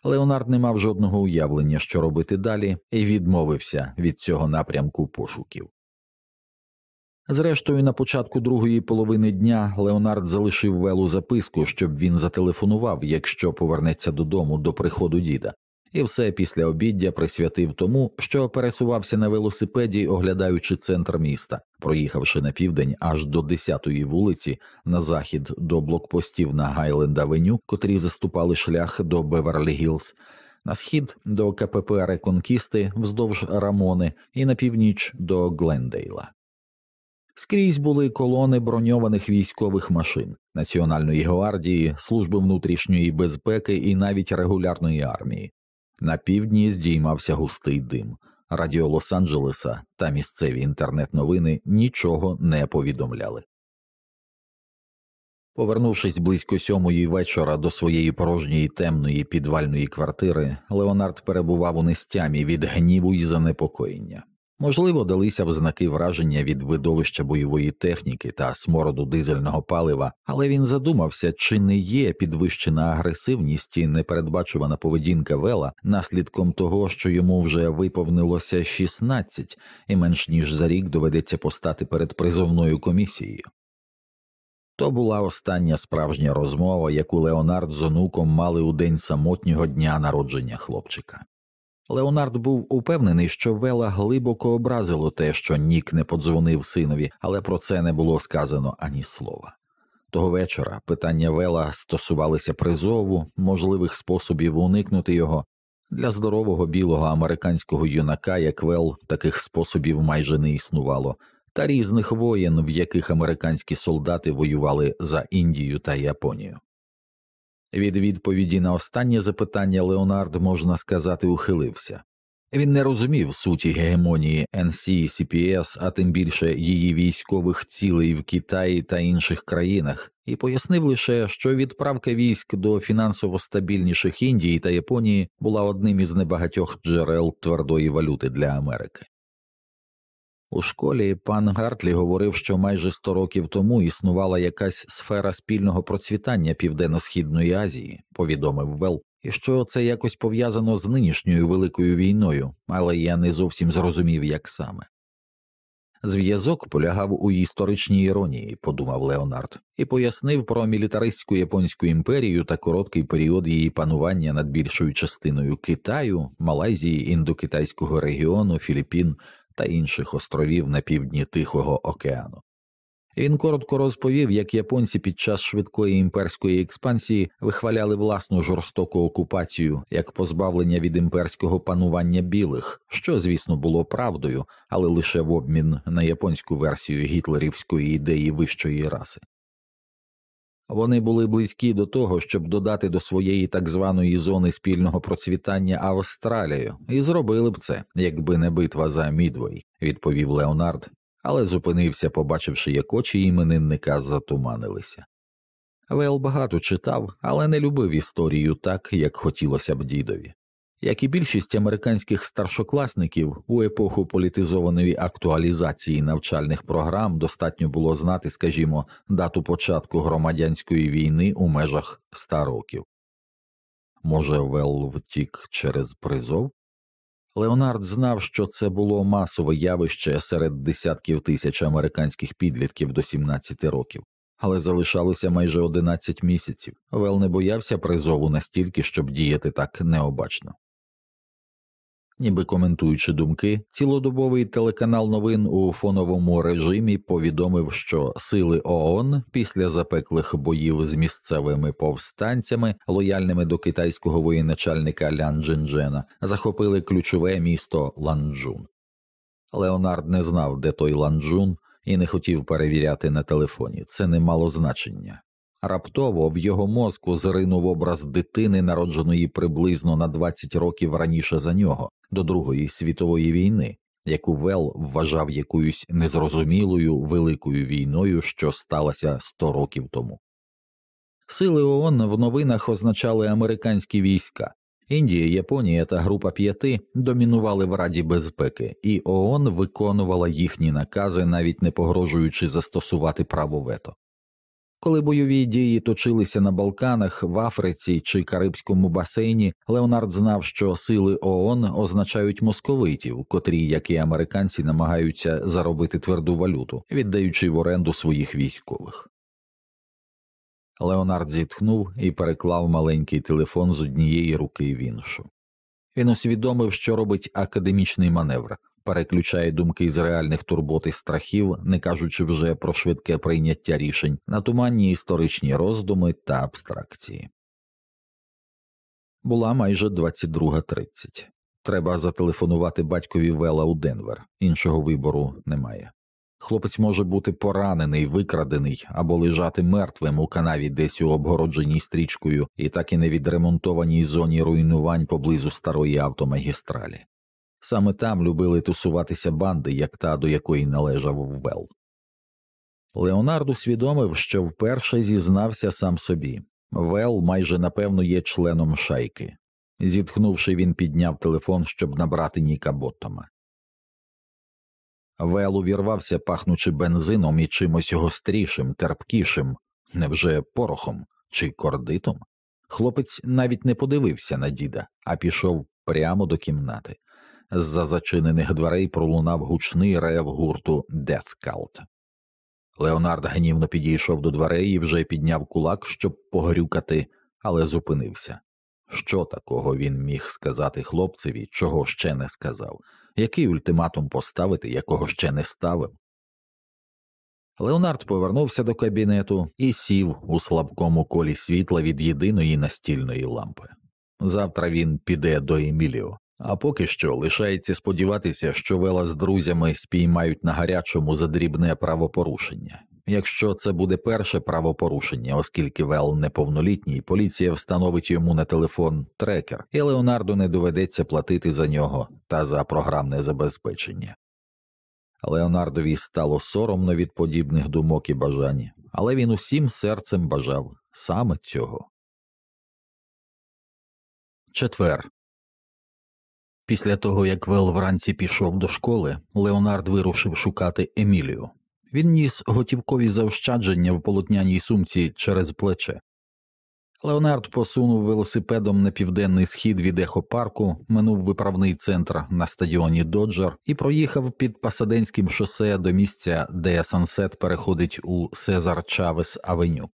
Леонард не мав жодного уявлення, що робити далі, і відмовився від цього напрямку пошуків. Зрештою, на початку другої половини дня Леонард залишив Велу записку, щоб він зателефонував, якщо повернеться додому до приходу діда, і все пообіддя присвятив тому, що пересувався на велосипеді, оглядаючи центр міста, проїхавши на південь аж до 10-ї вулиці, на захід до блокпостів на Гайленд Авеню, котрі заступали шлях до Беверлі Гілз, на схід до КПП Реконкісти вздовж Рамони і на північ до Глендейла. Скрізь були колони броньованих військових машин, Національної гвардії, служби внутрішньої безпеки і навіть регулярної армії. На півдні здіймався густий дим. Радіо Лос-Анджелеса та місцеві інтернет-новини нічого не повідомляли. Повернувшись близько сьомої вечора до своєї порожньої темної підвальної квартири, Леонард перебував у нестямі від гніву і занепокоєння. Можливо, далися в знаки враження від видовища бойової техніки та смороду дизельного палива, але він задумався, чи не є підвищена агресивність і непередбачувана поведінка Вела наслідком того, що йому вже виповнилося 16 і менш ніж за рік доведеться постати перед призовною комісією. То була остання справжня розмова, яку Леонард з онуком мали у день самотнього дня народження хлопчика. Леонард був упевнений, що Вела глибоко образило те, що Нік не подзвонив синові, але про це не було сказано ані слова. Того вечора питання Вела стосувалися призову, можливих способів уникнути його. Для здорового білого американського юнака, як Вел, таких способів майже не існувало, та різних воєн, в яких американські солдати воювали за Індію та Японію. Від відповіді на останнє запитання Леонард, можна сказати, ухилився. Він не розумів суті гегемонії NCCPS, а тим більше її військових цілей в Китаї та інших країнах, і пояснив лише, що відправка військ до фінансово стабільніших Індії та Японії була одним із небагатьох джерел твердої валюти для Америки. У школі пан Гартлі говорив, що майже сто років тому існувала якась сфера спільного процвітання Південно-Східної Азії, повідомив Вел, і що це якось пов'язано з нинішньою великою війною, але я не зовсім зрозумів, як саме. Зв'язок полягав у історичній іронії, подумав Леонард, і пояснив про мілітаристську японську імперію та короткий період її панування над більшою частиною Китаю, Малайзії, індокитайського регіону, Філіппін та інших островів на півдні Тихого океану. Він коротко розповів, як японці під час швидкої імперської експансії вихваляли власну жорстоку окупацію як позбавлення від імперського панування білих, що, звісно, було правдою, але лише в обмін на японську версію гітлерівської ідеї вищої раси. Вони були близькі до того, щоб додати до своєї так званої зони спільного процвітання Австралію, і зробили б це, якби не битва за Мідвей, відповів Леонард, але зупинився, побачивши, як очі іменинника затуманилися. Вел багато читав, але не любив історію так, як хотілося б дідові. Як і більшість американських старшокласників у епоху політизованої актуалізації навчальних програм достатньо було знати, скажімо, дату початку громадянської війни у межах ста років. Може, Вел втік через призов? Леонард знав, що це було масове явище серед десятків тисяч американських підлітків до 17 років, але залишалося майже 11 місяців. Вел не боявся призову настільки, щоб діяти так необачно. Ніби коментуючи думки, цілодобовий телеканал новин у фоновому режимі повідомив, що сили ООН після запеклих боїв з місцевими повстанцями, лояльними до китайського воєначальника Лян Джинджена, захопили ключове місто Ланджун. Леонард не знав, де той Ланджун, і не хотів перевіряти на телефоні. Це не мало значення. Раптово в його мозку зринув образ дитини, народженої приблизно на 20 років раніше за нього, до Другої світової війни, яку Вел вважав якоюсь незрозумілою великою війною, що сталася 100 років тому. Сили ООН в новинах означали американські війська. Індія, Японія та Група п'яти домінували в Раді безпеки, і ООН виконувала їхні накази, навіть не погрожуючи застосувати право вето. Коли бойові дії точилися на Балканах, в Африці чи Карибському басейні, Леонард знав, що сили ООН означають московитів, котрі, як і американці, намагаються заробити тверду валюту, віддаючи в оренду своїх військових. Леонард зітхнув і переклав маленький телефон з однієї руки в іншу. Він усвідомив, що робить академічний маневр, переключає думки з реальних турбот і страхів, не кажучи вже про швидке прийняття рішень на туманні історичні роздуми та абстракції. Була майже 22.30. Треба зателефонувати батькові Вела у Денвер, іншого вибору немає. Хлопець може бути поранений, викрадений або лежати мертвим у канаві десь у обгородженій стрічкою і так і не відремонтованій зоні руйнувань поблизу старої автомагістралі. Саме там любили тусуватися банди, як та, до якої належав Вел. Леонард усвідомив, що вперше зізнався сам собі Вел майже напевно є членом шайки. Зітхнувши, він підняв телефон, щоб набрати Ніка Боттома. Вел увірвався, пахнучи бензином і чимось гострішим, терпкішим, невже порохом чи кордитом. Хлопець навіть не подивився на діда, а пішов прямо до кімнати. З-за зачинених дверей пролунав гучний рев гурту Дескалт. Леонард гнівно підійшов до дверей і вже підняв кулак, щоб погрюкати, але зупинився. Що такого він міг сказати хлопцеві, чого ще не сказав, який ультиматум поставити, якого ще не ставив? Леонард повернувся до кабінету і сів у слабкому колі світла від єдиної настільної лампи. Завтра він піде до Еміліо, а поки що лишається сподіватися, що вела з друзями спіймають на гарячому за дрібне правопорушення. Якщо це буде перше правопорушення, оскільки Вел неповнолітній, поліція встановить йому на телефон трекер, і Леонарду не доведеться платити за нього та за програмне забезпечення. Леонардові стало соромно від подібних думок і бажань, але він усім серцем бажав саме цього. Четвер. Після того, як Вел вранці пішов до школи, Леонард вирушив шукати Емілію. Він ніс готівкові заощадження в полотняній сумці через плече. Леонард посунув велосипедом на південний схід від Ехо-парку, минув виправний центр на стадіоні Доджер і проїхав під Пасаденським шосе до місця, де Сансет переходить у Сезар Чавес Авеню.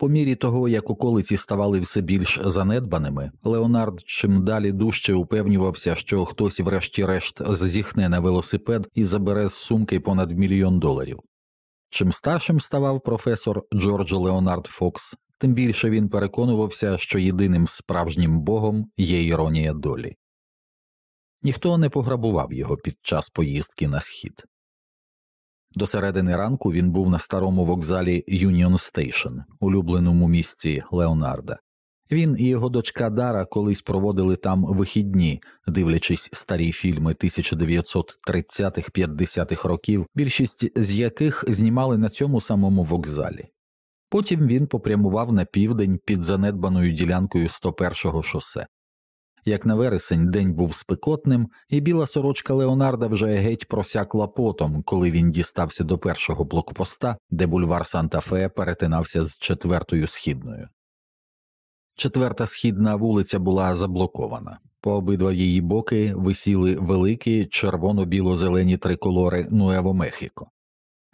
По мірі того, як околиці ставали все більш занедбаними, Леонард чим далі дужче упевнювався, що хтось, врешті-решт, зіхне на велосипед і забере з сумки понад мільйон доларів. Чим старшим ставав професор Джордж Леонард Фокс, тим більше він переконувався, що єдиним справжнім богом є іронія долі. Ніхто не пограбував його під час поїздки на схід. До середини ранку він був на старому вокзалі Юніон Стейшн, улюбленому місці Леонарда. Він і його дочка Дара колись проводили там вихідні, дивлячись старі фільми 1930-50-х років, більшість з яких знімали на цьому самому вокзалі. Потім він попрямував на південь під занедбаною ділянкою 101-го шосе. Як на вересень день був спекотним, і біла сорочка Леонарда вже геть просякла потом, коли він дістався до першого блокпоста, де бульвар Санта Фе перетинався з четвертою східною. Четверта східна вулиця була заблокована. По обидва її боки висіли великі червоно-біло-зелені триколори Нуево Мехіко.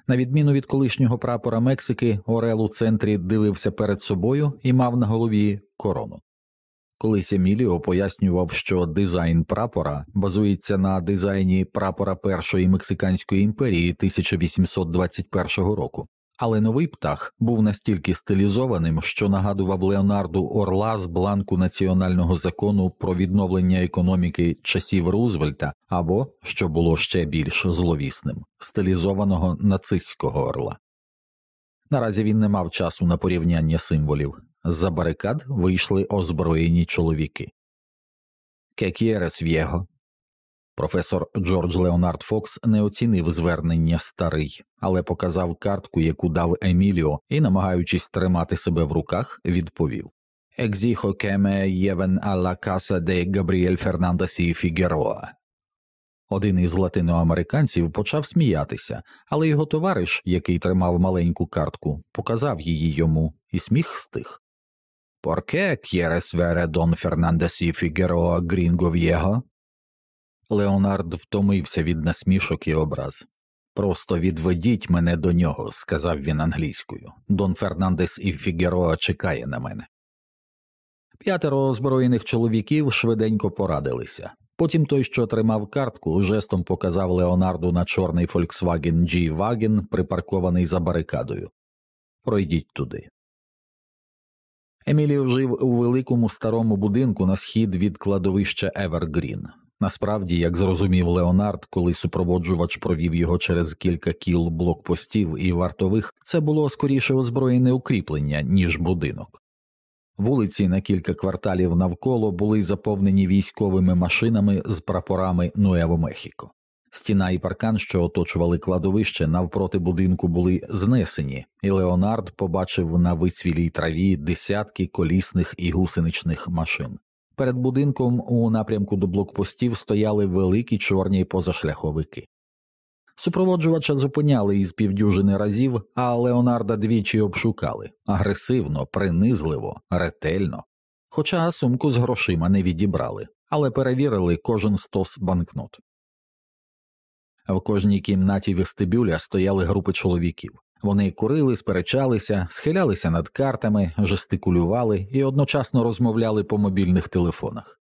На відміну від колишнього прапора Мексики, Орел у центрі дивився перед собою і мав на голові корону. Колись Еміліо пояснював, що дизайн прапора базується на дизайні прапора Першої Мексиканської імперії 1821 року, але новий птах був настільки стилізованим, що нагадував Леонарду Орла з бланку національного закону про відновлення економіки часів Рузвельта або, що було ще більш зловісним, стилізованого нацистського орла. Наразі він не мав часу на порівняння символів. З-за барикад вийшли озброєні чоловіки. Кекєрес в'єго. Професор Джордж Леонард Фокс не оцінив звернення старий, але показав картку, яку дав Еміліо, і, намагаючись тримати себе в руках, відповів Екзіхо кеме євен алла каса де Габріель Фернандесі Фігероа. Один із латиноамериканців почав сміятися, але його товариш, який тримав маленьку картку, показав її йому, і сміх стих. Порке quieres ver Фернандес і Фігероа Грінго В'єго? Леонард втомився від насмішок і образ. Просто відведіть мене до нього, сказав він англійською. Дон Фернандес і Фігероа чекає на мене. П'ятеро озброєних чоловіків швиденько порадилися. Потім той, що тримав картку, жестом показав Леонарду на чорний Volkswagen G-Wagen, припаркований за барикадою. Пройдіть туди. Еміліо жив у великому старому будинку на схід від кладовища Евергрін. Насправді, як зрозумів Леонард, коли супроводжувач провів його через кілька кіл блокпостів і вартових, це було скоріше озброєне укріплення, ніж будинок. Вулиці на кілька кварталів навколо були заповнені військовими машинами з прапорами Нуево Мехіко. Стіна і паркан, що оточували кладовище, навпроти будинку були знесені, і Леонард побачив на вицвілій траві десятки колісних і гусеничних машин. Перед будинком у напрямку до блокпостів стояли великі чорні позашляховики. Супроводжувача зупиняли із півдюжини разів, а Леонарда двічі обшукали агресивно, принизливо, ретельно. Хоча сумку з грошима не відібрали, але перевірили кожен стос банкнот. В кожній кімнаті вестибюля стояли групи чоловіків. Вони курили, сперечалися, схилялися над картами, жестикулювали і одночасно розмовляли по мобільних телефонах.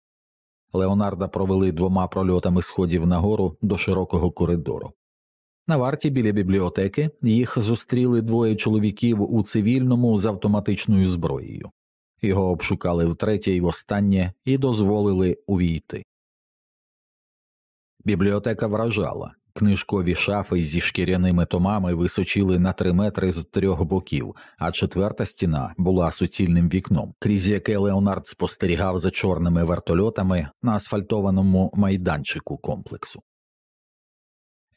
Леонарда провели двома прольотами сходів нагору до широкого коридору. На варті біля бібліотеки їх зустріли двоє чоловіків у цивільному з автоматичною зброєю. Його обшукали втретє й востаннє і дозволили увійти. Бібліотека вражала. Книжкові шафи зі шкіряними томами височили на три метри з трьох боків, а четверта стіна була суцільним вікном, крізь яке Леонард спостерігав за чорними вертольотами на асфальтованому майданчику комплексу.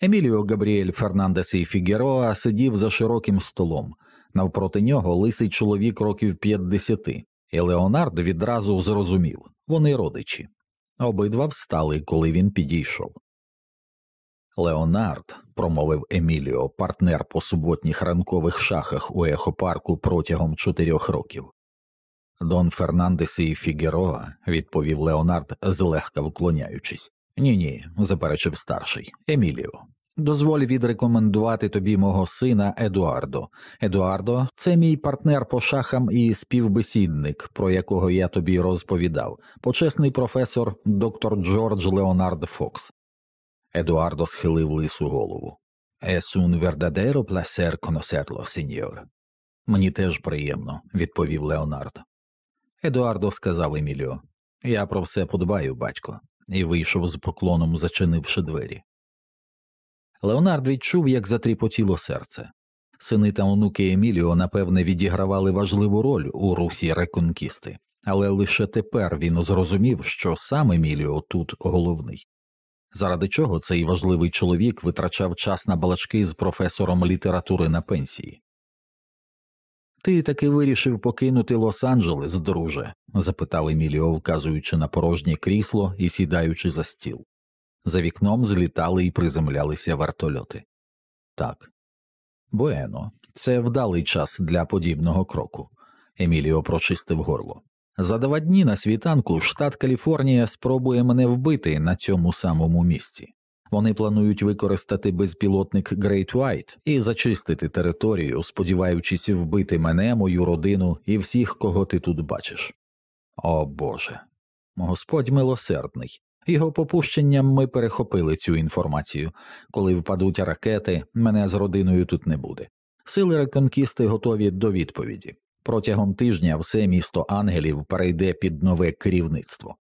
Еміліо Габріель Фернандес і Фігероа сидів за широким столом, навпроти нього лисий чоловік років п'ятдесяти, і Леонард відразу зрозумів вони родичі. Обидва встали, коли він підійшов. Леонард, промовив Еміліо, партнер по суботніх ранкових шахах у ехопарку протягом чотирьох років. Дон Фернандес і Фігероа, відповів Леонард, злегка вклоняючись. Ні, ні, заперечив старший. Еміліо. Дозволь відрекомендувати тобі мого сина Едуардо. Едуардо, це мій партнер по шахам і співбесідник, про якого я тобі розповідав, почесний професор доктор Джордж Леонард Фокс. Едуардо схилив лису голову. «Es un verdadero placer conocerlo, сеньор». Мені теж приємно, відповів Леонардо. Едуардо сказав Еміліо. Я про все подбаю, батько, і вийшов з поклоном, зачинивши двері. Леонард відчув, як затріпотіло серце. Сини та онуки Еміліо, напевне, відігравали важливу роль у русі реконкісти, але лише тепер він зрозумів, що сам Еміліо тут головний. Заради чого цей важливий чоловік витрачав час на балачки з професором літератури на пенсії. Ти таки вирішив покинути Лос-Анджелес, друже? запитав Еміліо, вказуючи на порожнє крісло і сідаючи за стіл. За вікном злітали і приземлялися вертольоти. Так. Буено, це вдалий час для подібного кроку. Еміліо прочистив горло. За два дні на світанку штат Каліфорнія спробує мене вбити на цьому самому місці. Вони планують використати безпілотник Great White і зачистити територію, сподіваючись вбити мене, мою родину і всіх, кого ти тут бачиш. О Боже. Господь милосердний. Його попущенням ми перехопили цю інформацію. Коли впадуть ракети, мене з родиною тут не буде. Сили реконкісти готові до відповіді. Протягом тижня все місто ангелів перейде під нове керівництво.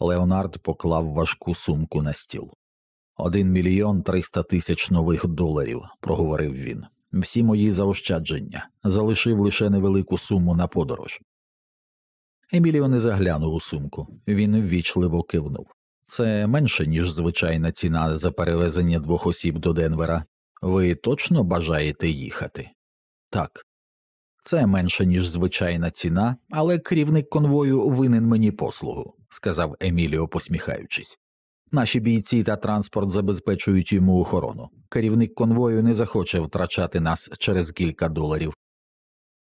Леонард поклав важку сумку на стіл. Один мільйон триста тисяч нових доларів, проговорив він. Всі мої заощадження залишив лише невелику суму на подорож. Еміліо не заглянув у сумку, він ввічливо кивнув. Це менше, ніж звичайна ціна за перевезення двох осіб до Денвера. Ви точно бажаєте їхати? Так. Це менше, ніж звичайна ціна, але керівник конвою винен мені послугу, сказав Еміліо, посміхаючись. Наші бійці та транспорт забезпечують йому охорону. Керівник конвою не захоче втрачати нас через кілька доларів.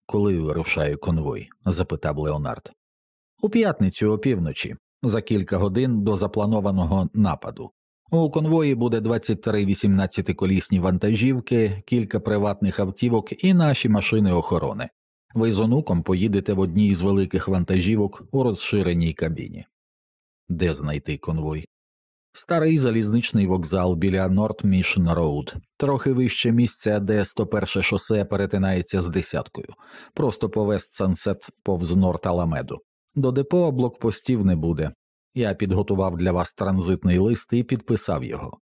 Коли вирушає конвой? запитав Леонард. У п'ятницю опівночі, за кілька годин до запланованого нападу. У конвої буде 23 18-колісні вантажівки, кілька приватних автівок і наші машини охорони. Ви з онуком поїдете в одній з великих вантажівок у розширеній кабіні. Де знайти конвой? Старий залізничний вокзал біля Норт Мішн Роуд, трохи вище місця, де 101 шосе перетинається з десяткою, просто по Сансет повз Норт Аламеду. До депо блокпостів не буде. Я підготував для вас транзитний лист і підписав його.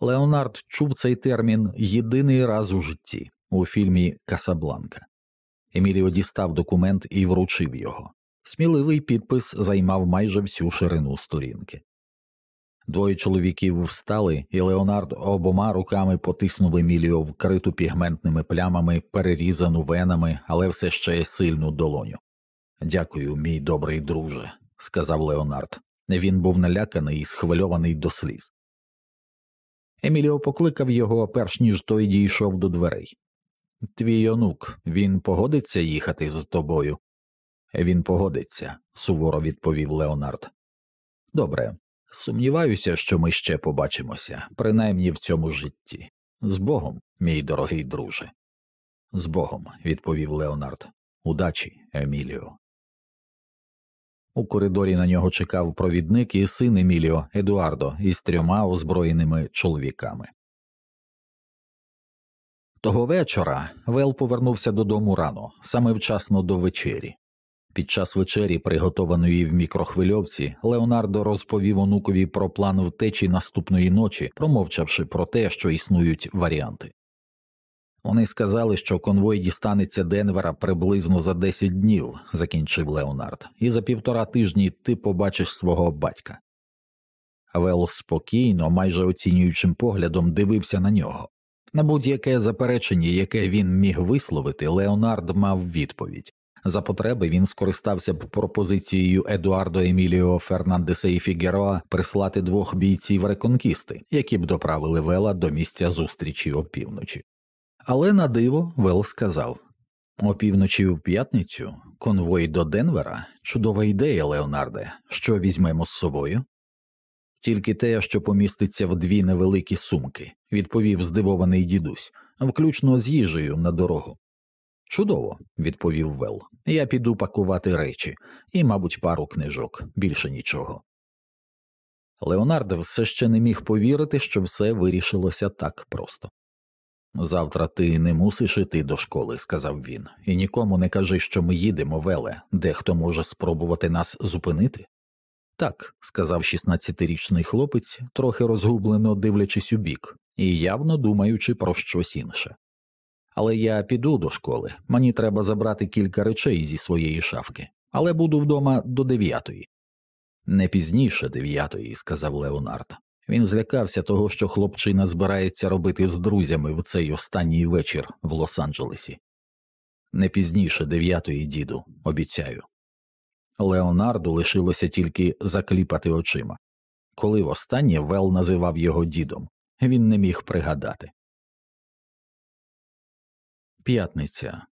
Леонард чув цей термін єдиний раз у житті у фільмі Касабланка. Еміліо дістав документ і вручив його. Сміливий підпис займав майже всю ширину сторінки. Двоє чоловіків встали, і Леонард обома руками потиснув Еміліо вкриту пігментними плямами, перерізану венами, але все ще сильну долоню. Дякую, мій добрий друже, сказав Леонард. Він був наляканий і схвильований до сліз. Еміліо покликав його, перш ніж той дійшов до дверей. Твій онук, він погодиться їхати з тобою? Він погодиться, суворо відповів Леонард. Добре, сумніваюся, що ми ще побачимося, принаймні в цьому житті. З Богом, мій дорогий друже. З Богом, відповів Леонард. Удачі, Еміліо. У коридорі на нього чекав провідник і син Еміліо Едуардо із трьома озброєними чоловіками. Того вечора Вел повернувся додому рано, саме вчасно до вечері. Під час вечері, приготованої в мікрохвильовці, Леонардо розповів онукові про план втечі наступної ночі, промовчавши про те, що існують варіанти. Вони сказали, що конвой дістанеться Денвера приблизно за 10 днів, закінчив Леонард, і за півтора тижні ти побачиш свого батька. Вел спокійно, майже оцінюючим поглядом, дивився на нього. На будь-яке заперечення, яке він міг висловити, Леонард мав відповідь. За потреби він скористався б пропозицією Едуардо Еміліо Фернандеса і Фігероа прислати двох бійців реконкісти, які б доправили Вела до місця зустрічі опівночі. Але на диво Вел сказав опівночі в п'ятницю конвой до Денвера чудова ідея, Леонарде, що візьмемо з собою. Тільки те, що поміститься в дві невеликі сумки, відповів здивований дідусь, включно з їжею на дорогу. Чудово, відповів Вел. Я піду пакувати речі і, мабуть, пару книжок, більше нічого. Леонард все ще не міг повірити, що все вирішилося так просто. Завтра ти не мусиш іти до школи, сказав він, і нікому не кажи, що ми їдемо, Веле, дехто може спробувати нас зупинити. Так, сказав 16-річний хлопець, трохи розгублено дивлячись у бік, і явно думаючи про щось інше. Але я піду до школи, мені треба забрати кілька речей зі своєї шафки, але буду вдома до дев'ятої. Не пізніше дев'ятої, сказав Леонард. Він злякався того, що хлопчина збирається робити з друзями в цей останній вечір в Лос-Анджелесі. Не пізніше дев'ятої, діду, обіцяю. Леонарду лишилося тільки закліпати очима. Коли востаннє Вел називав його дідом, він не міг пригадати. П'ятниця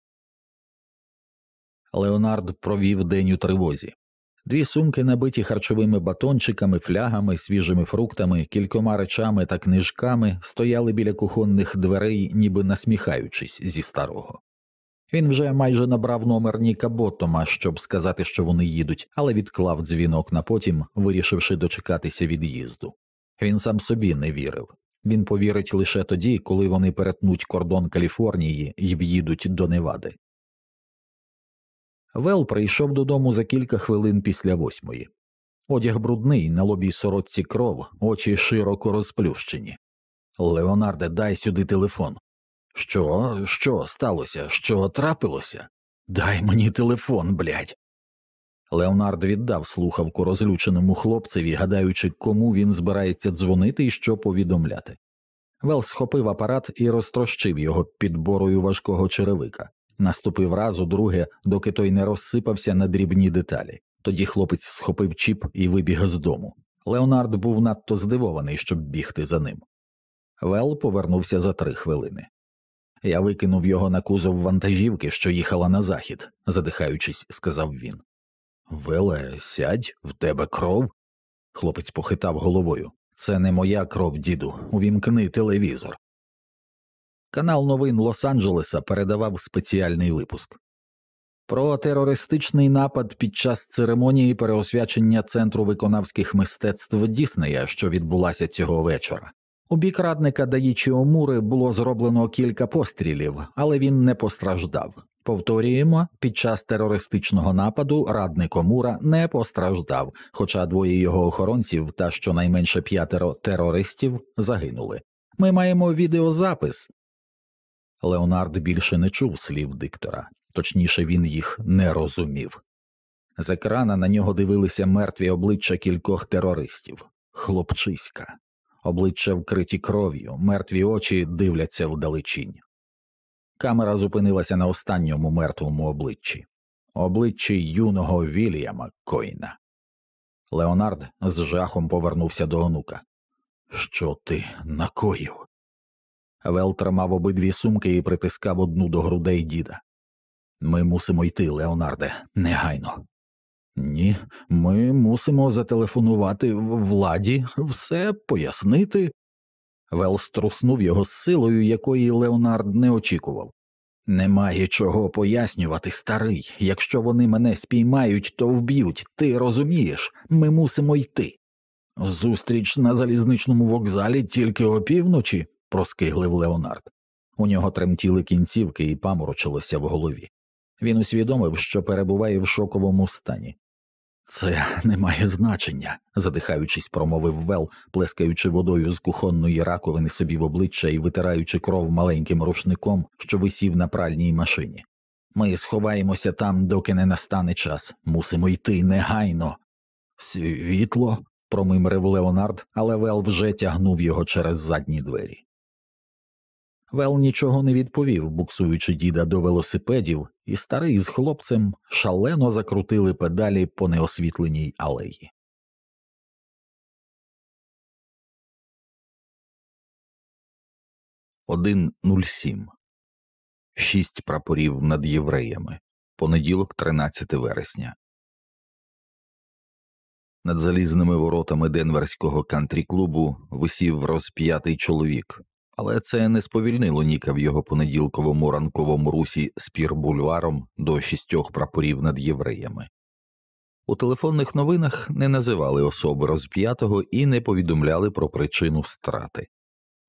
Леонард провів день у тривозі. Дві сумки, набиті харчовими батончиками, флягами, свіжими фруктами, кількома речами та книжками, стояли біля кухонних дверей, ніби насміхаючись зі старого. Він вже майже набрав номер Ніка Боттома, щоб сказати, що вони їдуть, але відклав дзвінок на потім, вирішивши дочекатися від'їзду. Він сам собі не вірив. Він повірить лише тоді, коли вони перетнуть кордон Каліфорнії і в'їдуть до Невади. Вел прийшов додому за кілька хвилин після восьмої. Одяг брудний, на лобі й сорочці кров, очі широко розплющені. Леонарде, дай сюди телефон. Що, що сталося? Що трапилося? Дай мені телефон, блядь. Леонард віддав слухавку розлюченому хлопцеві, гадаючи, кому він збирається дзвонити і що повідомляти. Вел схопив апарат і розтрощив його підбором важкого черевика. Наступив раз друге, доки той не розсипався на дрібні деталі. Тоді хлопець схопив чіп і вибіг з дому. Леонард був надто здивований, щоб бігти за ним. Вел повернувся за три хвилини. Я викинув його на кузов вантажівки, що їхала на захід, задихаючись, сказав він. Веле, сядь, в тебе кров. Хлопець похитав головою. Це не моя кров, діду. Увімкни телевізор. Канал новин Лос-Анджелеса передавав спеціальний випуск. Про терористичний напад під час церемонії переосвячення Центру виконавських мистецтв Діснея, що відбулася цього вечора. У бік радника Даїчі Омури було зроблено кілька пострілів, але він не постраждав. Повторюємо, під час терористичного нападу радник Омура не постраждав, хоча двоє його охоронців та щонайменше п'ятеро терористів загинули. Ми маємо відеозапис. Леонард більше не чув слів диктора, точніше, він їх не розумів. З екрана на нього дивилися мертві обличчя кількох терористів, хлопчиська обличчя вкриті кров'ю, мертві очі дивляться вдалечінь. Камера зупинилася на останньому мертвому обличчі, обличчі юного Вільяма Койна. Леонард з жахом повернувся до онука. Що ти накоїв? Вел тримав обидві сумки і притискав одну до грудей діда. Ми мусимо йти, Леонарде, негайно. Ні, ми мусимо зателефонувати владі, все пояснити. Вел струснув його з силою, якої Леонард не очікував. Немає чого пояснювати, старий. Якщо вони мене спіймають, то вб'ють. Ти розумієш, ми мусимо йти. Зустріч на залізничному вокзалі тільки опівночі, проскиглив Леонард. У нього тремтіли кінцівки і паморочилося в голові. Він усвідомив, що перебуває в шоковому стані. Це не має значення, задихаючись, промовив Вел, плескаючи водою з кухонної раковини собі в обличчя і витираючи кров маленьким рушником, що висів на пральній машині. Ми сховаємося там, доки не настане час, мусимо йти негайно. Світло, промимрив Леонард, але Вел вже тягнув його через задні двері. Вел нічого не відповів, буксуючи діда до велосипедів, і старий з хлопцем шалено закрутили педалі по неосвітленій алеї. Один нуль сім шість прапорів над євреями. Понеділок, 13 вересня. Над залізними воротами Денверського кантрі клубу висів розп'ятий чоловік, але це не сповільнило Ніка в його понеділковому ранковому русі з бульваром до шістьох прапорів над євреями. У телефонних новинах не називали особи розп'ятого і не повідомляли про причину страти.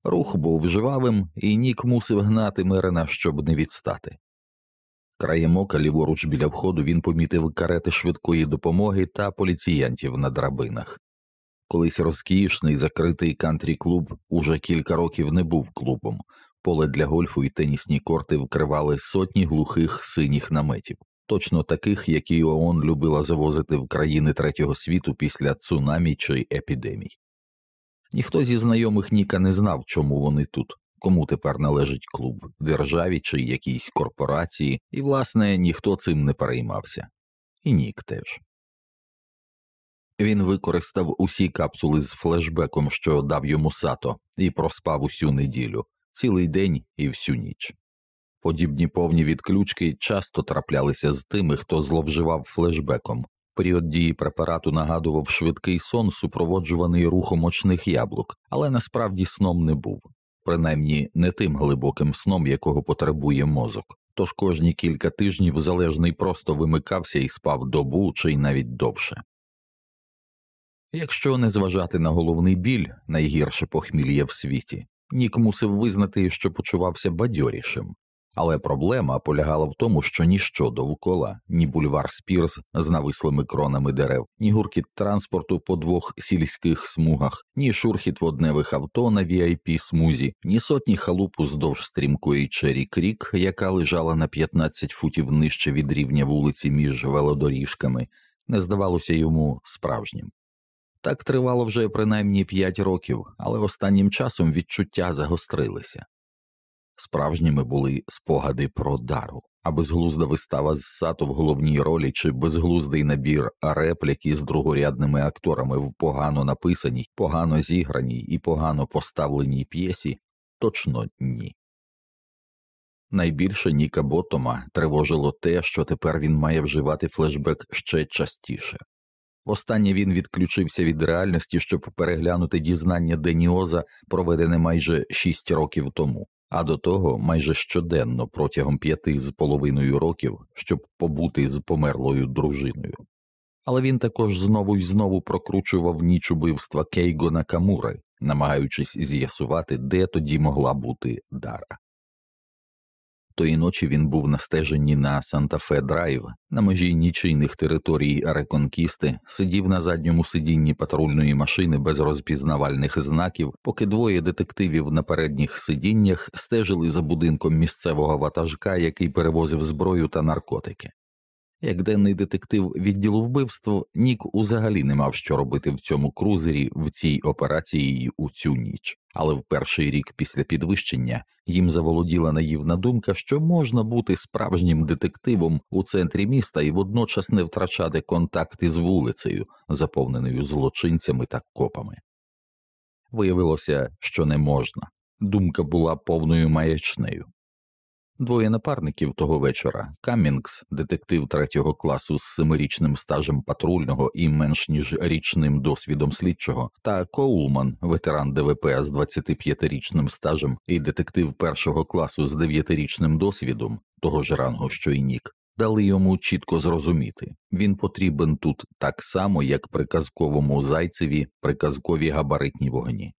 Рух був жвавим, і Нік мусив гнати Мерена, щоб не відстати. Краєм ока ліворуч біля входу він помітив карети швидкої допомоги та поліціянтів на драбинах. Колись розкішний закритий кантрі клуб уже кілька років не був клубом, поле для гольфу і тенісні корти вкривали сотні глухих синіх наметів, точно таких, які ООН любила завозити в країни третього світу після цунамі чи епідемій. Ніхто зі знайомих Ніка не знав, чому вони тут, кому тепер належить клуб, державі чи якійсь корпорації, і, власне, ніхто цим не переймався, і Нік теж. Він використав усі капсули з флешбеком, що дав йому сато, і проспав усю неділю, цілий день і всю ніч. Подібні повні відключки часто траплялися з тими, хто зловживав флешбеком. Період дії препарату нагадував швидкий сон, супроводжуваний рухом очних яблук, але насправді сном не був, принаймні не тим глибоким сном, якого потребує мозок. тож кожні кілька тижнів залежний просто вимикався і спав добу чи й навіть довше. Якщо не зважати на головний біль, найгірше похмілля в світі, Нік мусив визнати, що почувався бадьорішим, але проблема полягала в тому, що ніщо довкола, ні бульвар Спірс з навислими кронами дерев, ні гуркіт транспорту по двох сільських смугах, ні шурхіт водневих авто на vip смузі, ні сотні халуп уздовж стрімкої Чері Крік, яка лежала на 15 футів нижче від рівня вулиці між велодоріжками, не здавалося йому справжнім. Так тривало вже принаймні п'ять років, але останнім часом відчуття загострилися. Справжніми були спогади про дару, а безглузда вистава з сато в головній ролі чи безглуздий набір реплік із другорядними акторами в погано написаній, погано зіграній і погано поставленій п'єсі точно ні. Найбільше Ніка Ботома тривожило те, що тепер він має вживати флешбек ще частіше. Востаннє він відключився від реальності, щоб переглянути дізнання Денні Оза, проведене майже шість років тому, а до того майже щоденно протягом п'яти з половиною років, щоб побути з померлою дружиною. Але він також знову й знову прокручував ніч убивства Кейго Накамури, намагаючись з'ясувати, де тоді могла бути Дара. Тої ночі він був на стеженні на Санта-Фе Драйв, на межі нічийних територій Реконкісти, сидів на задньому сидінні патрульної машини без розпізнавальних знаків, поки двоє детективів на передніх сидіннях стежили за будинком місцевого ватажка, який перевозив зброю та наркотики. Як денний детектив відділу вбивств, Нік узагалі не мав що робити в цьому крузері в цій операції у цю ніч, але в перший рік після підвищення їм заволоділа наївна думка, що можна бути справжнім детективом у центрі міста і водночас не втрачати контакти з вулицею, заповненою злочинцями та копами. Виявилося, що не можна. Думка була повною маячнею. Двоє напарників того вечора. Каммінгс, детектив третього класу з семирічним стажем патрульного і менш ніж річним досвідом слідчого, та Коулман, ветеран ДВП з 25-річним стажем і детектив першого класу з 9-річним досвідом, того ж рангу, що й Нік, дали йому чітко зрозуміти. Він потрібен тут так само, як при казковому зайцеві при казкові габаритні вогні.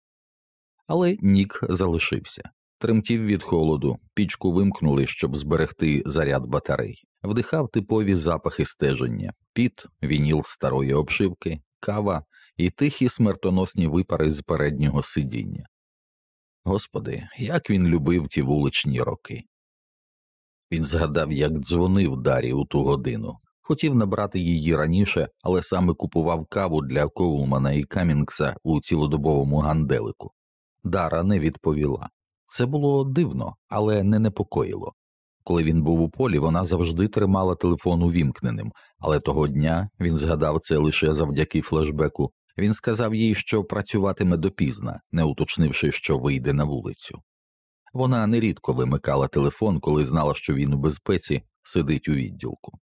Але Нік залишився тремтів від холоду, пічку вимкнули, щоб зберегти заряд батарей, вдихав типові запахи стеження, піт, вініл старої обшивки, кава і тихі смертоносні випари з переднього сидіння. Господи, як він любив ті вуличні роки. Він згадав, як дзвонив Дарі у ту годину, хотів набрати її раніше, але саме купував каву для Коулмана і Камінгса у цілодобовому ганделику. Дара не відповіла. Це було дивно, але не непокоїло. Коли він був у полі, вона завжди тримала телефон увімкненим, але того дня він згадав це лише завдяки флешбеку. Він сказав їй, що працюватиме допізна, не уточнивши, що вийде на вулицю. Вона нерідко вимикала телефон, коли знала, що він у безпеці сидить у відділку.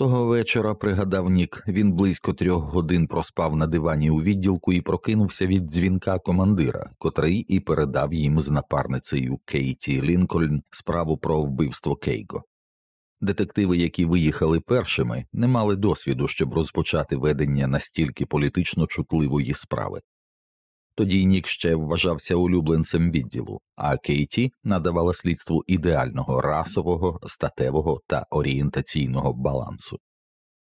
Того вечора, пригадав Нік, він близько трьох годин проспав на дивані у відділку і прокинувся від дзвінка командира, котрий і передав їм з напарницею Кейті Лінкольн справу про вбивство Кейго. Детективи, які виїхали першими, не мали досвіду, щоб розпочати ведення настільки політично чутливої справи. Тоді Нік ще вважався улюбленцем відділу, а Кейті надавала слідству ідеального расового, статевого та орієнтаційного балансу.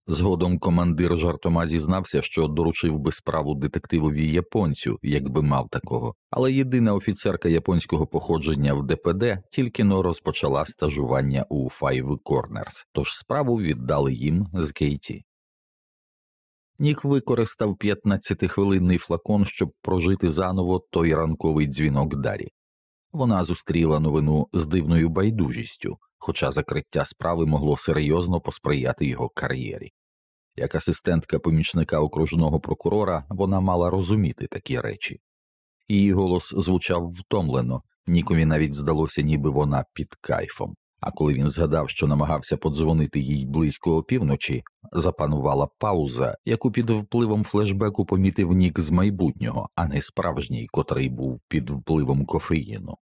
Згодом командир жартома зізнався, що доручив би справу детективові японцю, якби мав такого, але єдина офіцерка японського походження в ДПД тільки но розпочала стажування у Five Corners, тож справу віддали їм з Кейті. Нік використав 15-хвилинний флакон, щоб прожити заново той ранковий дзвінок Дарі. Вона зустріла новину з дивною байдужістю, хоча закриття справи могло серйозно посприяти його кар'єрі. Як асистентка помічника окружного прокурора вона мала розуміти такі речі. Її голос звучав втомлено, Нікові навіть здалося, ніби вона під кайфом. А коли він згадав, що намагався подзвонити їй близько опівночі, запанувала пауза, яку під впливом флешбеку помітив нік з майбутнього, а не справжній, котрий був під впливом кофеїну.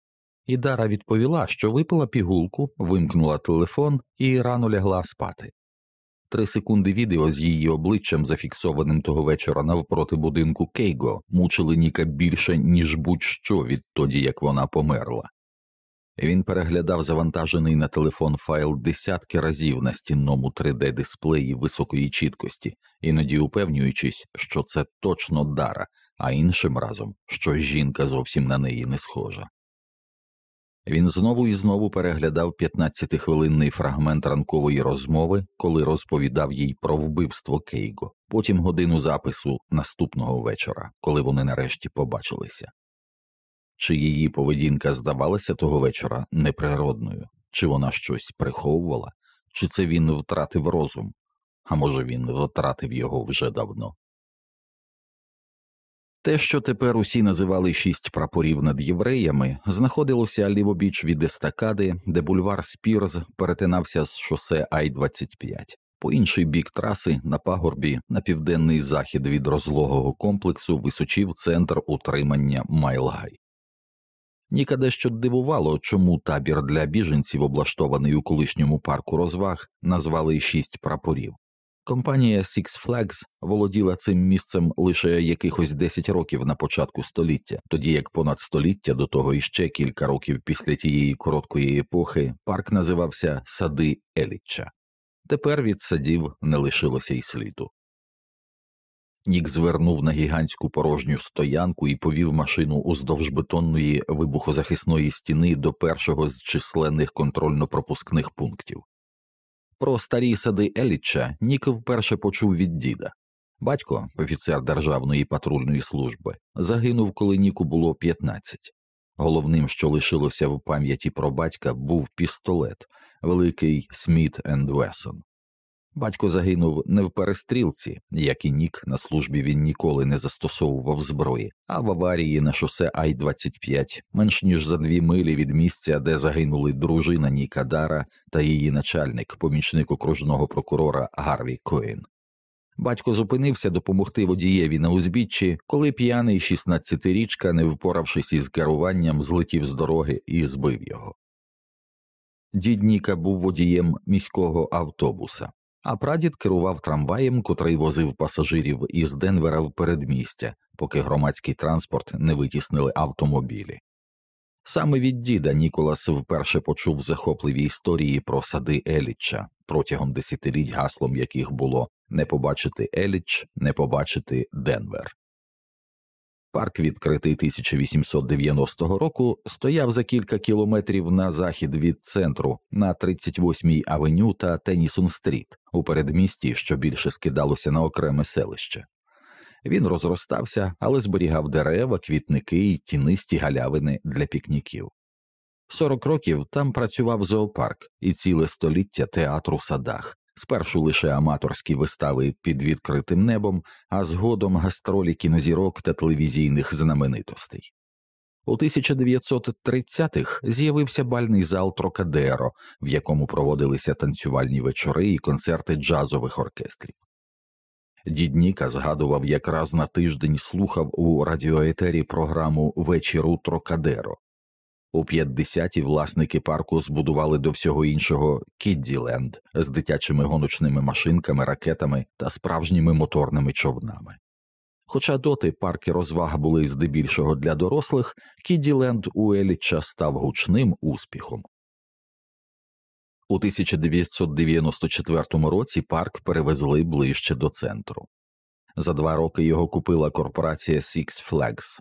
і Дара відповіла, що випила пігулку, вимкнула телефон і рано лягла спати. Три секунди відео з її обличчям, зафіксованим того вечора навпроти будинку Кейго, мучили Ніка більше, ніж будь-що відтоді, як вона померла. Він переглядав завантажений на телефон файл десятки разів на стінному 3D дисплеї високої чіткості, іноді упевнюючись, що це точно дара, а іншим разом, що жінка зовсім на неї не схожа. Він знову і знову переглядав 15-хвилинний фрагмент ранкової розмови, коли розповідав їй про вбивство Кейго, потім годину запису наступного вечора, коли вони нарешті побачилися. Чи її поведінка здавалася того вечора неприродною, чи вона щось приховувала, чи це він втратив розум, а може він втратив його вже давно. Те, що тепер усі називали шість прапорів над євреями, знаходилося лівобіч від естакади, де бульвар Спірз перетинався з шосе Ай 25 по інший бік траси на пагорбі на південний захід від розлогого комплексу височів центр утримання Майлгай. Ніка дещо дивувало, чому табір для біженців, облаштований у колишньому парку розваг, назвали шість прапорів. Компанія Six Flags володіла цим місцем лише якихось 10 років на початку століття, тоді як понад століття до того і ще кілька років після тієї короткої епохи парк називався Сади Елічча. Тепер від садів не лишилося й сліду. Нік звернув на гігантську порожню стоянку і повів машину уздовж бетонної вибухозахисної стіни до першого з численних контрольно-пропускних пунктів. Про старі сади Еліча Нік вперше почув від діда. Батько, офіцер Державної патрульної служби, загинув, коли Ніку було 15. Головним, що лишилося в пам'яті про батька, був пістолет, великий Сміт енд Весон. Батько загинув не в перестрілці, як і нік на службі він ніколи не застосовував зброї, а в аварії на шосе Ай 25 менш ніж за дві милі від місця, де загинули дружина Ніка Дара та її начальник, помічник окружного прокурора Гарві Коін. Батько зупинився допомогти водієві на узбіччі, коли п'яний 16-річка, не впоравшись із керуванням, злетів з дороги і збив його. Дід Ніка був водієм міського автобуса а прадід керував трамваєм, котрий возив пасажирів із Денвера в передмістя, поки громадський транспорт не витіснили автомобілі. Саме від діда Ніколас вперше почув захопливі історії про сади Еліча протягом десятиліть гаслом яких було не побачити Еліч, не побачити Денвер. Парк, відкритий 1890 року, стояв за кілька кілометрів на захід від центру на 38-й авеню та Тенісон Стріт у передмісті, що більше скидалося на окреме селище. Він розростався, але зберігав дерева, квітники й тінисті галявини для пікніків. Сорок років там працював зоопарк і ціле століття театр у садах, спершу лише аматорські вистави під відкритим небом, а згодом гастролі кінозірок та телевізійних знаменитостей. У 1930-х з'явився бальний зал Трокадеро, в якому проводилися танцювальні вечори і концерти джазових оркестрів. Дідніка згадував, як раз на тиждень слухав у радіоетері програму Вечіру Трокадеро, у 50-ті власники парку збудували до всього іншого Кідділенд з дитячими гоночними машинками, ракетами та справжніми моторними човнами. Хоча доти парки розваг були здебільшого для дорослих, Кідділенд у Еліча став гучним успіхом. У 1994 році парк перевезли ближче до центру. За два роки його купила корпорація Six Flags,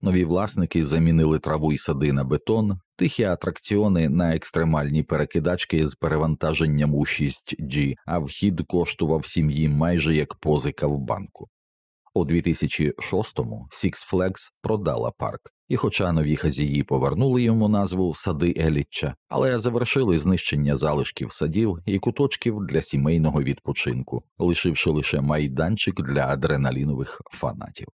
Нові власники замінили траву й сади на бетон, тихі атракціони на екстремальні перекидачки з перевантаженням у 6G, а вхід коштував сім'ї майже як позика в банку. У 2006-му Six Flags продала парк, і, хоча нові хазії повернули йому назву Сади Елічча, але завершили знищення залишків садів і куточків для сімейного відпочинку, лишивши лише майданчик для адреналінових фанатів.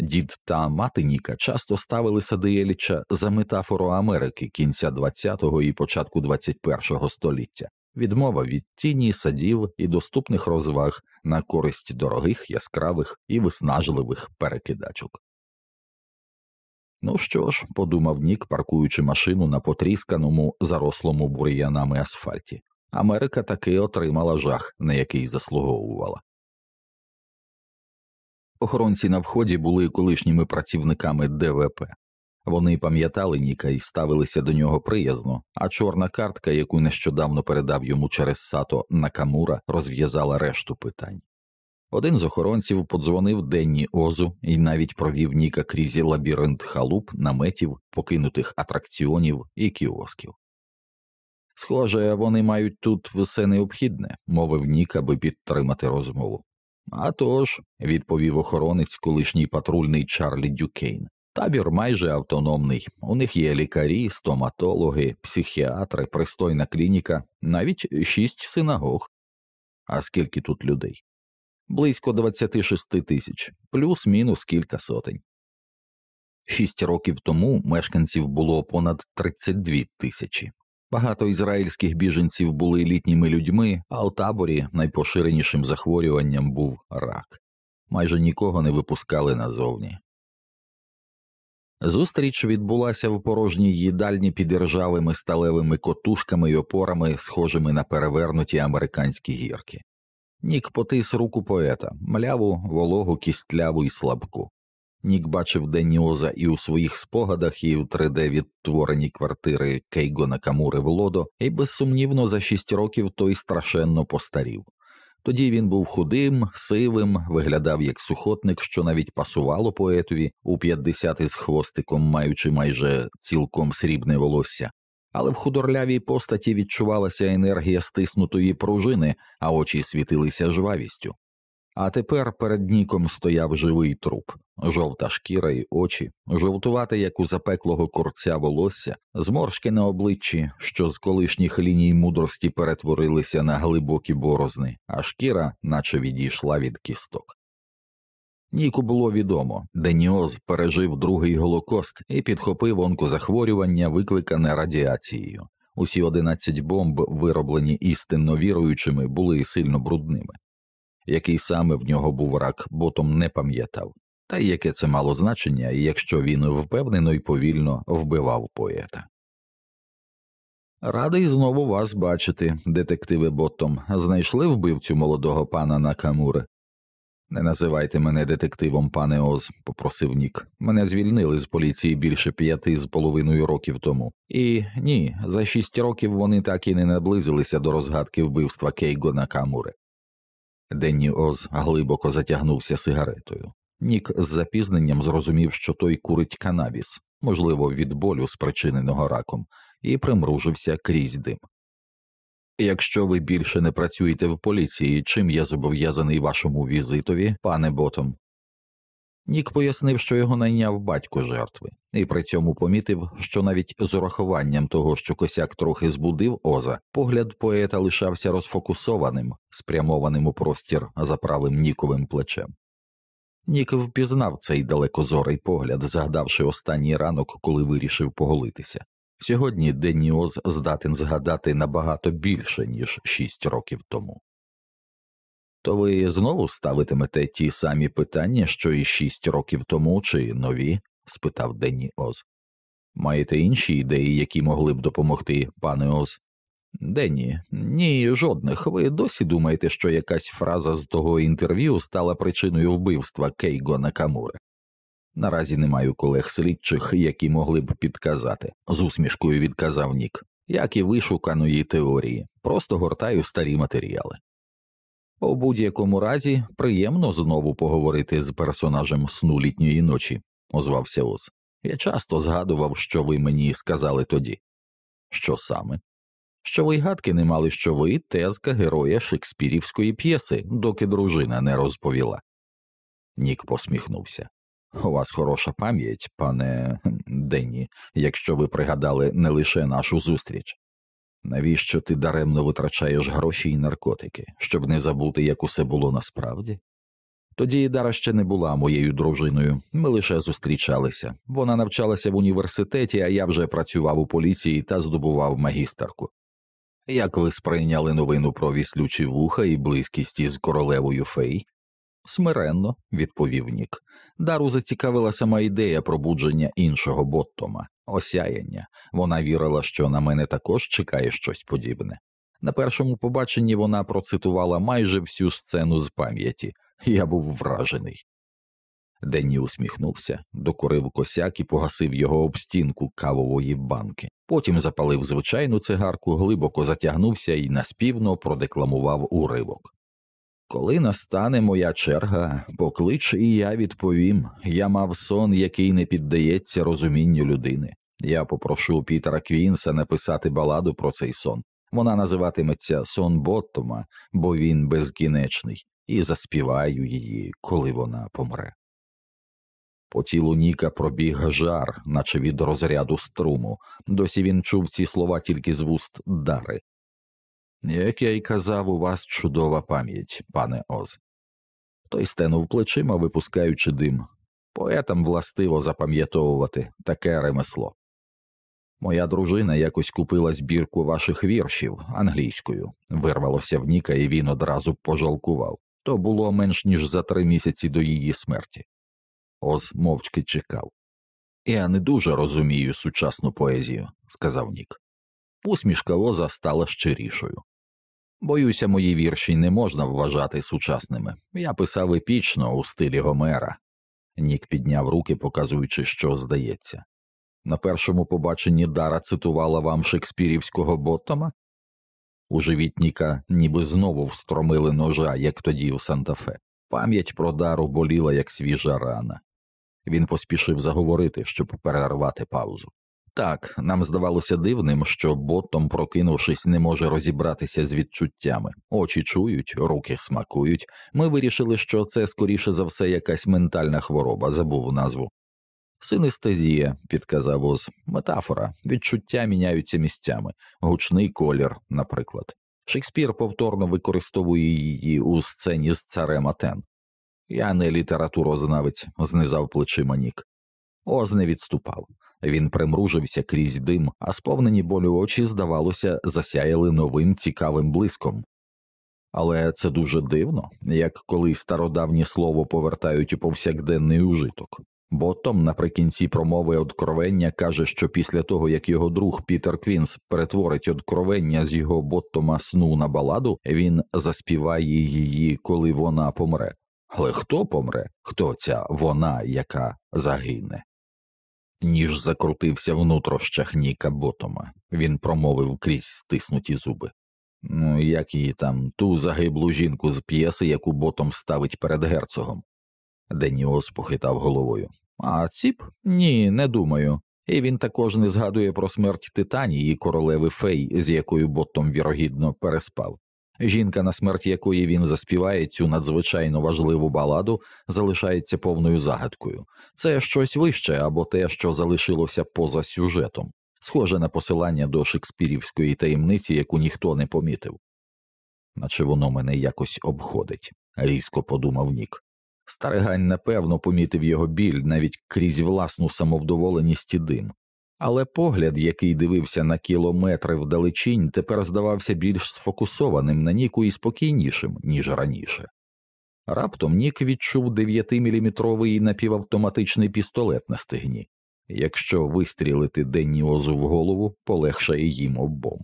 Дід та мати Ніка часто ставили Садиєліча за метафору Америки кінця ХХ і початку ХХІ століття, відмова від тіні садів і доступних розваг на користь дорогих, яскравих і виснажливих перекидачок. Ну що ж, подумав Нік, паркуючи машину на потрісканому, зарослому бур'янами асфальті. Америка таки отримала жах, на який заслуговувала. Охоронці на вході були колишніми працівниками ДВП. Вони пам'ятали Ніка і ставилися до нього приязно, а чорна картка, яку нещодавно передав йому через сато Накамура, розв'язала решту питань. Один з охоронців подзвонив Денні Озу і навіть провів Ніка крізь лабіринт халуп, наметів, покинутих атракціонів і кіосків. Схоже, вони мають тут все необхідне, мовив Нік, аби підтримати розмову. «А тож», – відповів охоронець, колишній патрульний Чарлі Дюкейн. Табір майже автономний. У них є лікарі, стоматологи, психіатри, пристойна клініка, навіть шість синагог. А скільки тут людей? Близько 26 тисяч, плюс-мінус кілька сотень. Шість років тому мешканців було понад 32 тисячі. Багато ізраїльських біженців були літніми людьми, а у таборі найпоширенішим захворюванням був рак. Майже нікого не випускали назовні. Зустріч відбулася в порожній їдальні під ржавими сталевими котушками й опорами, схожими на перевернуті американські гірки. Нік потис руку поета, мляву, вологу, кістляву й слабку. Нік бачив Деніоза і у своїх спогадах, і в 3D відтворенні квартири Кейго Накамури в Лодо, і безсумнівно за шість років той страшенно постарів. Тоді він був худим, сивим, виглядав як сухотник, що навіть пасувало поетові у 50 із хвостиком, маючи майже цілком срібне волосся, але в худорлявій постаті відчувалася енергія стиснутої пружини, а очі світилися жвавістю. А тепер перед Ніком стояв живий труп, жовта шкіра й очі, жовтувати, як у запеклого курця волосся, зморшки на обличчі, що з колишніх ліній мудрості перетворилися на глибокі борозни, а шкіра, наче відійшла від кісток. Ніку було відомо, Деніоз пережив другий голокост і підхопив онкозахворювання, викликане радіацією. Усі 11 бомб, вироблені істинно віруючими, були сильно брудними який саме в нього був рак, ботом не пам'ятав, та й яке це мало значення, якщо він впевнено й повільно вбивав поета. Радий знову вас бачити, детективи ботом. Знайшли вбивцю молодого пана Накамури? Не називайте мене детективом, пане Оз, попросив Нік. Мене звільнили з поліції більше п'яти з половиною років тому. І ні, за шість років вони так і не наблизилися до розгадки вбивства Кейго Накамури. Денні Оз глибоко затягнувся сигаретою. Нік з запізненням зрозумів, що той курить канабіс, можливо, від болю, спричиненого раком, і примружився крізь дим. Якщо ви більше не працюєте в поліції, чим я зобов'язаний вашому візитові, пане ботом, Нік пояснив, що його найняв батько жертви, і при цьому помітив, що навіть з урахуванням того, що косяк трохи збудив Оза, погляд поета лишався розфокусованим, спрямованим у простір за правим Ніковим плечем. Нік впізнав цей далекозорий погляд, згадавши останній ранок, коли вирішив поголитися. Сьогодні Денні Оз здатен згадати набагато більше, ніж шість років тому. То ви знову ставитимете ті самі питання, що і шість років тому, чи нові? спитав Денні Оз. Маєте інші ідеї, які могли б допомогти, пане Оз? Денні, ні, жодних. Ви досі думаєте, що якась фраза з того інтерв'ю стала причиною вбивства Кейго Накамури? Наразі не маю колег слідчих, які могли б підказати, з усмішкою відказав Нік, як і вишуканої теорії, просто гортаю старі матеріали. У будь-якому разі приємно знову поговорити з персонажем сну літньої ночі, озвався Оз. Я часто згадував, що ви мені сказали тоді. Що саме? Що ви гадки не мали, що ви тезка героя шекспірівської п'єси, доки дружина не розповіла. Нік посміхнувся. У вас хороша пам'ять, пане Денні, якщо ви пригадали не лише нашу зустріч. Навіщо ти даремно витрачаєш гроші і наркотики, щоб не забути, як усе було насправді? Тоді Дара ще не була моєю дружиною, ми лише зустрічалися. Вона навчалася в університеті, а я вже працював у поліції та здобував магістерку. Як ви сприйняли новину про віслючі вуха і близькість із королевою фей? Смиренно, відповів Нік. Дару зацікавила сама ідея пробудження іншого Боттома, осяяння. Вона вірила, що на мене також чекає щось подібне. На першому побаченні вона процитувала майже всю сцену з пам'яті, я був вражений. Денні усміхнувся, докорив косяк і погасив його об стінку кавової банки. Потім запалив звичайну цигарку, глибоко затягнувся і наспівно продекламував уривок. Коли настане моя черга, поклич і я відповім я мав сон, який не піддається розумінню людини. Я попрошу Пітера Квінса написати баладу про цей сон. Вона називатиметься Сон Боттома, бо він безкінечний, і заспіваю її, коли вона помре. По тілу Ніка пробіг жар, наче від розряду струму, досі він чув ці слова тільки з вуст дари. Як я й казав, у вас чудова пам'ять, пане Оз. Той стенув плечима, випускаючи дим. Поетам властиво запам'ятовувати таке ремесло. Моя дружина якось купила збірку ваших віршів англійською, вирвалося в Ніка, і він одразу пожалкував. То було менш ніж за три місяці до її смерті. Оз мовчки чекав. Я не дуже розумію сучасну поезію, сказав Нік. Усмішка Оза стала щирішою. Боюся, мої вірші не можна вважати сучасними. Я писав епічно у стилі Гомера. Нік підняв руки, показуючи, що здається. На першому побаченні Дара цитувала вам шекспірівського Боттома? У живіт Ніка ніби знову встромили ножа, як тоді у Санта-Фе. Пам'ять про дару боліла, як свіжа рана. Він поспішив заговорити, щоб перервати паузу. Так, нам здавалося дивним, що Боттом, прокинувшись, не може розібратися з відчуттями. Очі чують, руки смакують. Ми вирішили, що це скоріше за все якась ментальна хвороба, забув назву. Синестезія, підказав Оз, метафора, відчуття міняються місцями, гучний колір, наприклад. Шекспір повторно використовує її у сцені з царем Атен. Я не літературознавець, знизав плечима Нік. Оз не відступав. Він примружився крізь дим, а сповнені болю очі, здавалося, засяяли новим цікавим блиском. Але це дуже дивно, як коли стародавнє слово повертають у повсякденний ужиток. Бо Том наприкінці промови одкровення каже, що після того як його друг Пітер Квінс перетворить одкровення з його Боттома сну на баладу, він заспіває її, коли вона помре. Але хто помре? Хто ця вона, яка загине? Ніж закрутився в нутрощах Ніка Ботома. Він промовив крізь стиснуті зуби. Ну, як її там, ту загиблу жінку з п'єси, яку ботом ставить перед герцогом. Деніос похитав головою. А ціп? Ні, не думаю. І він також не згадує про смерть Титанії, королеви Фей, з якою Боттом вірогідно переспав. Жінка, на смерть якої він заспіває цю надзвичайно важливу баладу, залишається повною загадкою. Це щось вище або те, що залишилося поза сюжетом, схоже на посилання до шекспірівської таємниці, яку ніхто не помітив. Наче воно мене якось обходить, різко подумав Нік. Старигань напевно помітив його біль навіть крізь власну самовдоволеність і дим, але погляд, який дивився на кілометри вдалечінь, тепер здавався більш сфокусованим на Ніку і спокійнішим, ніж раніше. Раптом Нік відчув 9-міліметровий напівавтоматичний пістолет на стегні. Якщо вистрілити Денні Озу в голову, полегшає їм обом.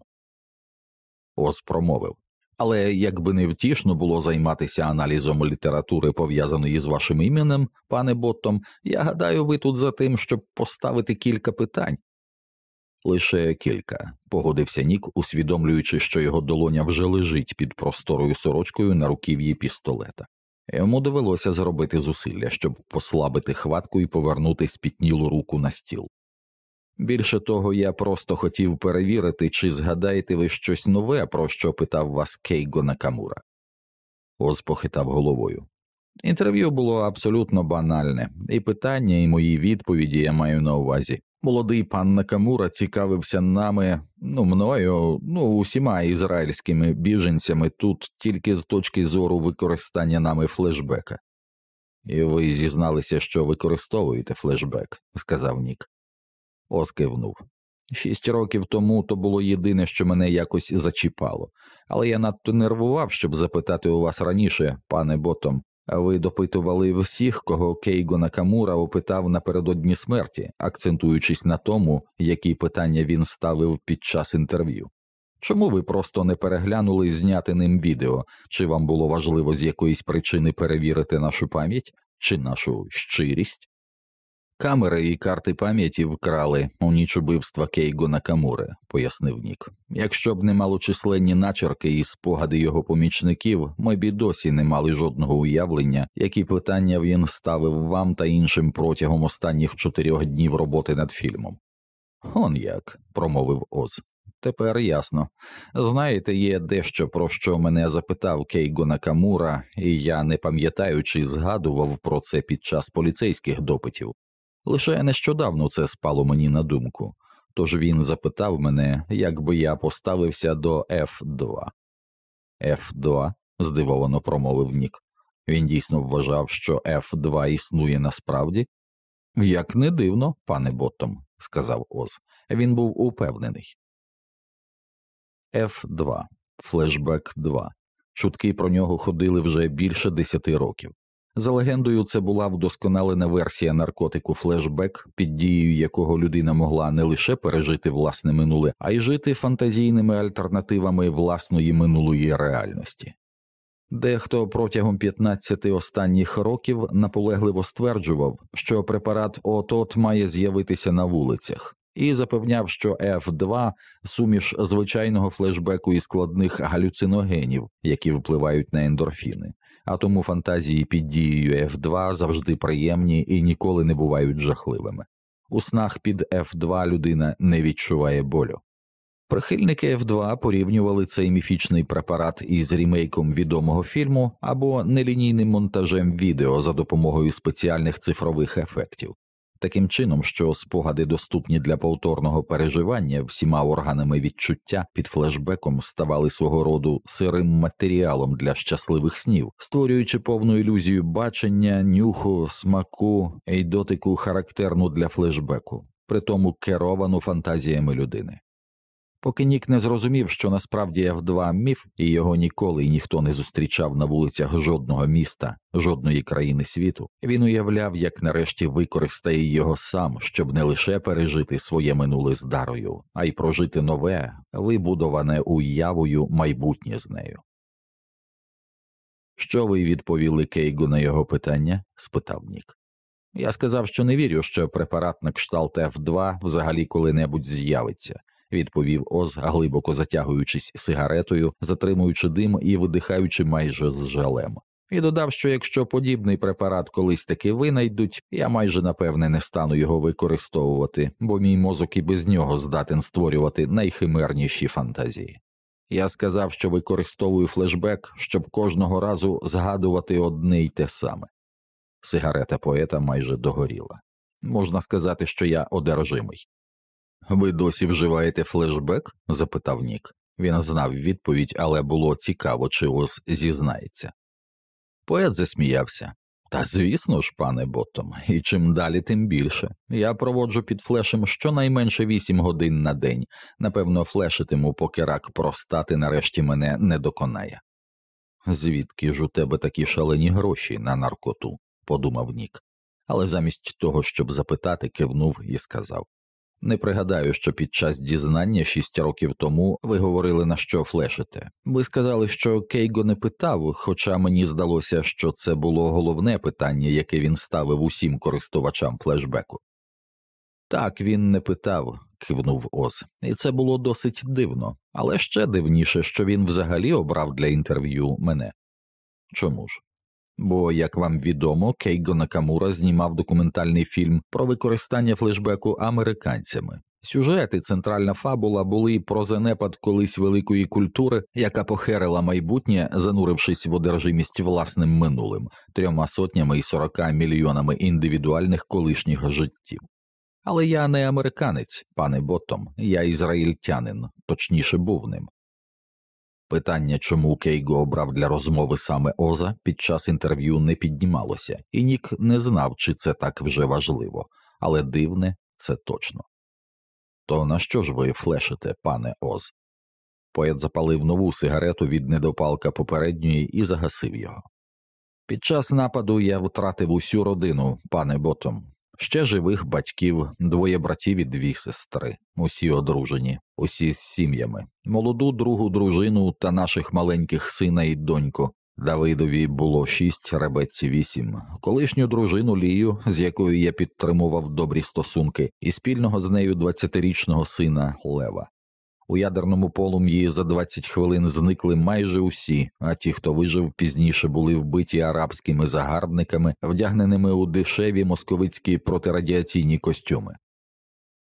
Оз промовив але якби не втішно було займатися аналізом літератури, пов'язаної з вашим іменем, пане Боттом, я гадаю, ви тут за тим, щоб поставити кілька питань. Лише кілька, погодився Нік, усвідомлюючи, що його долоня вже лежить під просторою сорочкою на руків'ї пістолета. Йому довелося зробити зусилля, щоб послабити хватку і повернути спітнілу руку на стіл. Більше того, я просто хотів перевірити, чи згадаєте ви щось нове, про що питав вас Кейго Накамура. Оз похитав головою. Інтерв'ю було абсолютно банальне, і питання, і мої відповіді я маю на увазі. Молодий пан Накамура цікавився нами, ну мною, ну усіма ізраїльськими біженцями тут тільки з точки зору використання нами флешбека. І ви зізналися, що використовуєте флешбек, сказав Нік. Оз кивнув. Шість років тому то було єдине, що мене якось зачіпало, але я надто нервував, щоб запитати у вас раніше, пане Ботом, ви допитували всіх, кого Кейго Накамура опитав напередодні смерті, акцентуючись на тому, які питання він ставив під час інтерв'ю. Чому ви просто не переглянули зняти ним відео, чи вам було важливо з якоїсь причини перевірити нашу пам'ять чи нашу щирість? Камери і карти пам'яті вкрали у ніч убивства Кейго Накамури, пояснив Нік. Якщо б не малочисленні начерки і спогади його помічників, ми б і досі не мали жодного уявлення, які питання він ставив вам та іншим протягом останніх чотирьох днів роботи над фільмом. Он як, промовив Оз. Тепер ясно. Знаєте, є дещо, про що мене запитав Кейго Накамура, і я, не пам'ятаючи, згадував про це під час поліцейських допитів. Лише нещодавно це спало мені на думку, тож він запитав мене, як би я поставився до F2. F2? здивовано промовив Нік. Він дійсно вважав, що F2 існує насправді? Як не дивно, пане Боттом, сказав Оз. Він був упевнений. F2. Флешбек 2. Чутки про нього ходили вже більше десяти років. За легендою, це була вдосконалена версія наркотику флешбек, під дією якого людина могла не лише пережити власне минуле, а й жити фантазійними альтернативами власної минулої реальності. Дехто протягом 15 останніх років наполегливо стверджував, що препарат от має з'явитися на вулицях, і запевняв, що F2 – суміш звичайного флешбеку і складних галюциногенів, які впливають на ендорфіни а тому фантазії під дією F2 завжди приємні і ніколи не бувають жахливими. У снах під F2 людина не відчуває болю. Прихильники F2 порівнювали цей міфічний препарат із рімейком відомого фільму або нелінійним монтажем відео за допомогою спеціальних цифрових ефектів таким чином, що спогади доступні для повторного переживання всіма органами відчуття під флешбеком ставали свого роду сирим матеріалом для щасливих снів, створюючи повну ілюзію бачення, нюху, смаку і дотику характерну для флешбеку, при тому керовану фантазіями людини. Поки Нік не зрозумів, що насправді F2 міф, і його ніколи ніхто не зустрічав на вулицях жодного міста, жодної країни світу, він уявляв, як нарешті використає його сам, щоб не лише пережити своє минуле з дарою, а й прожити нове, вибудоване уявою майбутнє з нею. Що ви відповіли Кейгу на його питання? спитав Нік. Я сказав, що не вірю, що препарат на кшталт F2 взагалі коли-небудь з'явиться відповів Оз, глибоко затягуючись сигаретою, затримуючи дим і видихаючи майже з жалем. І додав, що якщо подібний препарат колись таки винайдуть, я майже напевне не стану його використовувати, бо мій мозок і без нього здатен створювати найхимерніші фантазії. Я сказав, що використовую флешбек, щоб кожного разу згадувати одне й те саме. Сигарета поета майже догоріла. Можна сказати, що я одержимий. Ви досі вживаєте флешбек? запитав Нік. Він знав відповідь, але було цікаво, чи ось зізнається. Поет засміявся. Та звісно ж, пане Боттом, і чим далі, тим більше. Я проводжу під флешем щонайменше вісім годин на день, напевно, флешитиму, поки рак простати нарешті мене не доконає. Звідки ж у тебе такі шалені гроші на наркоту? подумав Нік, але замість того, щоб запитати, кивнув і сказав не пригадаю, що під час дізнання шість років тому ви говорили на що флешите. Ви сказали, що Кейго не питав, хоча мені здалося, що це було головне питання, яке він ставив усім користувачам флешбеку. Так, він не питав, кивнув Оз, і це було досить дивно, але ще дивніше, що він взагалі обрав для інтерв'ю мене. Чому ж? Бо, як вам відомо, Кейго Накамура знімав документальний фільм про використання флешбеку американцями. Сюжет і центральна фабула були про занепад колись великої культури, яка похерила майбутнє, занурившись в одержимість власним минулим, трьома сотнями і сорока мільйонами індивідуальних колишніх життів. Але я не американець, пане Боттом, я ізраїльтянин, точніше був ним. Питання, чому Кейго обрав для розмови саме Оза, під час інтерв'ю не піднімалося, і Нік не знав, чи це так вже важливо, але дивне це точно. То на що ж ви флешите, пане Оз? Поет запалив нову сигарету від недопалка попередньої і загасив його. Під час нападу я втратив усю родину, пане Ботом. Ще живих батьків, двоє братів і дві сестри, усі одружені, усі з сім'ями, молоду другу дружину та наших маленьких сина і доньку. Давидові було шість, ребеці вісім, колишню дружину Лію, з якою я підтримував добрі стосунки, і спільного з нею двадцятирічного сина Лева. У ядерному полум'ї за 20 хвилин зникли майже усі, а ті, хто вижив пізніше, були вбиті арабськими загарбниками, вдягненими у дешеві московицькі протирадіаційні костюми.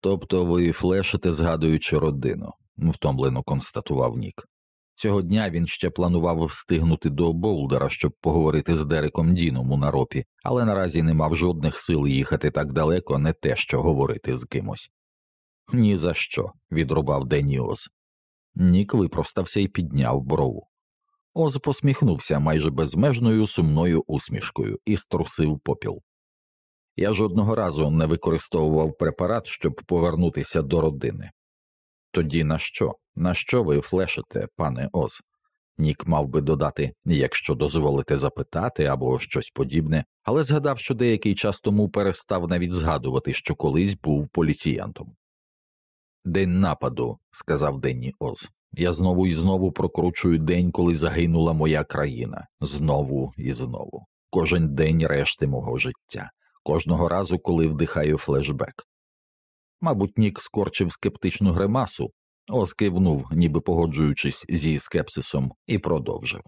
Тобто ви флешите, згадуючи родину, втомлено констатував Нік. Цього дня він ще планував встигнути до Болдера, щоб поговорити з Дереком Діном у наропі, але наразі не мав жодних сил їхати так далеко, не те що говорити з кимось. «Ні за що», – відрубав Денні Оз. Нік випростався і підняв брову. Оз посміхнувся майже безмежною сумною усмішкою і струсив попіл. Я жодного разу не використовував препарат, щоб повернутися до родини. Тоді на що? На що ви флешите, пане Оз? Нік мав би додати, якщо дозволите запитати або щось подібне, але згадав, що деякий час тому перестав навіть згадувати, що колись був поліціянтом. День нападу, сказав Денні Оз. Я знову і знову прокручую день, коли загинула моя країна, знову і знову. Кожен день решти мого життя, кожного разу, коли вдихаю флешбек. Мабуть, Нік скорчив скептичну гримасу, Оз кивнув, ніби погоджуючись зі скепсисом, і продовжив.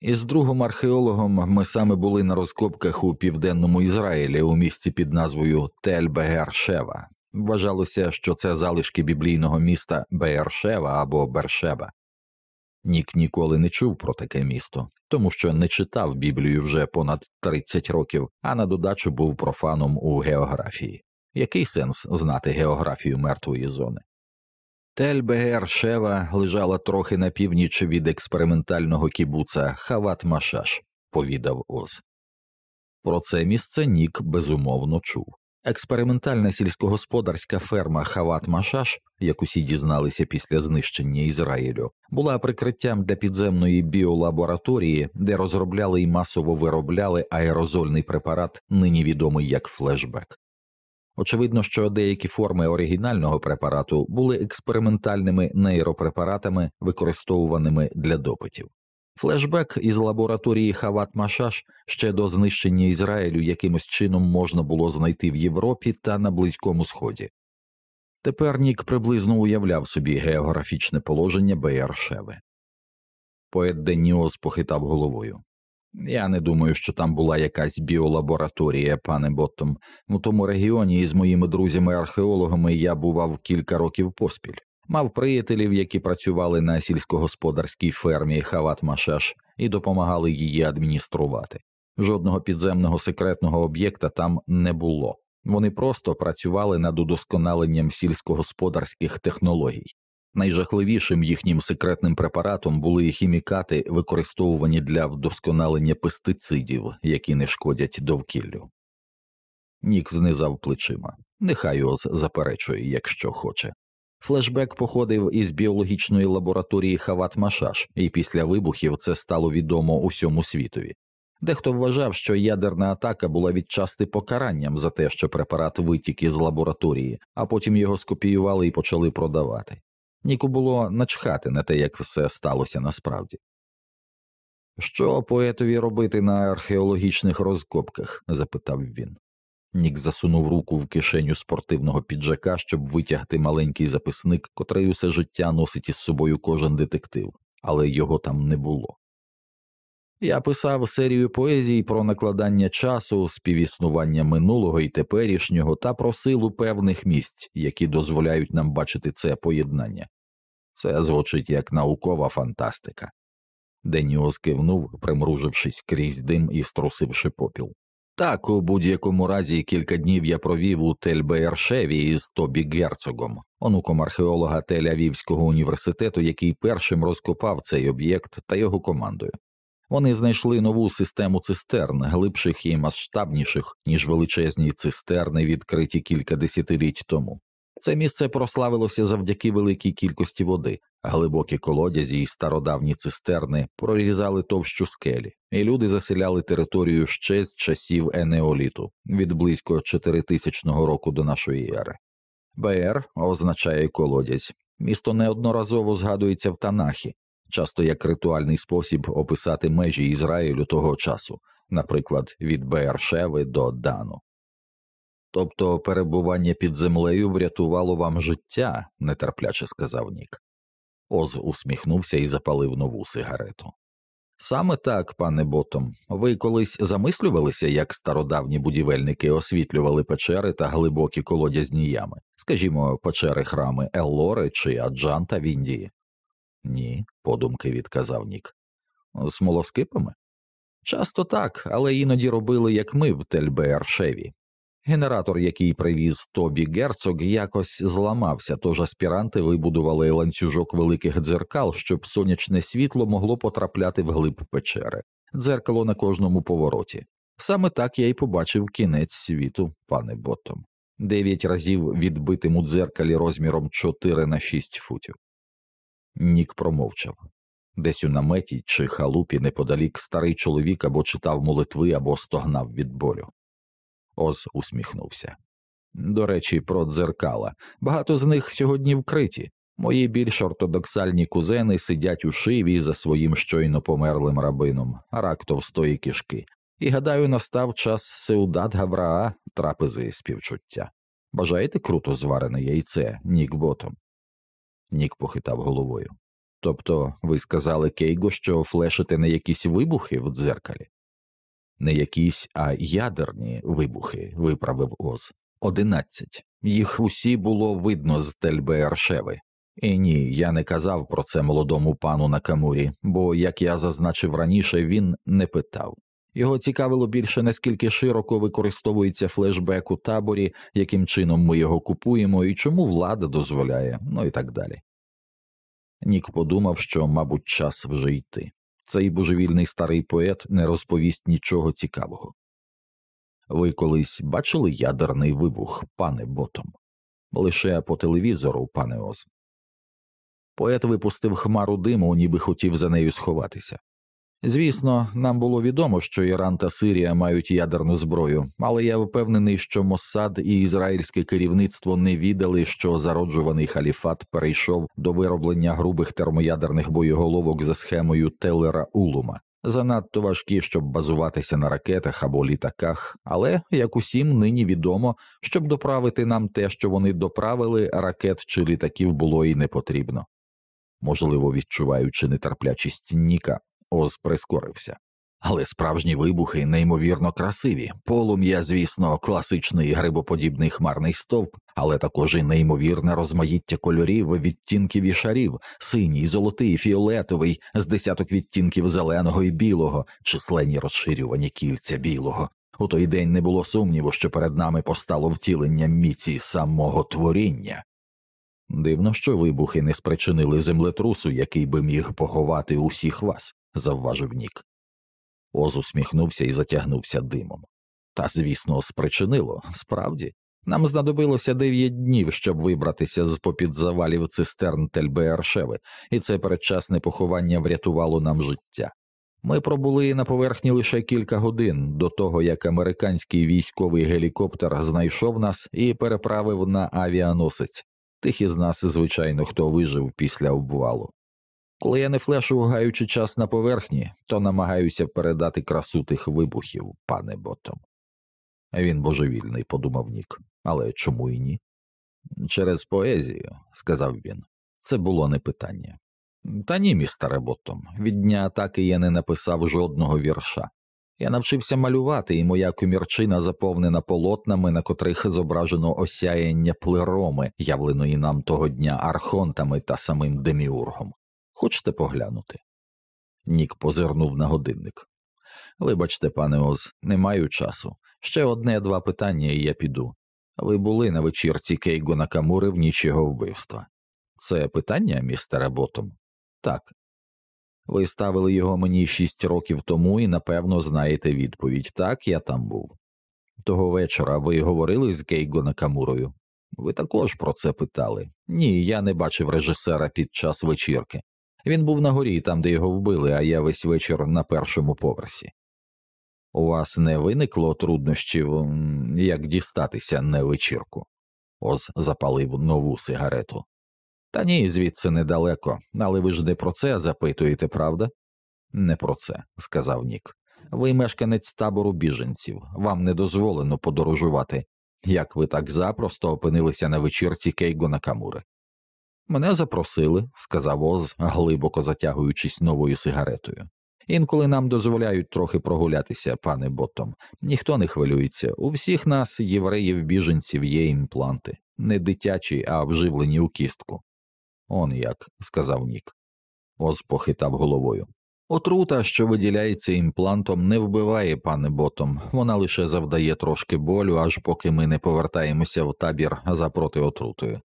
Із другим археологом ми саме були на розкопках у південному Ізраїлі у місці під назвою Тель Бегер-Шева. Вважалося, що це залишки біблійного міста Беершева або Бершеба. Нік ніколи не чув про таке місто, тому що не читав Біблію вже понад 30 років, а на додачу був профаном у географії. Який сенс знати географію мертвої зони? Тель Бегер Шева лежала трохи на північ від експериментального кібуца Хават Машаш, повідав Оз. Про це місце Нік безумовно чув. Експериментальна сільськогосподарська ферма Хават Машаш, як усі дізналися після знищення Ізраїлю, була прикриттям для підземної біолабораторії, де розробляли і масово виробляли аерозольний препарат, нині відомий як флешбек. Очевидно, що деякі форми оригінального препарату були експериментальними нейропрепаратами, використовуваними для допитів. Флешбек із лабораторії Хават Машаш ще до знищення Ізраїлю якимось чином можна було знайти в Європі та на Близькому Сході. Тепер Нік приблизно уявляв собі географічне положення Беєршеви. Поет Деніоз похитав головою. Я не думаю, що там була якась біолабораторія, пане Боттом. У тому регіоні із моїми друзями-археологами я бував кілька років поспіль. Мав приятелів, які працювали на сільськогосподарській фермі Хават Машаш і допомагали її адмініструвати. Жодного підземного секретного об'єкта там не було. Вони просто працювали над удосконаленням сільськогосподарських технологій. Найжахливішим їхнім секретним препаратом були хімікати, використовувані для вдосконалення пестицидів, які не шкодять довкіллю. Нік знизав плечима. Нехай Оз заперечує, якщо хоче. Флешбек походив із біологічної лабораторії Хават Машаш, і після вибухів це стало відомо усьому світові. Дехто вважав, що ядерна атака була відчасти покаранням за те, що препарат витік із лабораторії, а потім його скопіювали і почали продавати. Ніку було начхати на те, як все сталося насправді. Що поетові робити на археологічних розкопках? запитав він. Нік засунув руку в кишеню спортивного піджака, щоб витягти маленький записник, котрий усе життя носить із собою кожен детектив, але його там не було. Я писав серію поезій про накладання часу, співіснування минулого і теперішнього та про силу певних місць, які дозволяють нам бачити це поєднання. Це звучить як наукова фантастика. Деніос кивнув, примружившись крізь дим і струсивши попіл. Так, у будь-якому разі кілька днів я провів у Тель-Беєршеві із Тобі Герцогом, онуком археолога Тель-Авівського університету, який першим розкопав цей об'єкт та його командою. Вони знайшли нову систему цистерн, глибших і масштабніших, ніж величезні цистерни, відкриті кілька десятиліть тому. Це місце прославилося завдяки великій кількості води, Глибокі колодязі і стародавні цистерни прорізали товщу скелі, і люди заселяли територію ще з часів енеоліту від близько 4000 року до нашої ери. БР означає колодязь. Місто неодноразово згадується в Танахі, часто як ритуальний спосіб описати межі Ізраїлю того часу, наприклад, від Беершеви до Дану. Тобто перебування під землею врятувало вам життя, нетерпляче сказав Нік. Оз усміхнувся і запалив нову сигарету. Саме так, пане Ботом, ви колись замислювалися, як стародавні будівельники освітлювали печери та глибокі колодязні ями, скажімо, печери храми Еллори чи Аджанта в Індії? Ні, подумки відказав Нік. Смолоскипами? Часто так, але іноді робили, як ми в Тельбеершеві. Генератор, який привіз Тобі Герцог, якось зламався, тож аспіранти вибудували ланцюжок великих дзеркал, щоб сонячне світло могло потрапляти в глиб печери, дзеркало на кожному повороті. Саме так я й побачив кінець світу, пане Боттом. дев'ять разів відбитим у дзеркалі розміром 4 на 6 футів. Нік промовчав. Десь у наметі чи халупі неподалік старий чоловік або читав молитви, або стогнав від болю. Оз усміхнувся. До речі, про дзеркала. Багато з них сьогодні вкриті. Мої більш ортодоксальні кузени сидять у шиві за своїм щойно померлим рабином, рак товстої кишки, і гадаю, настав час Сеудат Гавраа трапези співчуття. Бажаєте круто зварене яйце, Нік Ботом? Нік похитав головою. Тобто ви сказали Кейго, що флешите на якісь вибухи в дзеркалі? Не якісь, а ядерні вибухи, виправив Оз. Одинадцять. Їх усі було видно з Тельбеершеви. І ні, я не казав про це молодому пану на Камурі, бо, як я зазначив раніше, він не питав. Його цікавило більше, наскільки широко використовується флешбек у таборі, яким чином ми його купуємо і чому влада дозволяє, ну і так далі. Нік подумав, що, мабуть, час вже йти. Цей божевільний старий поет не розповість нічого цікавого. Ви колись бачили ядерний вибух, пане ботом? Лише по телевізору, пане Оз. Поет випустив хмару диму, ніби хотів за нею сховатися. Звісно, нам було відомо, що Іран та Сирія мають ядерну зброю, але я впевнений, що Моссад і ізраїльське керівництво не віддали, що зароджуваний халіфат перейшов до вироблення грубих термоядерних боєголовок за схемою Телера Улума, занадто важкі, щоб базуватися на ракетах або літаках, але як усім нині відомо, щоб доправити нам те, що вони доправили, ракет чи літаків було і не потрібно. Можливо, відчуваючи нетерплячість Ніка, Оз прискорився. Але справжні вибухи неймовірно красиві. Полум'я, звісно, класичний грибоподібний хмарний стовп, але також і неймовірне розмаїття кольорів, відтінків і шарів, синій, золотий, фіолетовий, з десяток відтінків зеленого і білого, численні розширювані кільця білого. У той день не було сумніву, що перед нами постало втілення міці самого творіння. Дивно, що вибухи не спричинили землетрусу, який би міг поховати усіх вас завважив Нік. Оз усміхнувся і затягнувся димом. Та, звісно, спричинило, справді. Нам знадобилося дев'ять днів, щоб вибратися з попід завалів цистерн Тельбеершеви, і це передчасне поховання врятувало нам життя. Ми пробули на поверхні лише кілька годин до того, як американський військовий гелікоптер знайшов нас і переправив на авіаносець. Тих із нас, звичайно, хто вижив після обвалу. Коли я не флешу, гаючи час на поверхні, то намагаюся передати красу тих вибухів, пане ботом. Він божевільний, подумав Нік, але чому і ні? Через поезію, сказав він, це було не питання. Та ні, містере Боттом, від дня атаки я не написав жодного вірша. Я навчився малювати, і моя комірчина заповнена полотнами, на котрих зображено осяяння плероми, явленої нам того дня архонтами та самим деміургом. Хочете поглянути? Нік позирнув на годинник. Вибачте, пане Оз, не маю часу. Ще одне два питання, і я піду. Ви були на вечірці Кейго Накамури в ніч його вбивства. Це питання, містере Ботом? Так. Ви ставили його мені шість років тому і напевно знаєте відповідь так, я там був. Того вечора ви говорили з Кейго Накамурою? Ви також про це питали? Ні, я не бачив режисера під час вечірки. Він був на горі, там, де його вбили, а я весь вечір на першому поверсі. У вас не виникло труднощів, як дістатися на вечірку? Оз запалив нову сигарету. Та ні, звідси недалеко, але ви ж не про це запитуєте, правда? Не про це, сказав Нік. Ви мешканець табору біженців, вам не дозволено подорожувати. Як ви так запросто опинилися на вечірці Кейго Накамури? Мене запросили, сказав Оз, глибоко затягуючись новою сигаретою. Інколи нам дозволяють трохи прогулятися, пане Боттом. Ніхто не хвилюється. У всіх нас, євреїв біженців, є імпланти, не дитячі, а вживлені у кістку. Он як, сказав Нік. Оз похитав головою. Отрута, що виділяється імплантом, не вбиває, пане ботом, вона лише завдає трошки болю, аж поки ми не повертаємося в табір за протиотрутою.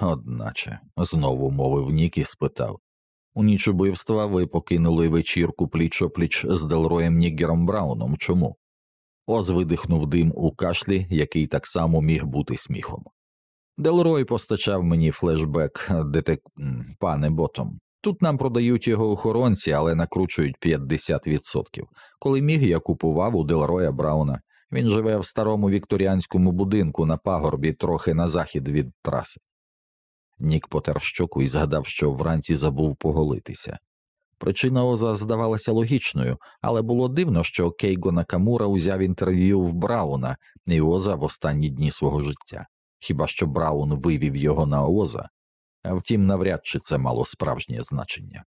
Одначе, знову мовив Нік і спитав у ніч убивства ви покинули вечірку пліч опліч з Делроєм Ніггером Брауном. Чому? Оз видихнув дим у кашлі, який так само міг бути сміхом. Делрой постачав мені флешбек, детек... пане ботом. Тут нам продають його охоронці, але накручують 50%. Коли міг, я купував у Делроя Брауна. Він живе в старому вікторіанському будинку на пагорбі, трохи на захід від траси. Нік потер щоку і згадав, що вранці забув поголитися. Причина Оза здавалася логічною, але було дивно, що Кейго Накамура узяв інтерв'ю в Брауна і Оза в останні дні свого життя. Хіба що Браун вивів його на Оза, а втім, навряд чи це мало справжнє значення.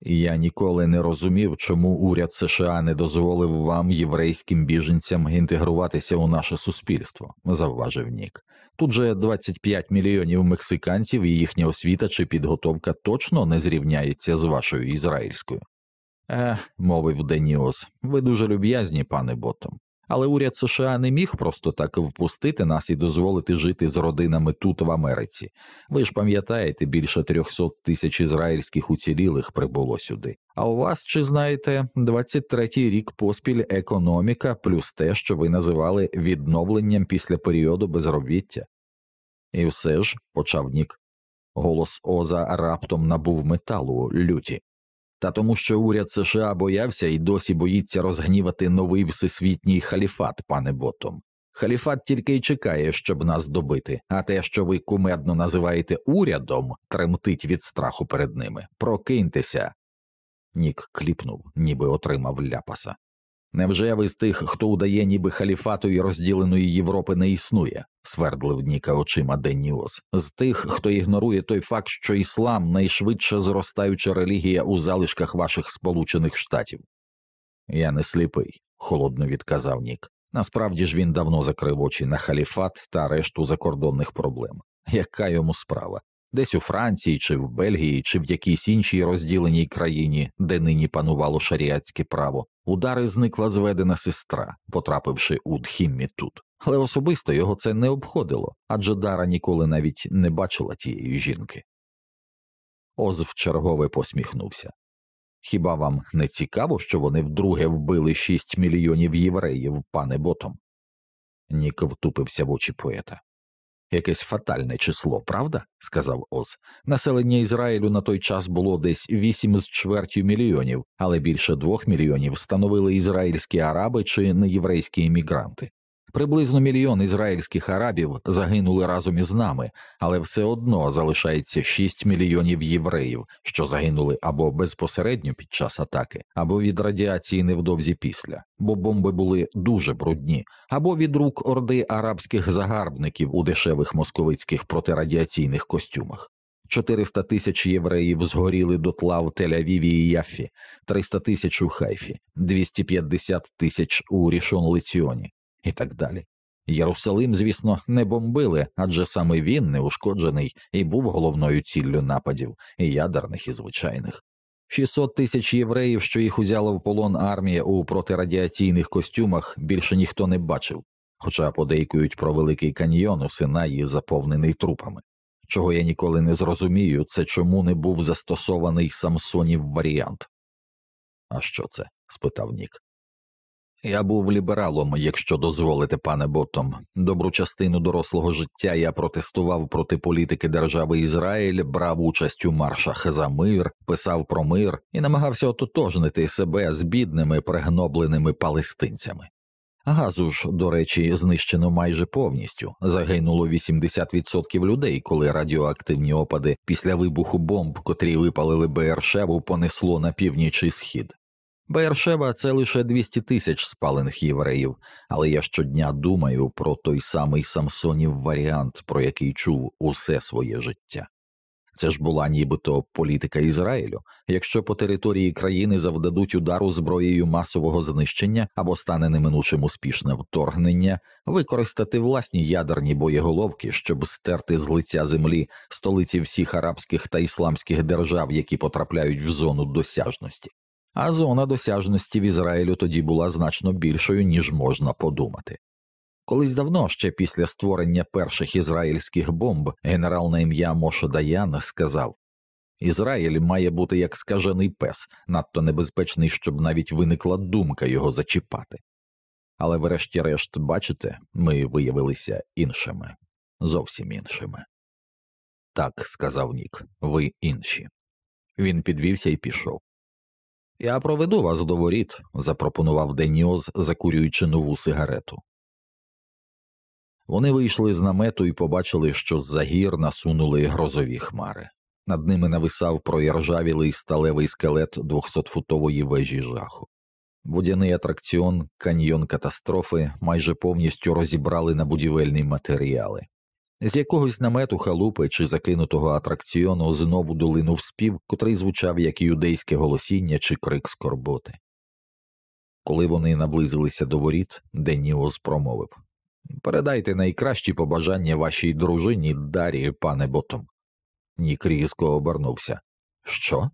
Я ніколи не розумів, чому уряд США не дозволив вам, єврейським біженцям, інтегруватися у наше суспільство, завважив Нік. Тут же 25 мільйонів мексиканців і їхня освіта чи підготовка точно не зрівняється з вашою ізраїльською. Е, мовив Деніос, ви дуже люб'язні, пане Ботом. Але уряд США не міг просто так впустити нас і дозволити жити з родинами тут в Америці. Ви ж пам'ятаєте, більше 300 тисяч ізраїльських уцілілих прибуло сюди. А у вас, чи знаєте, 23-й рік поспіль економіка, плюс те, що ви називали відновленням після періоду безробіття. І все ж, почав Нік, голос Оза раптом набув металу люті та тому, що уряд США боявся і досі боїться розгнівати новий всесвітній халіфат, пане Ботом. Халіфат тільки й чекає, щоб нас добити, а те, що ви кумедно називаєте урядом, тремтить від страху перед ними. Прокиньтеся. Нік кліпнув, ніби отримав ляпаса. Невже ви з тих, хто удає, ніби халіфату і розділеної Європи не існує? свердлив Ніка очима Деніос, з тих, хто ігнорує той факт, що іслам найшвидше зростаюча релігія у залишках ваших Сполучених Штатів. Я не сліпий, холодно відказав Нік. Насправді ж він давно закрив очі на халіфат та решту закордонних проблем. Яка йому справа? Десь у Франції, чи в Бельгії, чи в якійсь іншій розділеній країні, де нині панувало шаріатське право, удари зникла зведена сестра, потрапивши у Дхіммі тут. Але особисто його це не обходило, адже Дара ніколи навіть не бачила тієї жінки. Оз вчергове посміхнувся. Хіба вам не цікаво, що вони вдруге вбили шість мільйонів євреїв, пане ботом? Нік втупився в очі поета. Якесь фатальне число, правда? сказав Оз. Населення Ізраїлю на той час було десь вісім з чвертю мільйонів, але більше двох мільйонів становили ізраїльські араби чи неєврейські іммігранти. Приблизно мільйон ізраїльських арабів загинули разом із нами, але все одно залишається 6 мільйонів євреїв, що загинули або безпосередньо під час атаки, або від радіації невдовзі після, бо бомби були дуже брудні, або від рук орди арабських загарбників у дешевих московицьких протирадіаційних костюмах. 400 тисяч євреїв згоріли дотла в Тель-Авіві і Яффі, 300 тисяч у Хайфі, 250 тисяч у Рішон Лиціоні і так далі. Єрусалим, звісно, не бомбили, адже саме він неушкоджений і був головною ціллю нападів, і ядерних, і звичайних. 600 тисяч євреїв, що їх узяла в полон армія у протирадіаційних костюмах, більше ніхто не бачив, хоча подейкують про великий каньйон у Синаї, заповнений трупами. Чого я ніколи не зрозумію, це чому не був застосований Самсонів варіант. А що це? спитав Нік. Я був лібералом, якщо дозволите, пане Ботом. Добру частину дорослого життя я протестував проти політики держави Ізраїль, брав участь у маршах за мир, писав про мир і намагався ототожнити себе з бідними пригнобленими палестинцями. Газу ж, до речі, знищено майже повністю. Загинуло 80% людей, коли радіоактивні опади після вибуху бомб, котрі випалили Бершеву, понесло на північ і схід. Бершева це лише 200 тисяч спалених євреїв, але я щодня думаю про той самий Самсонів варіант, про який чув усе своє життя. Це ж була нібито політика Ізраїлю. Якщо по території країни завдадуть удару зброєю масового знищення або стане неминучим успішне вторгнення, використати власні ядерні боєголовки, щоб стерти з лиця землі столиці всіх арабських та ісламських держав, які потрапляють в зону досяжності. А зона досяжності в Ізраїлю тоді була значно більшою, ніж можна подумати. Колись давно, ще після створення перших ізраїльських бомб, генерал на ім'я Моше Даян сказав Ізраїль має бути як скажений пес, надто небезпечний, щоб навіть виникла думка його зачіпати. Але, врешті-решт, бачите, ми виявилися іншими, зовсім іншими. Так, сказав Нік, ви інші. Він підвівся і пішов. Я проведу вас до воріт, запропонував Деніоз, закурюючи нову сигарету. Вони вийшли з намету і побачили, що з за гір насунули грозові хмари. Над ними нависав проіржавілий сталевий скелет двохсотфутової вежі жаху. Водяний атракціон, каньйон катастрофи майже повністю розібрали на будівельні матеріали. З якогось намету халупи чи закинутого атракціону знову долинув спів, котрий звучав як юдейське голосіння чи крик скорботи. Коли вони наблизилися до воріт, Деніос промовив Передайте найкращі побажання вашій дружині Дарі, пане Ботом. Нік різко обернувся. Що?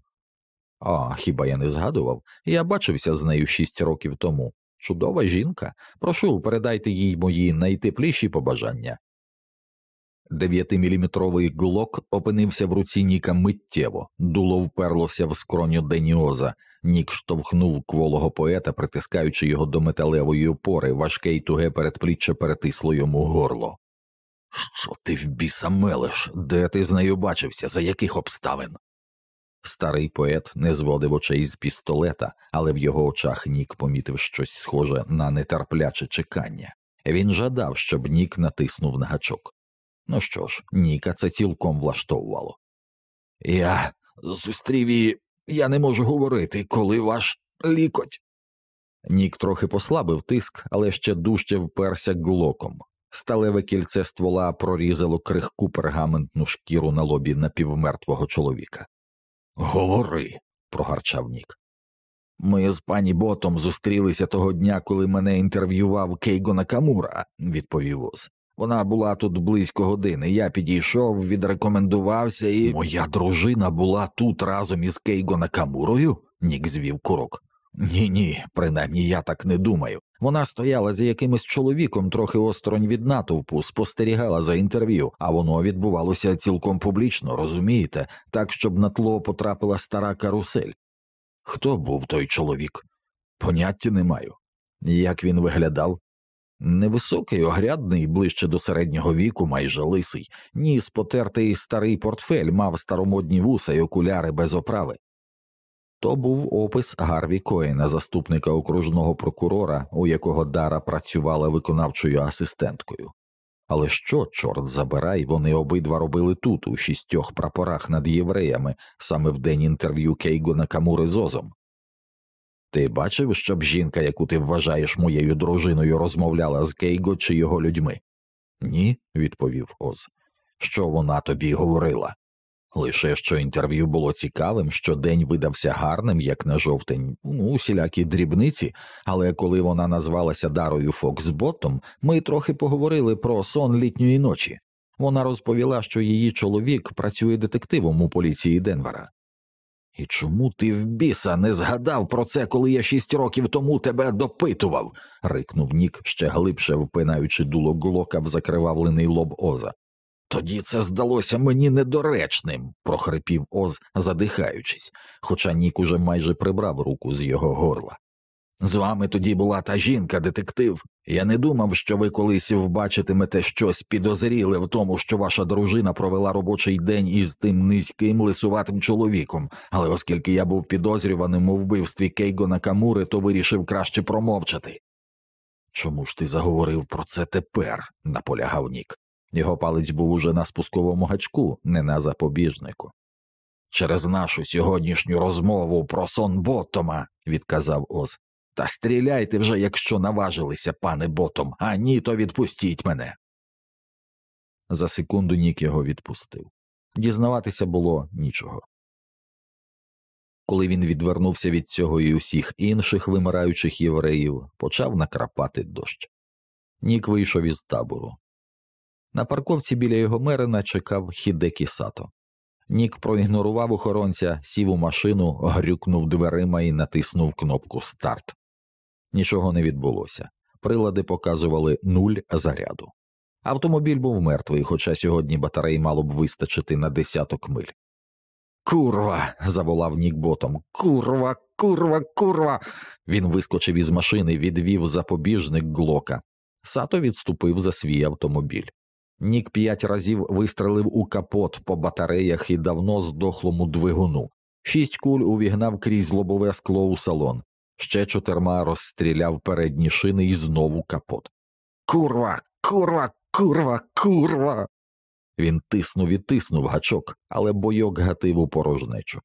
А, хіба я не згадував? Я бачився з нею шість років тому. Чудова жінка. Прошу, передайте їй мої найтепліші побажання. Дев'ятиміліметровий глок опинився в руці Ніка миттєво, дуло вперлося в скроню Деніоза. Нік штовхнув кволого поета, притискаючи його до металевої опори, важке й туге передпліччя перетисло йому горло. Що ти в біса мелеш? Де ти з нею бачився? За яких обставин? Старий поет не зводив очей з пістолета, але в його очах Нік помітив щось схоже на нетерпляче чекання. Він жадав, щоб Нік натиснув на гачок. Ну що ж, Ніка це цілком влаштовувало. Я зустрів її я не можу говорити, коли ваш лікоть. Нік трохи послабив тиск, але ще дужче вперся глоком. Сталеве кільце ствола прорізало крихку пергаментну шкіру на лобі напівмертвого чоловіка. Говори, прогарчав Нік. Ми з пані Ботом зустрілися того дня, коли мене інтерв'ював Кейго Накамура, відповів Оз. Вона була тут близько години. Я підійшов, відрекомендувався, і моя дружина була тут разом із Кейго Накамурою? Нік звів курок. Ні, ні, принаймні я так не думаю. Вона стояла за якимось чоловіком трохи осторонь від натовпу, спостерігала за інтерв'ю, а воно відбувалося цілком публічно, розумієте, так, щоб на тло потрапила стара карусель. Хто був той чоловік? Поняття не маю. Як він виглядав? Невисокий, огрядний, ближче до середнього віку, майже лисий, ніс потертий старий портфель, мав старомодні вуса й окуляри без оправи. То був опис Гарві Коїна, заступника окружного прокурора, у якого Дара працювала виконавчою асистенткою. Але що, чорт забирай, вони обидва робили тут, у шістьох прапорах над євреями, саме в день інтерв'ю Кейго Накамури з Озом? Ти бачив, щоб жінка, яку ти вважаєш моєю дружиною, розмовляла з Кейго чи його людьми? Ні, відповів Оз. Що вона тобі говорила? Лише що інтерв'ю було цікавим, що день видався гарним, як на жовтень, ну, усілякі дрібниці, але коли вона назвалася Дарою Фоксботом, ми трохи поговорили про сон літньої ночі. Вона розповіла, що її чоловік працює детективом у поліції Денвера. І чому ти в біса не згадав про це, коли я шість років тому тебе допитував? рикнув Нік, ще глибше впинаючи дуло глока в закривавлений лоб Оза. Тоді це здалося мені недоречним, прохрипів Оз, задихаючись, хоча Нік уже майже прибрав руку з його горла. З вами тоді була та жінка, детектив. Я не думав, що ви колись вбачитимете щось підозріле в тому, що ваша дружина провела робочий день із тим низьким лисуватим чоловіком, але оскільки я був підозрюваним у вбивстві Кейго Накамури, то вирішив краще промовчати. Чому ж ти заговорив про це тепер? наполягав Нік. Його палець був уже на спусковому гачку, не на запобіжнику. Через нашу сьогоднішню розмову про сон Боттома, відказав Оз. Та стріляйте вже, якщо наважилися, пане ботом, а ні, то відпустіть мене. За секунду Нік його відпустив. Дізнаватися було нічого. Коли він відвернувся від цього і усіх інших вимираючих євреїв, почав накрапати дощ. Нік вийшов із табору. На парковці біля його мерина чекав Хідекі Сато. Нік проігнорував охоронця, сів у машину, грюкнув дверима і натиснув кнопку старт. Нічого не відбулося. Прилади показували нуль заряду. Автомобіль був мертвий, хоча сьогодні батареї мало б вистачити на десяток миль. Курва. заволав Нік ботом. Курва, курва, курва. Він вискочив із машини, відвів запобіжник глока. Сато відступив за свій автомобіль. Нік п'ять разів вистрелив у капот по батареях і давно здохлому двигуну. Шість куль увігнав крізь лобове скло у салон ще чотирма розстріляв передні шини і знову капот. Курва, курва, курва, курва. Він тиснув і тиснув гачок, але бойок гатив у порожнечу.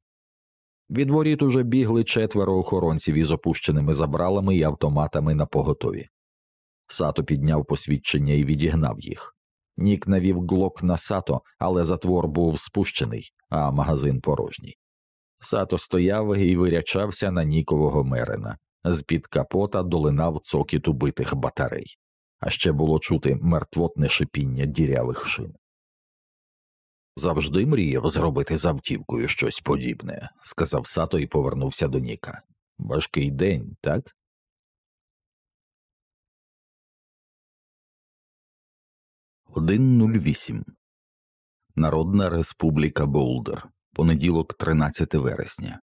Від воріт уже бігли четверо охоронців із опущеними забралами і автоматами на поготові. Сато підняв посвідчення і відігнав їх. Нік навів глок на сато, але затвор був спущений, а магазин порожній. Сато стояв і вирячався на нікового мерина, з під капота долинав цокіт убитих батарей, а ще було чути мертвотне шипіння дірявих шин. Завжди мріяв зробити з автівкою щось подібне, сказав Сато і повернувся до Ніка. Важкий день, так? Один нуль вісім Народна Республіка Болдер понеділок, 13 вересня.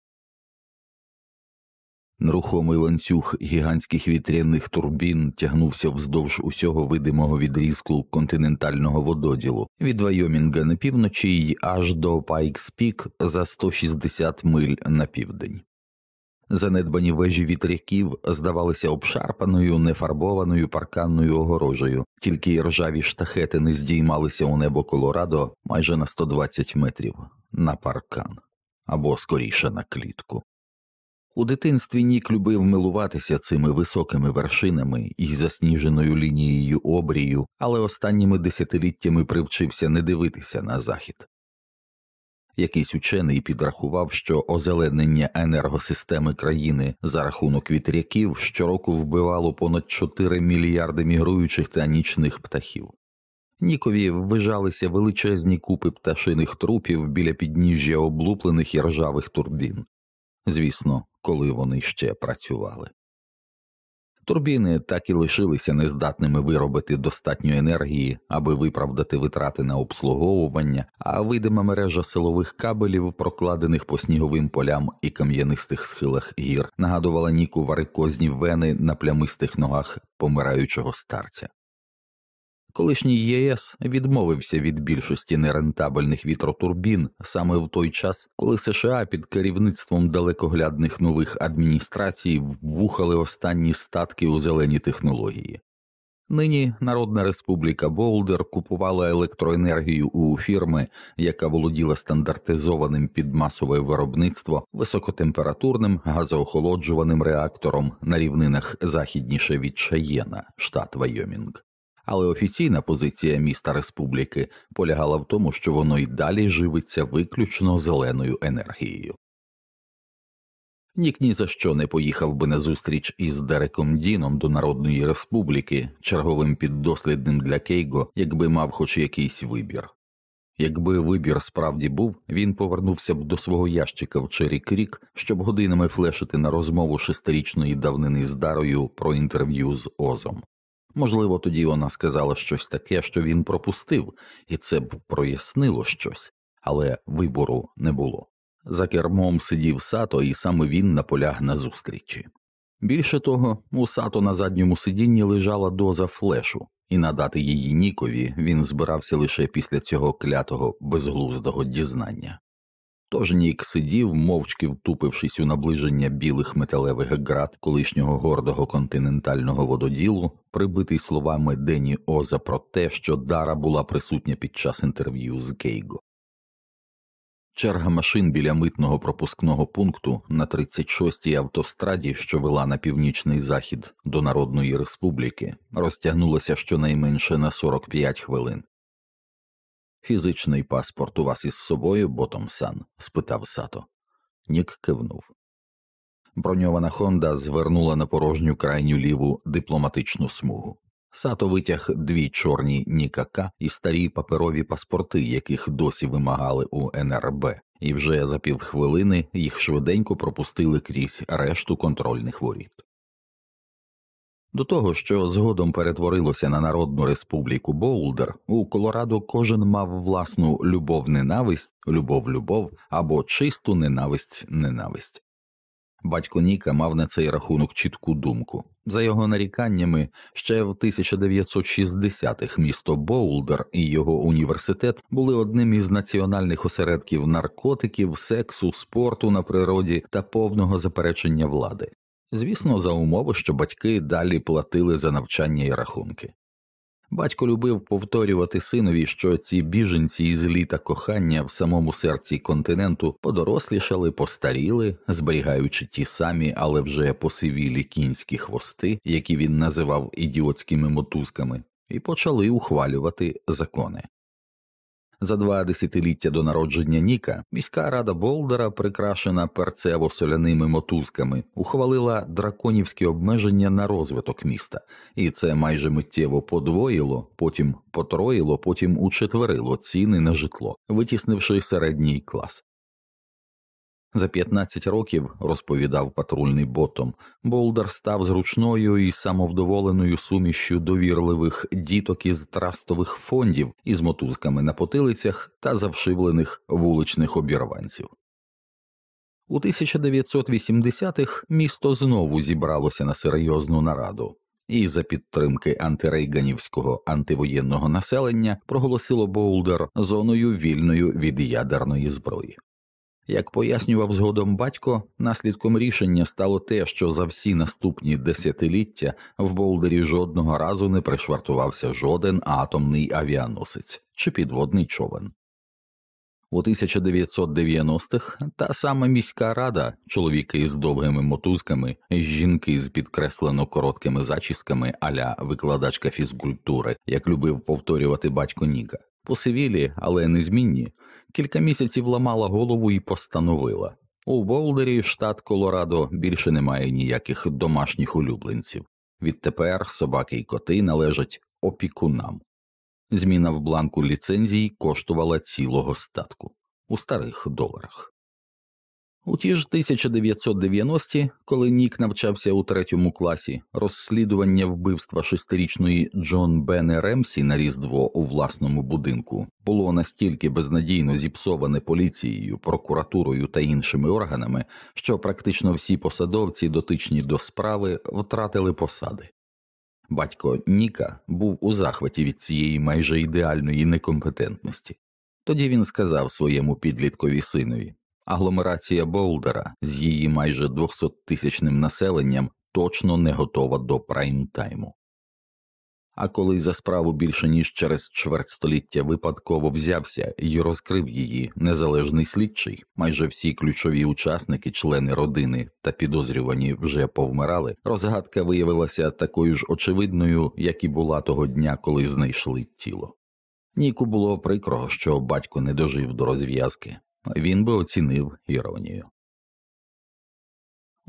Нерухомий ланцюг гігантських вітряних турбін тягнувся вздовж усього видимого відрізку континентального вододілу від Вайомінга на півночі й аж до Пайкс Пік за 160 миль на південь. Занедбані вежі вітряків здавалися обшарпаною, нефарбованою парканною огорожею, тільки ржаві штахети не здіймалися у небо Колорадо майже на 120 метрів на паркан або скоріше на клітку. У дитинстві Нік любив милуватися цими високими вершинами і засніженою лінією обрію, але останніми десятиліттями привчився не дивитися на захід. Якийсь учений підрахував, що озеленення енергосистеми країни за рахунок вітряків щороку вбивало понад 4 мільярди мігруючих та нічних птахів. Нікові вижалися величезні купи пташиних трупів біля підніжжя облуплених і ржавих турбін, звісно, коли вони ще працювали. Турбіни так і лишилися нездатними виробити достатньо енергії, аби виправдати витрати на обслуговування, а видима мережа силових кабелів, прокладених по сніговим полям і кам'янистих схилах гір, нагадувала Ніку варикозні вени на плямистих ногах помираючого старця. Колишній ЄС відмовився від більшості нерентабельних вітротурбін саме в той час, коли США під керівництвом далекоглядних нових адміністрацій ввухали останні статки у зелені технології. Нині Народна Республіка Болдер купувала електроенергію у фірми, яка володіла стандартизованим під масове виробництво високотемпературним газоохолоджуваним реактором на рівнинах західніше від Шаєна, штат Вайомінг але офіційна позиція міста республіки полягала в тому, що воно й далі живиться виключно зеленою енергією. Нік ні за що не поїхав би на зустріч із Дереком Діном до Народної Республіки, черговим піддослідним для Кейго, якби мав хоч якийсь вибір. Якби вибір справді був, він повернувся б до свого ящика в Чері Крік, щоб годинами флешити на розмову шестирічної давнини з Дарою про інтерв'ю з Озом. Можливо, тоді вона сказала щось таке, що він пропустив, і це б прояснило щось, але вибору не було. За кермом сидів сато, і саме він наполяг на зустрічі. Більше того, у сато на задньому сидінні лежала доза флешу, і надати її Нікові він збирався лише після цього клятого безглуздого дізнання. Тож Нік сидів, мовчки втупившись у наближення білих металевих град колишнього гордого континентального вододілу, прибитий словами Дені Оза про те, що Дара була присутня під час інтерв'ю з Кейго. Черга машин біля митного пропускного пункту на 36-й автостраді, що вела на північний захід до Народної Республіки, розтягнулася щонайменше на 45 хвилин. Фізичний паспорт у вас із собою, Ботомсан? спитав Сато. Нік кивнув. Броньована Хонда звернула на порожню крайню ліву дипломатичну смугу. Сато витяг дві чорні нікака і старі паперові паспорти, яких досі вимагали у НРБ, і вже за півхвилини їх швиденько пропустили крізь решту контрольних воріт. До того, що згодом перетворилося на Народну Республіку Боулдер, у Колорадо кожен мав власну любов ненависть, любов любов або чисту ненависть ненависть. Батько Ніка мав на цей рахунок чітку думку. За його наріканнями, ще в 1960-х місто Боулдер і його університет були одним із національних осередків наркотиків, сексу, спорту на природі та повного заперечення влади. Звісно, за умови, що батьки далі платили за навчання і рахунки. Батько любив повторювати синові, що ці біженці із літа кохання в самому серці континенту подорослішали, постаріли, зберігаючи ті самі, але вже посивілі кінські хвости, які він називав ідіотськими мотузками, і почали ухвалювати закони. За два десятиліття до народження Ніка міська рада Болдера, прикрашена перцево соляними мотузками, ухвалила драконівські обмеження на розвиток міста, і це майже миттєво подвоїло, потім потроїло, потім учетверило ціни на житло, витіснивши середній клас. За 15 років, розповідав патрульний ботом, Болдер став зручною і самовдоволеною сумішю довірливих діток із трастових фондів із мотузками на потилицях та завшивлених вуличних обірванців. У 1980-х місто знову зібралося на серйозну нараду, і за підтримки антирейганівського антивоєнного населення проголосило Болдер зоною вільною від ядерної зброї. Як пояснював згодом батько, наслідком рішення стало те, що за всі наступні десятиліття в Болдері жодного разу не пришвартувався жоден атомний авіаносець чи підводний човен. У 1990-х та сама міська рада, чоловіки з довгими мотузками, жінки з підкреслено короткими зачісками аля викладачка фізкультури, як любив повторювати батько Ніка, посивілі, але незмінні, кілька місяців ламала голову і постановила у Болдері, штат Колорадо, більше немає ніяких домашніх улюбленців. Відтепер собаки й коти належать опікунам. Зміна в бланку ліцензій коштувала цілого статку у старих доларах. У ті ж 1990-ті, коли Нік навчався у третьому класі, розслідування вбивства шестирічної Джон Бене Ремсі на Різдво у власному будинку було настільки безнадійно зіпсоване поліцією, прокуратурою та іншими органами, що практично всі посадовці, дотичні до справи, втратили посади. Батько Ніка був у захваті від цієї майже ідеальної некомпетентності. Тоді він сказав своєму підліткові синові агломерація Болдера з її майже 200-тисячним населенням точно не готова до прайм-тайму. А коли за справу більше ніж через чверть століття випадково взявся і розкрив її незалежний слідчий, майже всі ключові учасники, члени родини та підозрювані вже повмирали, розгадка виявилася такою ж очевидною, як і була того дня, коли знайшли тіло. Ніку було прикро, що батько не дожив до розв'язки, він би оцінив іронію.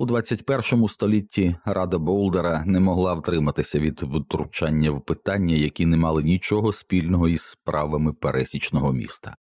У 21 столітті Рада Болдера не могла втриматися від втручання в питання, які не мали нічого спільного із справами пересічного міста.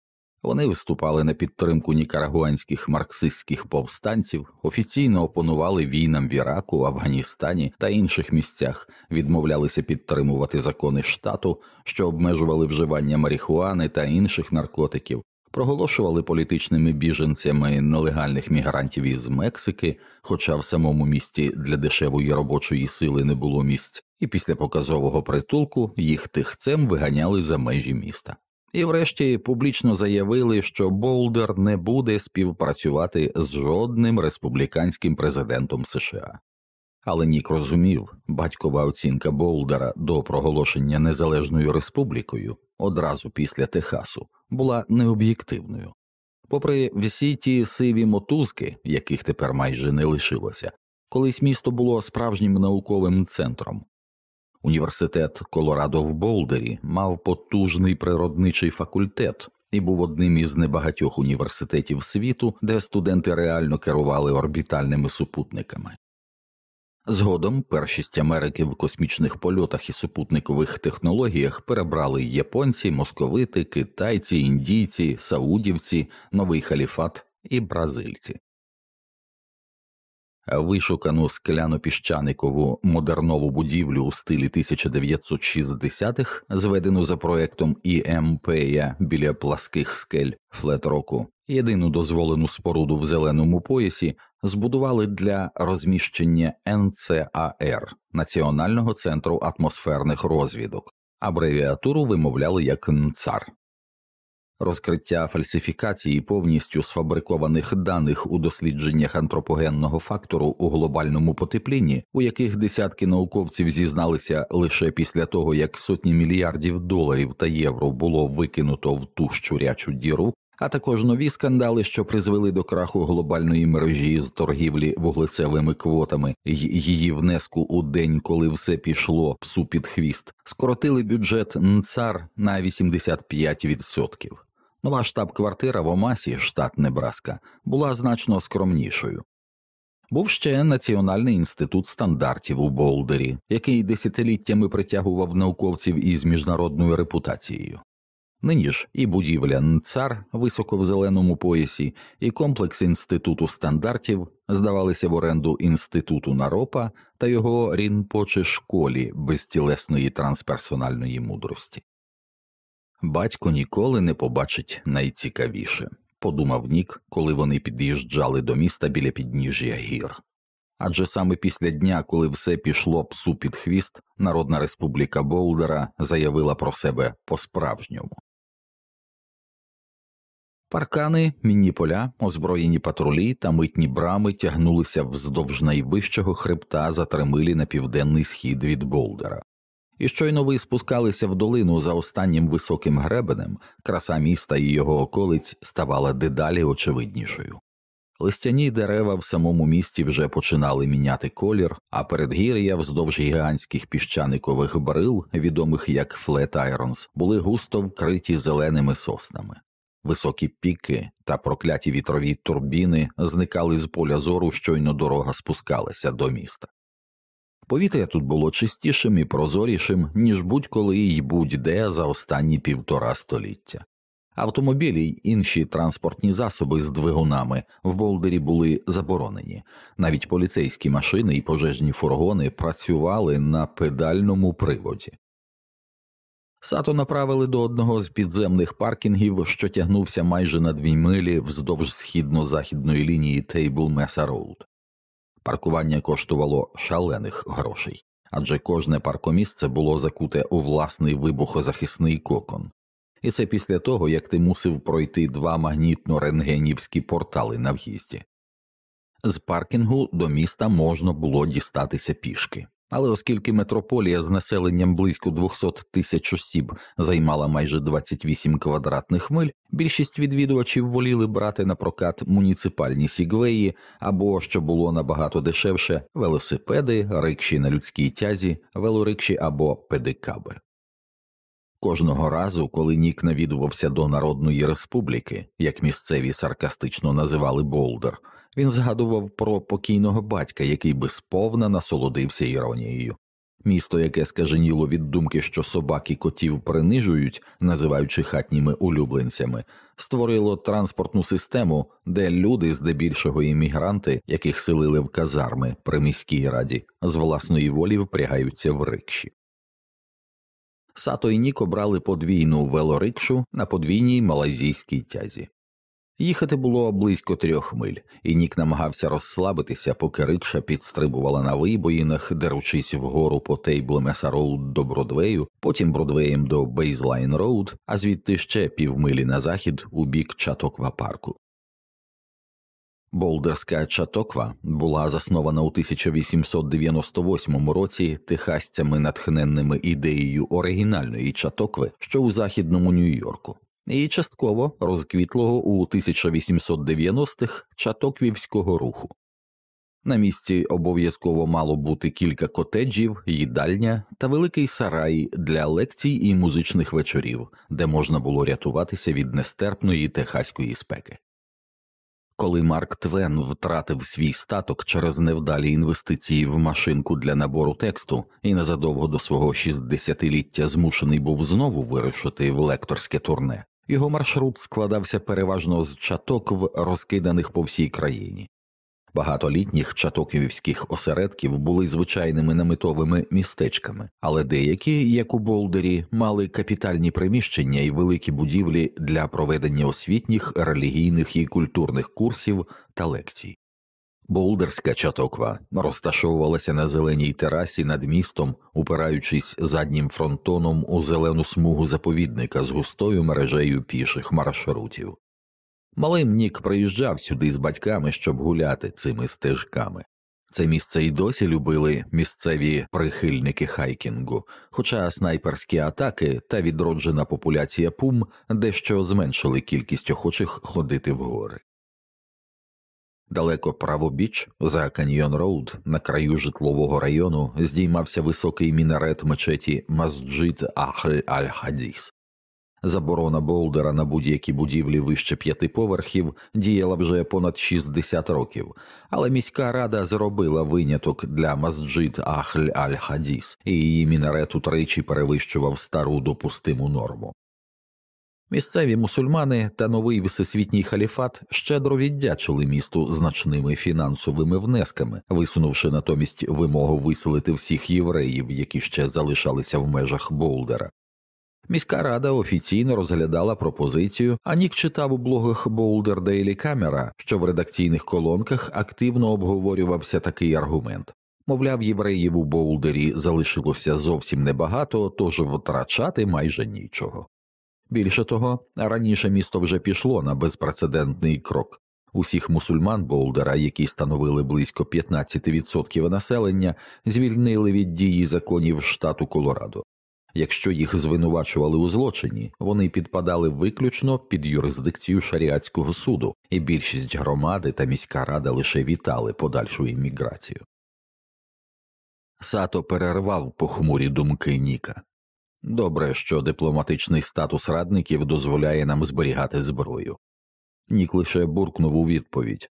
Вони виступали на підтримку нікарагуанських марксистських повстанців, офіційно опонували війнам в Іраку, Афганістані та інших місцях, відмовлялися підтримувати закони штату, що обмежували вживання марихуани та інших наркотиків, проголошували політичними біженцями нелегальних мігрантів із Мексики, хоча в самому місті для дешевої робочої сили не було місць, і після показового притулку їх тихцем виганяли за межі міста. І врешті публічно заявили, що Болдер не буде співпрацювати з жодним республіканським президентом США. Але Нік розумів, батькова оцінка Болдера до проголошення незалежною республікою одразу після Техасу була необ'єктивною. Попри всі ті сиві мотузки, яких тепер майже не лишилося, колись місто було справжнім науковим центром. Університет Колорадо в Болдері мав потужний природничий факультет і був одним із небагатьох університетів світу, де студенти реально керували орбітальними супутниками. Згодом першість Америки в космічних польотах і супутникових технологіях перебрали японці, московити, китайці, індійці, саудівці, новий халіфат і бразильці. Вишукану скляно-піщаникову модернову будівлю у стилі 1960-х, зведену за проектом ІМПЯ біля пласких скель Флетроку, єдину дозволену споруду в зеленому поясі, збудували для розміщення НЦАР Національного центру атмосферних розвідок, абревіатуру вимовляли як НЦАР. Розкриття фальсифікації повністю сфабрикованих даних у дослідженнях антропогенного фактору у глобальному потеплінні, у яких десятки науковців зізналися лише після того, як сотні мільярдів доларів та євро було викинуто в ту щурячу діру, а також нові скандали, що призвели до краху глобальної мережі з торгівлі вуглецевими квотами й її внеску у день, коли все пішло псу під хвіст, скоротили бюджет НЦАР на 85%. Нова штаб-квартира в Омасі, штат Небраска, була значно скромнішою. Був ще Національний інститут стандартів у Болдері, який десятиліттями притягував науковців із міжнародною репутацією. Нині ж і будівля НЦАР високо в зеленому поясі, і комплекс інституту стандартів здавалися в оренду інституту наропа та його рінпоче школі безтілесної трансперсональної мудрості. Батько ніколи не побачить найцікавіше, подумав Нік, коли вони під'їжджали до міста біля підніжжя гір. Адже саме після дня, коли все пішло псу під хвіст, Народна Республіка Болдера заявила про себе по справжньому. Паркани, мінні поля, озброєні патрулі та митні брами тягнулися вздовж найвищого хребта за три милі на південний схід від Болдера. І щойно ви спускалися в долину за останнім високим гребенем, краса міста і його околиць ставала дедалі очевиднішою. Листяні дерева в самому місті вже починали міняти колір, а передгір'я вздовж гігантських піщаникових брил, відомих як Флет Айронс, були густо вкриті зеленими соснами. Високі піки та прокляті вітрові турбіни зникали з поля зору, щойно дорога спускалася до міста. Повітря тут було чистішим і прозорішим, ніж будь-коли й будь-де за останні півтора століття. Автомобілі й інші транспортні засоби з двигунами в Болдері були заборонені, навіть поліцейські машини і пожежні фургони працювали на педальному приводі. Сато направили до одного з підземних паркінгів, що тягнувся майже на дві милі вздовж східно-західної лінії Тейбл Меса Роуд. Паркування коштувало шалених грошей, адже кожне паркомісце було закуте у власний вибухозахисний кокон, і це після того як ти мусив пройти два магнітно рентгенівські портали на в'їзді. З паркінгу до міста можна було дістатися пішки. Але оскільки метрополія з населенням близько 200 тисяч осіб займала майже 28 квадратних миль, більшість відвідувачів воліли брати на прокат муніципальні сігвеї або, що було набагато дешевше, велосипеди, рикші на людській тязі, велорикші або педикаби. Кожного разу, коли Нік навідувався до Народної Республіки, як місцеві саркастично називали Болдер, він згадував про покійного батька, який безповна насолодився іронією. Місто, яке скаженіло від думки, що собаки котів принижують, називаючи хатніми улюбленцями, створило транспортну систему, де люди, здебільшого іммігранти, яких селили в казарми при міській раді, з власної волі впрягаються в рикші. Сато і Нік обрали подвійну велорикшу на подвійній малайзійській тязі. Їхати було близько трьох миль, і Нік намагався розслабитися, поки рикша підстрибувала на вибоїнах, деручись вгору по Тейбл Меса Роуд до Бродвею, потім Бродвеєм до Бейзлайн Роуд, а звідти ще півмилі на захід у бік Чатоква парку. Болдерська Чатоква була заснована у 1898 році техасцями, натхненними ідеєю оригінальної Чатокви, що у західному Нью-Йорку, і частково розквітлого у 1890-х чатоквівського руху. На місці обов'язково мало бути кілька котеджів, їдальня та великий сарай для лекцій і музичних вечорів, де можна було рятуватися від нестерпної техаської спеки. Коли Марк Твен втратив свій статок через невдалі інвестиції в машинку для набору тексту і незадовго до свого 60-ліття змушений був знову вирушити в лекторське турне, його маршрут складався переважно з чаток, розкиданих по всій країні. Багато літніх чатоківських осередків були звичайними наметовими містечками, але деякі, як у Болдері, мали капітальні приміщення і великі будівлі для проведення освітніх, релігійних і культурних курсів та лекцій. Болдерська чатоква розташовувалася на зеленій терасі над містом, упираючись заднім фронтоном у зелену смугу заповідника з густою мережею піших маршрутів. Малим Нік приїжджав сюди з батьками, щоб гуляти цими стежками. Це місце й досі любили місцеві прихильники хайкінгу, хоча снайперські атаки та відроджена популяція пум дещо зменшили кількість охочих ходити в гори. Далеко правобіч, за Каньйон Роуд, на краю житлового району, здіймався високий мінарет мечеті Масджид Ахль Аль Хадіс. Заборона Болдера на будь-які будівлі вище п'яти поверхів діяла вже понад 60 років, але міська рада зробила виняток для Масджид Ахль Аль Хадіс, і її мінарет утричі перевищував стару допустиму норму. Місцеві мусульмани та новий всесвітній халіфат щедро віддячили місту значними фінансовими внесками, висунувши натомість вимогу виселити всіх євреїв, які ще залишалися в межах Болдера. Міська рада офіційно розглядала пропозицію, а Нік читав у блогах Boulder Daily Camera, що в редакційних колонках активно обговорювався такий аргумент. Мовляв, євреїв у Боулдері залишилося зовсім небагато, тож втрачати майже нічого. Більше того, раніше місто вже пішло на безпрецедентний крок. Усіх мусульман Болдера, які становили близько 15% населення, звільнили від дії законів штату Колорадо. Якщо їх звинувачували у злочині, вони підпадали виключно під юрисдикцію шаріатського суду, і більшість громади та міська рада лише вітали подальшу імміграцію. Сато перервав похмурі думки Ніка. Добре, що дипломатичний статус радників дозволяє нам зберігати зброю. Нік лише буркнув у відповідь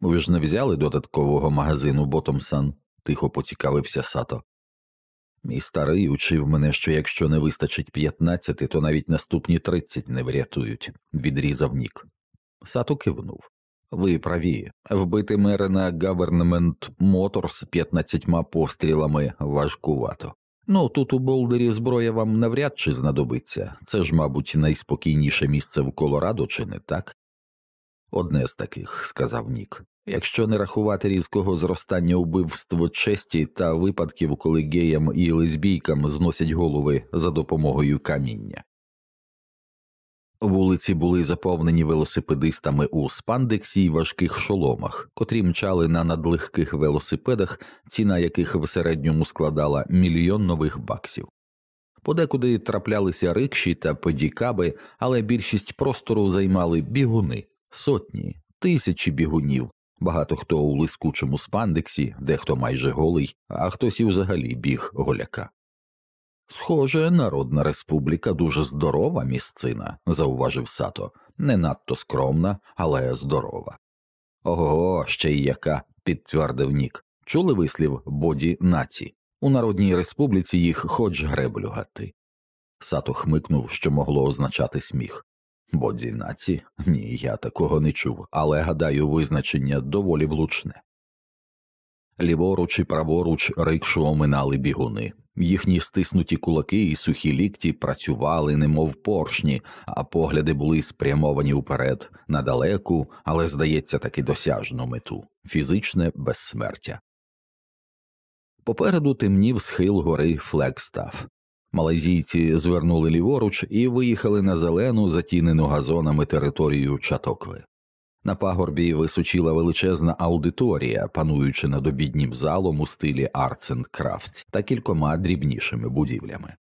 Ви ж не взяли додаткового магазину Ботомсан? тихо поцікавився Сато. Мій старий учив мене, що якщо не вистачить 15, то навіть наступні 30 не врятують, відрізав Нік. Сато кивнув. Ви праві, вбити мера на Government Motors 15 пострілами важкувато. Ну тут у Болдері зброя вам навряд чи знадобиться, це ж, мабуть, найспокійніше місце в Колорадо, чи не так? Одне з таких, сказав Нік, якщо не рахувати різкого зростання убивств честі та випадків, коли геям і лесбійкам зносять голови за допомогою каміння. Вулиці були заповнені велосипедистами у спандексі й важких шоломах, котрі мчали на надлегких велосипедах, ціна яких в середньому складала мільйон нових баксів. Подекуди траплялися рикші та педікаби, але більшість простору займали бігуни, сотні, тисячі бігунів, багато хто у лискучому спандексі, дехто майже голий, а хтось і взагалі біг голяка. Схоже, Народна Республіка дуже здорова місцина, зауважив Сато, не надто скромна, але здорова. Ого, ще й яка, підтвердив Нік. Чули вислів боді наці? У Народній Республіці їх хоч греблюгати. Сато хмикнув, що могло означати сміх. Боді наці? Ні, я такого не чув, але гадаю, визначення доволі влучне. Ліворуч і праворуч рикшу оминали бігуни, Їхні стиснуті кулаки і сухі лікті працювали, немов поршні, а погляди були спрямовані уперед на далеку, але, здається, таки досяжну мету фізичне безсмертя. Попереду темнів схил гори Флегстафф. Малайзійці звернули ліворуч і виїхали на зелену, затінену газонами територію Чатокви. На пагорбі височила величезна аудиторія, пануючи над обіднім залом у стилі Crafts та кількома дрібнішими будівлями.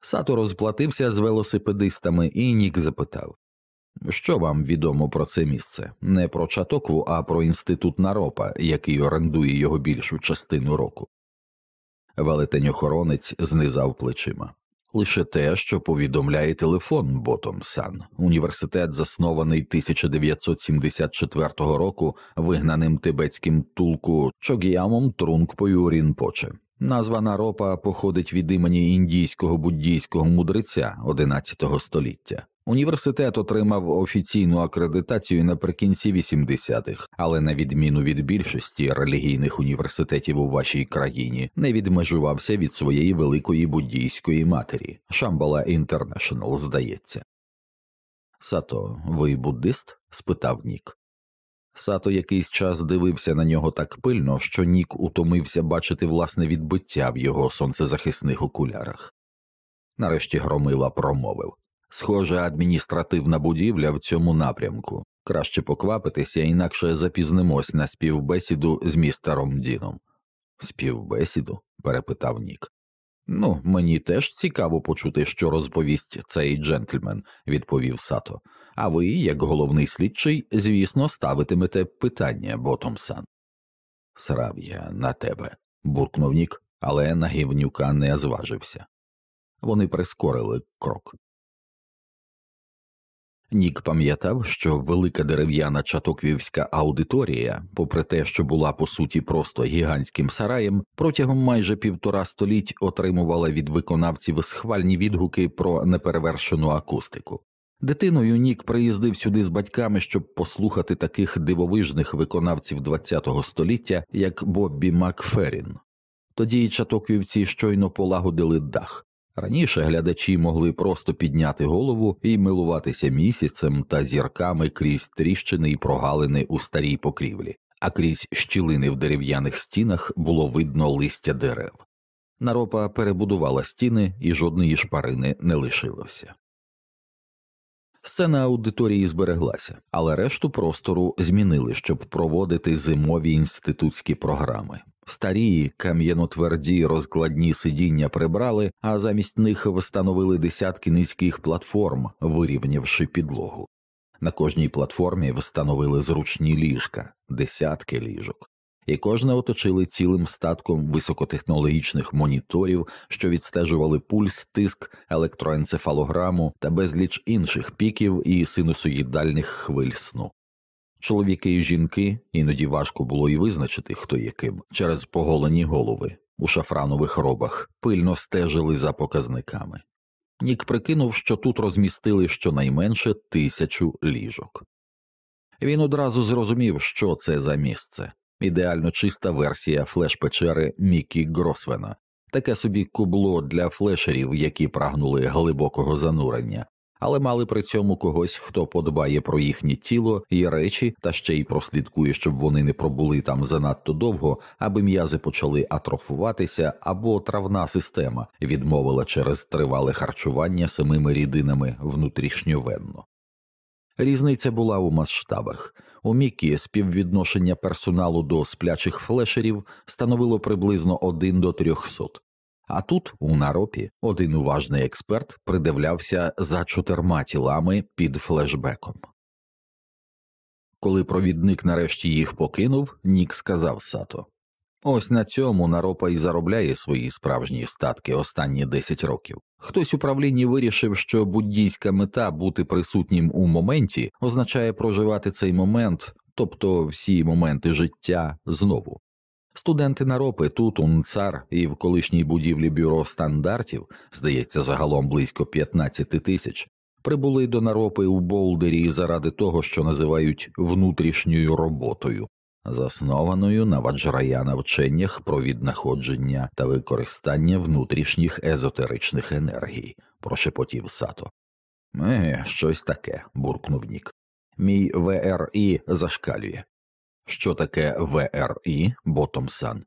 Сато розплатився з велосипедистами, і Нік запитав що вам відомо про це місце? Не про Чатокву, а про інститут Наропа, який орендує його більшу частину року. Велетень охоронець знизав плечима. Лише те, що повідомляє телефон Ботом Сан. Університет заснований 1974 року вигнаним тибетським тулку Чогіямом Трункпою Рінпоче. Назва наропа походить від імені індійського буддійського мудреця XI століття. Університет отримав офіційну акредитацію наприкінці 80-х, але на відміну від більшості релігійних університетів у вашій країні, не відмежувався від своєї великої буддійської матері Шамбала Інтернешнл, здається. Сато, ви буддист? спитав Нік. Сато якийсь час дивився на нього так пильно, що Нік утомився бачити власне відбиття в його сонцезахисних окулярах. Нарешті громила промовив Схоже, адміністративна будівля в цьому напрямку. Краще поквапитися, інакше запізнимось на співбесіду з містером Діном. Співбесіду? перепитав Нік. Ну, мені теж цікаво почути, що розповість цей джентльмен, відповів Сато. А ви, як головний слідчий, звісно, ставитимете питання, Ботомсан. Срав я на тебе, буркнув Нік, але на гівнюка не зважився. Вони прискорили крок. Нік пам'ятав, що велика дерев'яна чатоквівська аудиторія, попри те, що була по суті просто гігантським сараєм, протягом майже півтора століть отримувала від виконавців схвальні відгуки про неперевершену акустику. Дитиною Нік приїздив сюди з батьками, щоб послухати таких дивовижних виконавців ХХ століття, як Боббі Макферін. Тоді чатоквівці щойно полагодили дах. Раніше глядачі могли просто підняти голову і милуватися місяцем та зірками крізь тріщини й прогалини у старій покрівлі, а крізь щілини в дерев'яних стінах було видно листя дерев. Наропа перебудувала стіни і жодної шпарини не лишилося. Сцена аудиторії збереглася, але решту простору змінили, щоб проводити зимові інститутські програми. Старі кам'янотверді розкладні сидіння прибрали, а замість них встановили десятки низьких платформ, вирівнявши підлогу. На кожній платформі встановили зручні ліжка, десятки ліжок, і кожне оточили цілим статком високотехнологічних моніторів, що відстежували пульс, тиск, електроенцефалограму та безліч інших піків і синусоїдальних хвиль сну. Чоловіки і жінки іноді важко було й визначити, хто яким, через поголені голови у шафранових робах пильно стежили за показниками. Нік прикинув, що тут розмістили щонайменше тисячу ліжок. Він одразу зрозумів, що це за місце ідеально чиста версія флеш печери Мікі Гросвена, таке собі кубло для флешерів, які прагнули глибокого занурення, але мали при цьому когось, хто подбає про їхнє тіло і речі, та ще й прослідкує, щоб вони не пробули там занадто довго, аби м'язи почали атрофуватися, або травна система відмовила через тривале харчування самими рідинами внутрішньовенно. Різниця була у масштабах. У Мікі співвідношення персоналу до сплячих флешерів становило приблизно 1 до 300. А тут, у наропі, один уважний експерт придивлявся за чотирма тілами під флешбеком. Коли провідник нарешті їх покинув, Нік сказав Сато Ось на цьому наропа і заробляє свої справжні статки останні 10 років. Хтось у правлінні вирішив, що буддійська мета бути присутнім у моменті означає проживати цей момент, тобто всі моменти життя знову. Студенти наропи тут, у НЦАР і в колишній будівлі бюро стандартів, здається, загалом близько 15 тисяч, прибули до наропи у Болдері заради того, що називають внутрішньою роботою, заснованою на ваджраяна вченнях про віднаходження та використання внутрішніх езотеричних енергій, прошепотів сато. Е, щось таке, буркнув Нік. Мій ВРІ зашкалює. Що таке ВРІ, Ботомсан?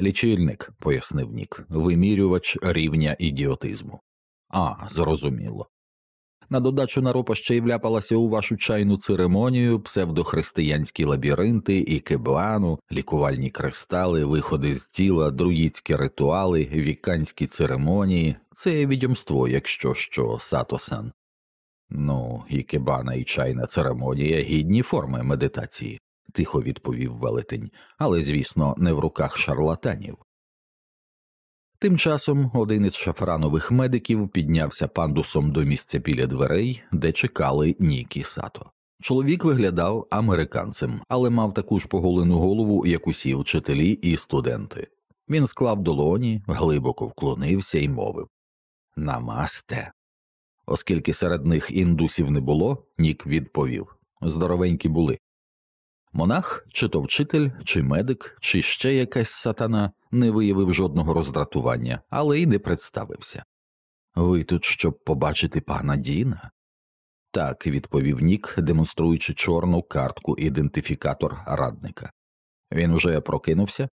Лічильник, пояснив Нік, вимірювач рівня ідіотизму. А, зрозуміло. На додачу наропа ще й вляпалася у вашу чайну церемонію, псевдохристиянські лабіринти, і кебану, лікувальні кристали, виходи з тіла, друїдські ритуали, віканські церемонії, це відьомство, якщо що, Сатосан. Ну, і кебана, і чайна церемонія гідні форми медитації, тихо відповів велетень, але, звісно, не в руках шарлатанів. Тим часом один із шафранових медиків піднявся пандусом до місця біля дверей, де чекали Нікі Сато. Чоловік виглядав американцем, але мав таку ж поголену голову, як усі вчителі і студенти. Він склав долоні, глибоко вклонився і мовив Намасте. Оскільки серед них індусів не було, Нік відповів здоровенькі були. Монах, чи то вчитель, чи медик, чи ще якась сатана не виявив жодного роздратування, але й не представився. Ви тут, щоб побачити пана Діна? Так, відповів Нік, демонструючи чорну картку ідентифікатор радника. Він уже прокинувся?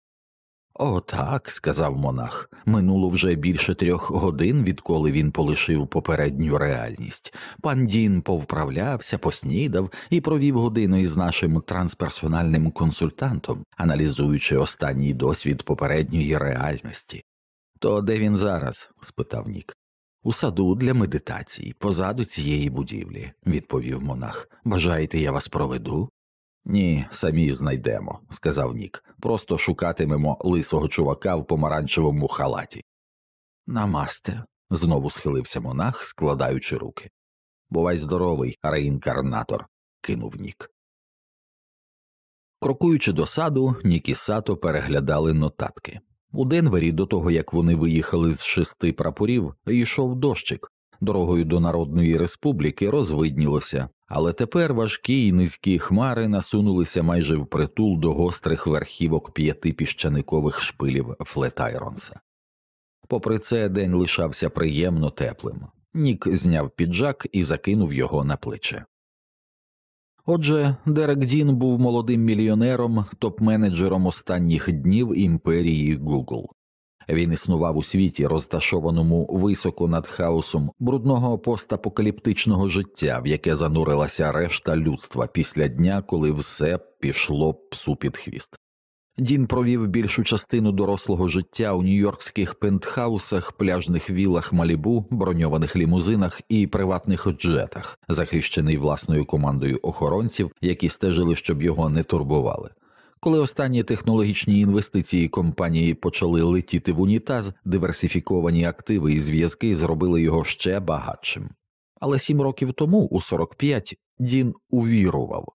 О, так, сказав монах. Минуло вже більше трьох годин, відколи він полишив попередню реальність. Пан Дін повправлявся, поснідав і провів годину із нашим трансперсональним консультантом, аналізуючи останній досвід попередньої реальності. То де він зараз? спитав Нік. У саду для медитації, позаду цієї будівлі, відповів монах. Бажаєте, я вас проведу? Ні, самі знайдемо, сказав Нік. Просто шукатимемо лисого чувака в помаранчевому халаті. Намасте, знову схилився монах, складаючи руки. Бувай здоровий, реінкарнатор, кинув Нік. Крокуючи до саду, Нік і Сато переглядали нотатки. У Денвері, до того як вони виїхали з шести прапорів, йшов дощик. Дорогою до Народної Республіки розвиднілося, але тепер важкі й низькі хмари насунулися майже впритул до гострих верхівок п'яти піщаникових шпилів Флетайронса. Попри це, день лишався приємно теплим. Нік зняв піджак і закинув його на плече. Отже, Дерек Дін був молодим мільйонером, топ-менеджером останніх днів імперії Google. Він існував у світі, розташованому високо над хаосом брудного постапокаліптичного життя, в яке занурилася решта людства після дня, коли все пішло псу під хвіст. Дін провів більшу частину дорослого життя у нью-йоркських пентхаусах, пляжних вілах Малібу, броньованих лімузинах і приватних джетах, захищений власною командою охоронців, які стежили, щоб його не турбували. Коли останні технологічні інвестиції компанії почали летіти в унітаз, диверсифіковані активи і зв'язки зробили його ще багатшим. Але сім років тому, у 45, Дін увірував.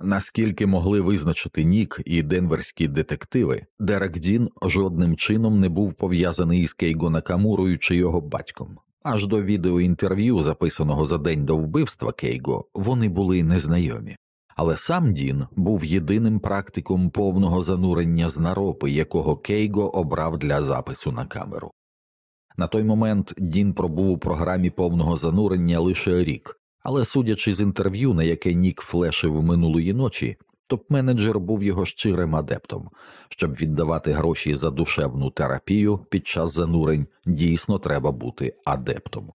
Наскільки могли визначити Нік і денверські детективи, Дерек Дін жодним чином не був пов'язаний із Кейго Накамурою чи його батьком. Аж до відеоінтерв'ю, записаного за день до вбивства Кейго, вони були незнайомі. Але сам Дін був єдиним практиком повного занурення з наропи, якого Кейго обрав для запису на камеру. На той момент Дін пробув у програмі повного занурення лише рік, але судячи з інтерв'ю, на яке Нік флешив минулої ночі, топ-менеджер був його щирим адептом. Щоб віддавати гроші за душевну терапію під час занурень, дійсно треба бути адептом.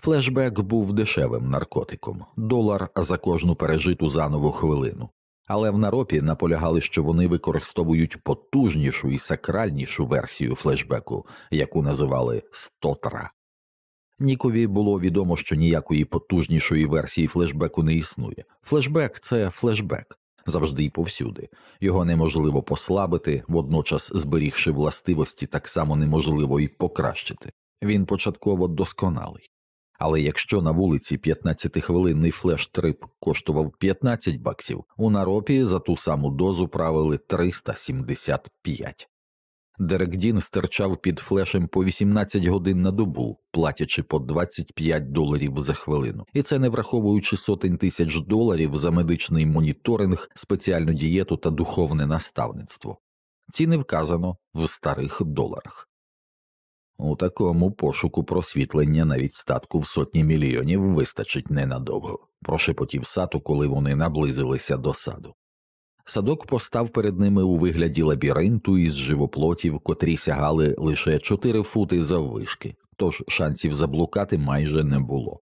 Флешбек був дешевим наркотиком, долар за кожну пережиту заново хвилину, але в наропі наполягали, що вони використовують потужнішу і сакральнішу версію флешбеку, яку називали стотра. Нікові було відомо, що ніякої потужнішої версії флешбеку не існує. Флешбек це флешбек завжди й повсюди, його неможливо послабити, водночас зберігши властивості, так само неможливо й покращити. Він початково досконалий. Але якщо на вулиці 15-хвилинний флеш-трип коштував 15 баксів, у Наропі за ту саму дозу правили 375. Дерек Дін стирчав під флешем по 18 годин на добу, платячи по 25 доларів за хвилину, і це не враховуючи сотень тисяч доларів за медичний моніторинг, спеціальну дієту та духовне наставництво. Ціни вказано в старих доларах. У такому пошуку просвітлення навіть статку в сотні мільйонів вистачить ненадовго, прошепотів сату, коли вони наблизилися до саду. Садок постав перед ними у вигляді лабіринту із живоплотів, котрі сягали лише чотири фути заввишки, тож шансів заблукати майже не було.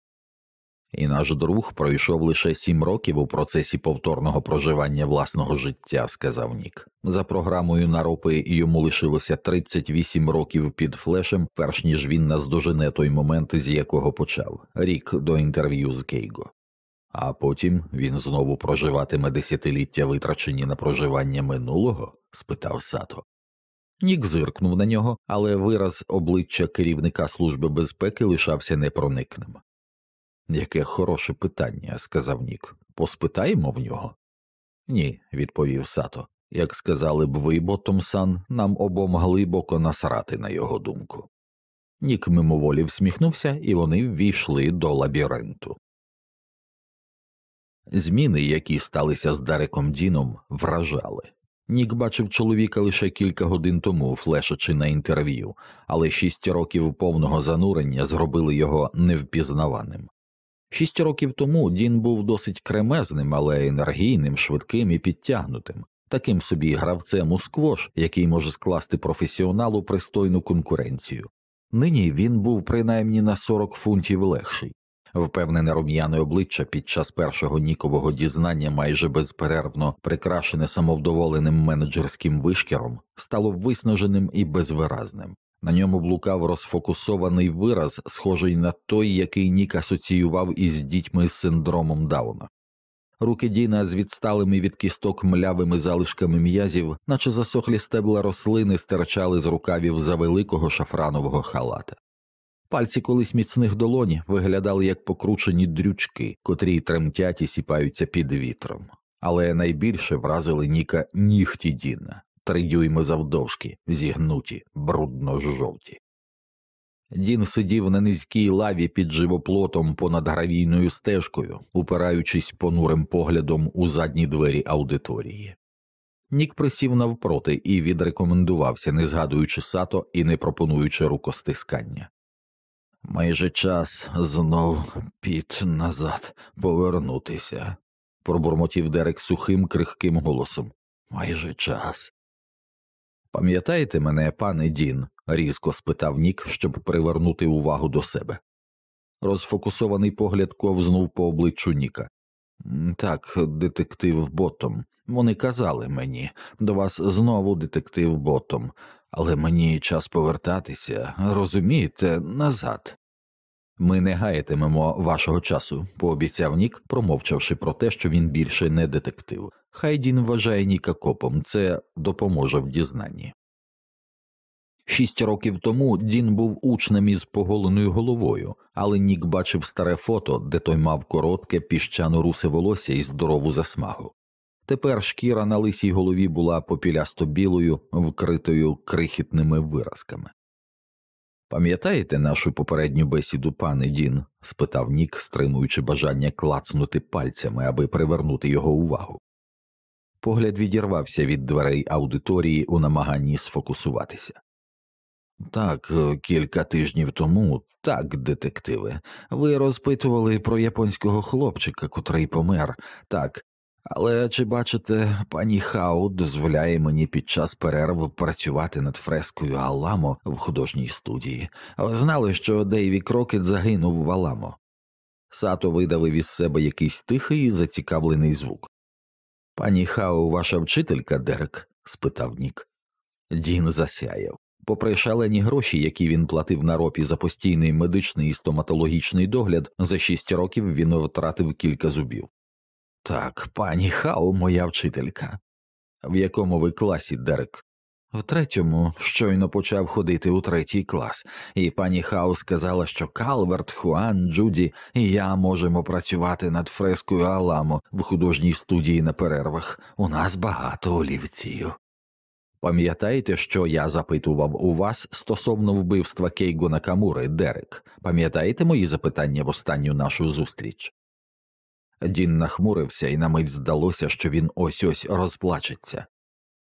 І наш друг пройшов лише сім років у процесі повторного проживання власного життя, сказав Нік. За програмою наропи йому лишилося 38 років під флешем, перш ніж він наздожене той момент, з якого почав рік до інтерв'ю з Кейго. А потім він знову проживатиме десятиліття, витрачені на проживання минулого? спитав Сато. Нік зиркнув на нього, але вираз обличчя керівника Служби безпеки лишався непроникним. Яке хороше питання, сказав Нік. Поспитаємо в нього? Ні, відповів Сато. Як сказали б ви, Боттомсан, нам обом глибоко насрати на його думку. Нік мимоволі всміхнувся, і вони ввійшли до лабіринту. Зміни, які сталися з Дареком Діном, вражали. Нік бачив чоловіка лише кілька годин тому, флешачи на інтерв'ю, але шість років повного занурення зробили його невпізнаваним. Шість років тому Дін був досить кремезним, але енергійним, швидким і підтягнутим, таким собі гравцем у сквош, який може скласти професіоналу пристойну конкуренцію. Нині він був принаймні на 40 фунтів легший. Впевнене рум'яне обличчя під час першого нікового дізнання, майже безперервно прикрашене самовдоволеним менеджерським вишкіром, стало виснаженим і безвиразним. На ньому блукав розфокусований вираз, схожий на той, який Нік асоціював із дітьми з синдромом Дауна. Руки Діна з відсталими від кісток млявими залишками м'язів, наче засохлі стебла рослини, стирчали з рукавів за великого шафранового халата. Пальці колись міцних долоні виглядали як покручені дрючки, котрі тремтять і сіпаються під вітром, але найбільше вразили Ніка нігті Діна, три дюйми завдовжки, зігнуті, брудно жовті. Дін сидів на низькій лаві під живоплотом понад гравійною стежкою, упираючись понурим поглядом у задні двері аудиторії. Нік присів навпроти і відрекомендувався, не згадуючи сато і не пропонуючи рукостискання. Майже час знов піт назад повернутися, пробурмотів Дерек сухим крихким голосом. Майже час. Пам'ятаєте мене, пане Дін? різко спитав Нік, щоб привернути увагу до себе. Розфокусований погляд ковзнув по обличчю Ніка. Так, детектив Ботом. Вони казали мені, до вас знову детектив Ботом, але мені час повертатися, розумієте, назад. Ми не гаятимемо вашого часу, пообіцяв Нік, промовчавши про те, що він більше не детектив. Хай Дін вважає Ніка копом, це допоможе в дізнанні. Шість років тому Дін був учнем із поголеною головою, але Нік бачив старе фото, де той мав коротке піщано русе волосся і здорову засмагу. Тепер шкіра на лисій голові була попілясто білою, вкритою крихітними виразками. Пам'ятаєте нашу попередню бесіду, пане Дін? спитав Нік, стримуючи бажання клацнути пальцями, аби привернути його увагу. Погляд відірвався від дверей аудиторії у намаганні сфокусуватися. Так, кілька тижнів тому, так, детективи, ви розпитували про японського хлопчика, котрий помер, так, але чи бачите, пані Хау дозволяє мені під час перерв працювати над фрескою Аламо в художній студії, ви знали, що Дейві Крокет загинув в Аламо. Сато видавив із себе якийсь тихий зацікавлений звук. Пані Хау, ваша вчителька, Дерек? спитав Нік. Дін засяяв. Попри шалені гроші, які він платив на ропі за постійний медичний і стоматологічний догляд, за шість років він втратив кілька зубів. Так, пані Хау, моя вчителька. В якому ви класі, Дерек? В третьому щойно почав ходити у третій клас, і пані Хау сказала, що Калверт, Хуан, Джуді і я можемо працювати над фрескою Аламо в художній студії на перервах. У нас багато олівців. Пам'ятаєте, що я запитував у вас стосовно вбивства Кейго Накамури, Дерек? Пам'ятаєте мої запитання в останню нашу зустріч? Дін нахмурився, і на мить здалося, що він ось ось розплачеться.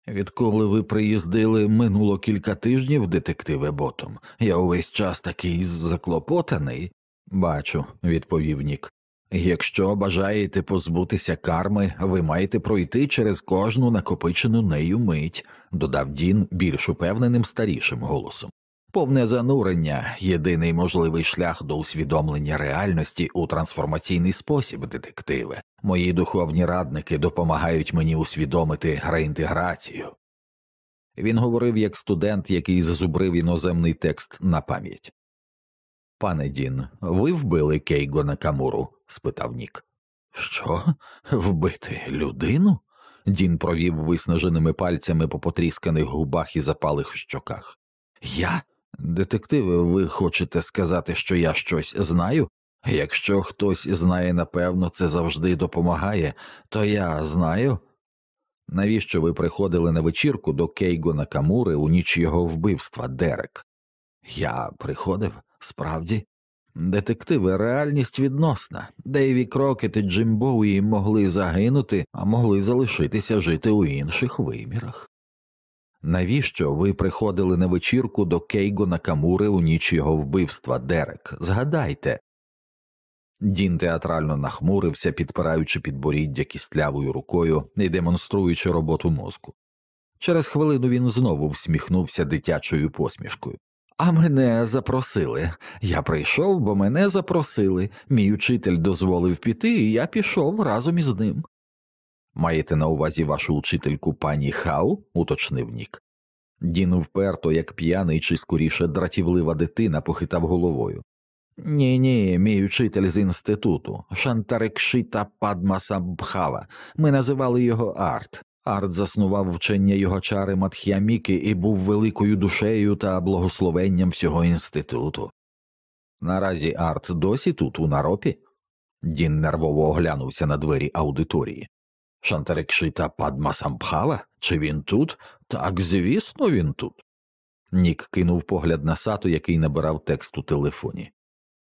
Відколи ви приїздили минуло кілька тижнів, детективе ботом, я увесь час такий заклопотаний. Бачу, відповів Нік. Якщо бажаєте позбутися карми, ви маєте пройти через кожну накопичену нею мить, додав Дін більш упевненим старішим голосом. Повне занурення єдиний можливий шлях до усвідомлення реальності у трансформаційний спосіб, детективе. Мої духовні радники допомагають мені усвідомити реінтеграцію. Він говорив як студент, який зазубрив іноземний текст на пам'ять. Пане Дін, ви вбили Кейго Накамуру? спитав Нік. Що? Вбити людину? Дін провів виснаженими пальцями по потрісканих губах і запалих щоках. Я? Детективи, ви хочете сказати, що я щось знаю? Якщо хтось знає напевно, це завжди допомагає, то я знаю. Навіщо ви приходили на вечірку до Кейго Накамури у ніч його вбивства, Дерек? Я приходив, справді. Детективи, реальність відносна. Дейві Крокет і Джим Боуї могли загинути, а могли залишитися жити у інших вимірах. Навіщо ви приходили на вечірку до Кейго Накамури у ніч його вбивства, Дерек? Згадайте. Дін театрально нахмурився, підпираючи підборіддя кістлявою рукою і демонструючи роботу мозку. Через хвилину він знову всміхнувся дитячою посмішкою. А мене запросили. Я прийшов, бо мене запросили. Мій учитель дозволив піти, і я пішов разом із ним. Маєте на увазі вашу учительку пані Хау? уточнив Нік. Дін вперто, як п'яний чи скоріше дратівлива дитина, похитав головою. Ні, ні, мій учитель з інституту, Шантарекшита Падмасабхава. Ми називали його Арт. Арт заснував вчення його чари Матх'яміки і був великою душею та благословенням всього інституту. Наразі Арт досі тут, у наропі. Дін нервово оглянувся на двері аудиторії. Шантарекшита Падмасамбхава? Чи він тут? Так, звісно, він тут. Нік кинув погляд на сату, який набирав текст у телефоні.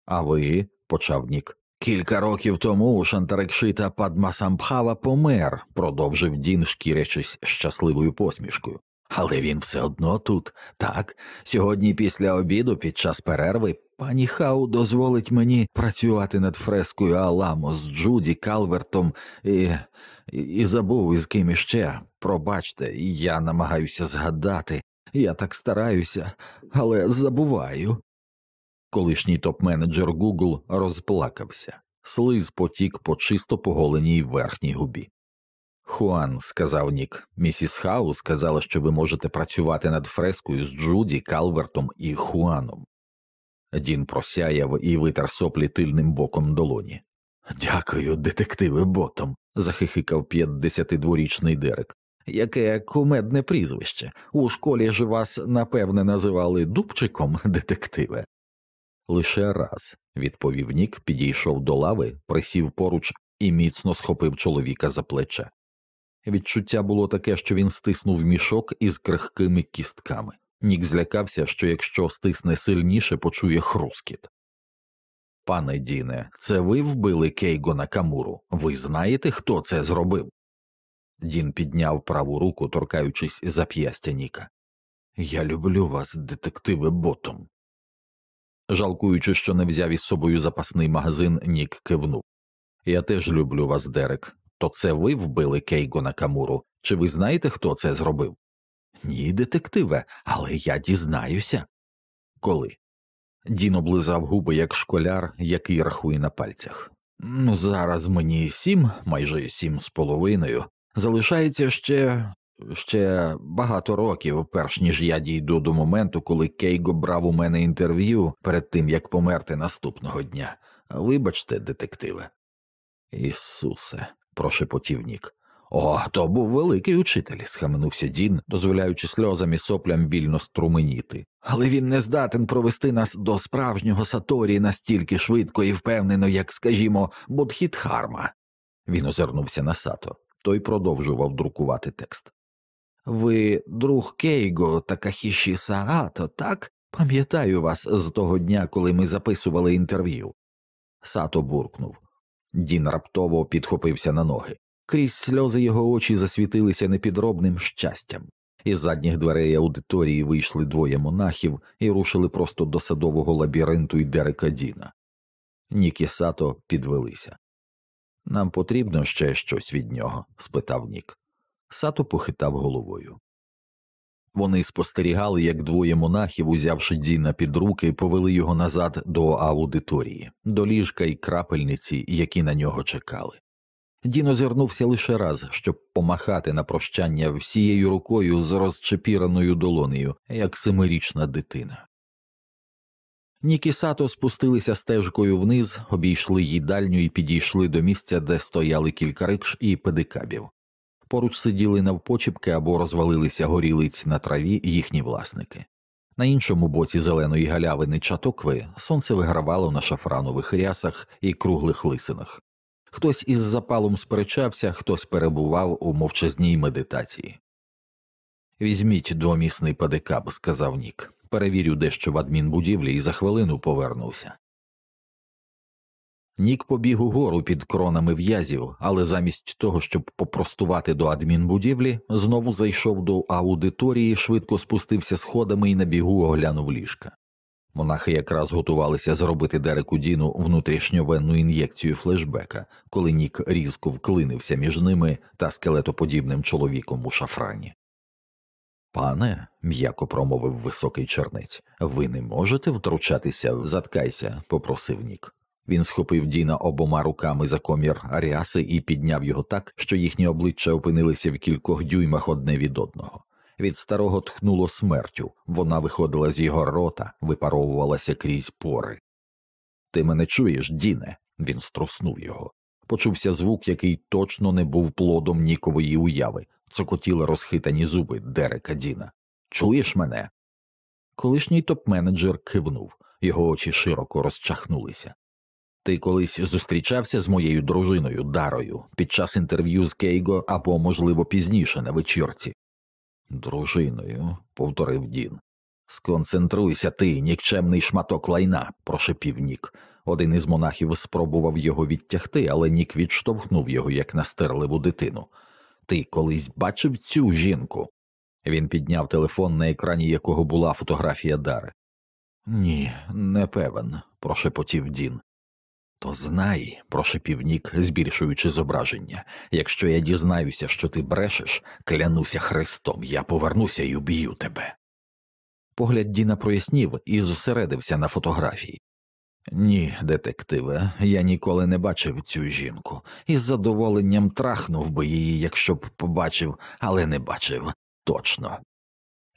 А ви, почав Нік. Кілька років тому Шантарекшита Падмасамбхава помер, продовжив Дін, шкірячись щасливою посмішкою. Але він все одно тут. Так, сьогодні після обіду, під час перерви, пані Хау дозволить мені працювати над фрескою Аламо з Джуді Калвертом і, і, забув із ким іще. Пробачте, я намагаюся згадати. Я так стараюся, але забуваю. Колишній топ-менеджер Google розплакався, слиз потік по чисто поголеній верхній губі. Хуан, сказав Нік, місіс Хау сказала, що ви можете працювати над фрескою з Джуді, Калвертом і Хуаном. Дін просяяв і витер соплі тильним боком долоні. Дякую, детективи ботом, захихикав п'ятдесятидворічний Дерек. Яке кумедне прізвище. У школі ж вас, напевне, називали дубчиком, детективе. Лише раз, відповів Нік, підійшов до лави, присів поруч і міцно схопив чоловіка за плече. Відчуття було таке, що він стиснув мішок із крихкими кістками. Нік злякався, що якщо стисне сильніше, почує хрускіт. Пане Діне, це ви вбили Кейго Накамуру. Ви знаєте, хто це зробив? Дін підняв праву руку, торкаючись зап'ястя Ніка. Я люблю вас, детективи ботом. Жалкуючи, що не взяв із собою запасний магазин, Нік кивнув. Я теж люблю вас, Дерек. То це ви вбили Кейго Накамуру? Чи ви знаєте, хто це зробив? Ні, детективе, але я дізнаюся. Коли? Дін облизав губи як школяр, який рахує на пальцях. Ну, зараз мені сім, майже сім з половиною. Залишається ще ще багато років, перш ніж я дійду до моменту, коли Кейго брав у мене інтерв'ю перед тим як померти наступного дня. Вибачте, детективе. Ісусе, прошепотів Нік. О, то був великий учитель, схаменувся Дін, дозволяючи сльозам і соплям вільно струменіти. Але він не здатен провести нас до справжнього Саторі настільки швидко і впевнено, як, скажімо, Будхітхарма. Він озирнувся на сато, той продовжував друкувати текст. Ви друг Кейго Такахіші Саато, так? Пам'ятаю вас з того дня, коли ми записували інтерв'ю. Сато буркнув. Дін раптово підхопився на ноги. Крізь сльози його очі засвітилися непідробним щастям. Із задніх дверей аудиторії вийшли двоє монахів і рушили просто до садового лабіринту й Дерека Діна. Нік і Сато підвелися. Нам потрібно ще щось від нього? спитав Нік. Сато похитав головою. Вони спостерігали, як двоє монахів, узявши Діна під руки, повели його назад до аудиторії, до ліжка й крапельниці, які на нього чекали. Дін озирнувся лише раз, щоб помахати на прощання всією рукою з розчепіраною долонею, як семирічна дитина. Нікі Сато спустилися стежкою вниз, обійшли їдальню і підійшли до місця, де стояли кілька рикш і педикабів. Поруч сиділи навпочіпки або розвалилися горілиць на траві їхні власники. На іншому боці зеленої галявини чатокви сонце вигравало на шафранових рясах і круглих лисинах. Хтось із запалом сперечався, хтось перебував у мовчазній медитації. Візьміть двомісний педикаб, сказав Нік. Перевірю дещо в адмінбудівлі і за хвилину повернуся. Нік побіг угору під кронами в'язів, але замість того, щоб попростувати до адмінбудівлі, знову зайшов до аудиторії, швидко спустився сходами і на бігу оглянув ліжка. Монахи якраз готувалися зробити Дереку Діну внутрішньовенну ін'єкцію флешбека, коли Нік різко вклинився між ними та скелетоподібним чоловіком у шафрані. Пане, м'яко промовив високий чернець, ви не можете втручатися, заткайся, попросив Нік. Він схопив Діна обома руками за комір Аріаси і підняв його так, що їхні обличчя опинилися в кількох дюймах одне від одного. Від старого тхнуло смертю, вона виходила з його рота, випаровувалася крізь пори. Ти мене чуєш, Діне? Він струснув його. Почувся звук, який точно не був плодом нікової уяви, цокотіли розхитані зуби Дерека Діна. Чуєш мене? Колишній топ-менеджер кивнув, його очі широко розчахнулися. Ти колись зустрічався з моєю дружиною Дарою під час інтерв'ю з Кейго або, можливо, пізніше на вечірці. Дружиною, повторив Дін. Сконцентруйся ти, нікчемний шматок лайна, прошепів Нік. Один із монахів спробував його відтягти, але Нік відштовхнув його як настирливу дитину. Ти колись бачив цю жінку? Він підняв телефон, на екрані якого була фотографія Дари. Ні, не певен, прошепотів Дін. То знай, прошепів Нік, збільшуючи зображення, якщо я дізнаюся, що ти брешеш, клянуся Христом, я повернуся і уб'ю тебе. Погляд Діна прояснів і зосередився на фотографії. Ні, детективе, я ніколи не бачив цю жінку, і з задоволенням трахнув би її, якщо б побачив, але не бачив точно.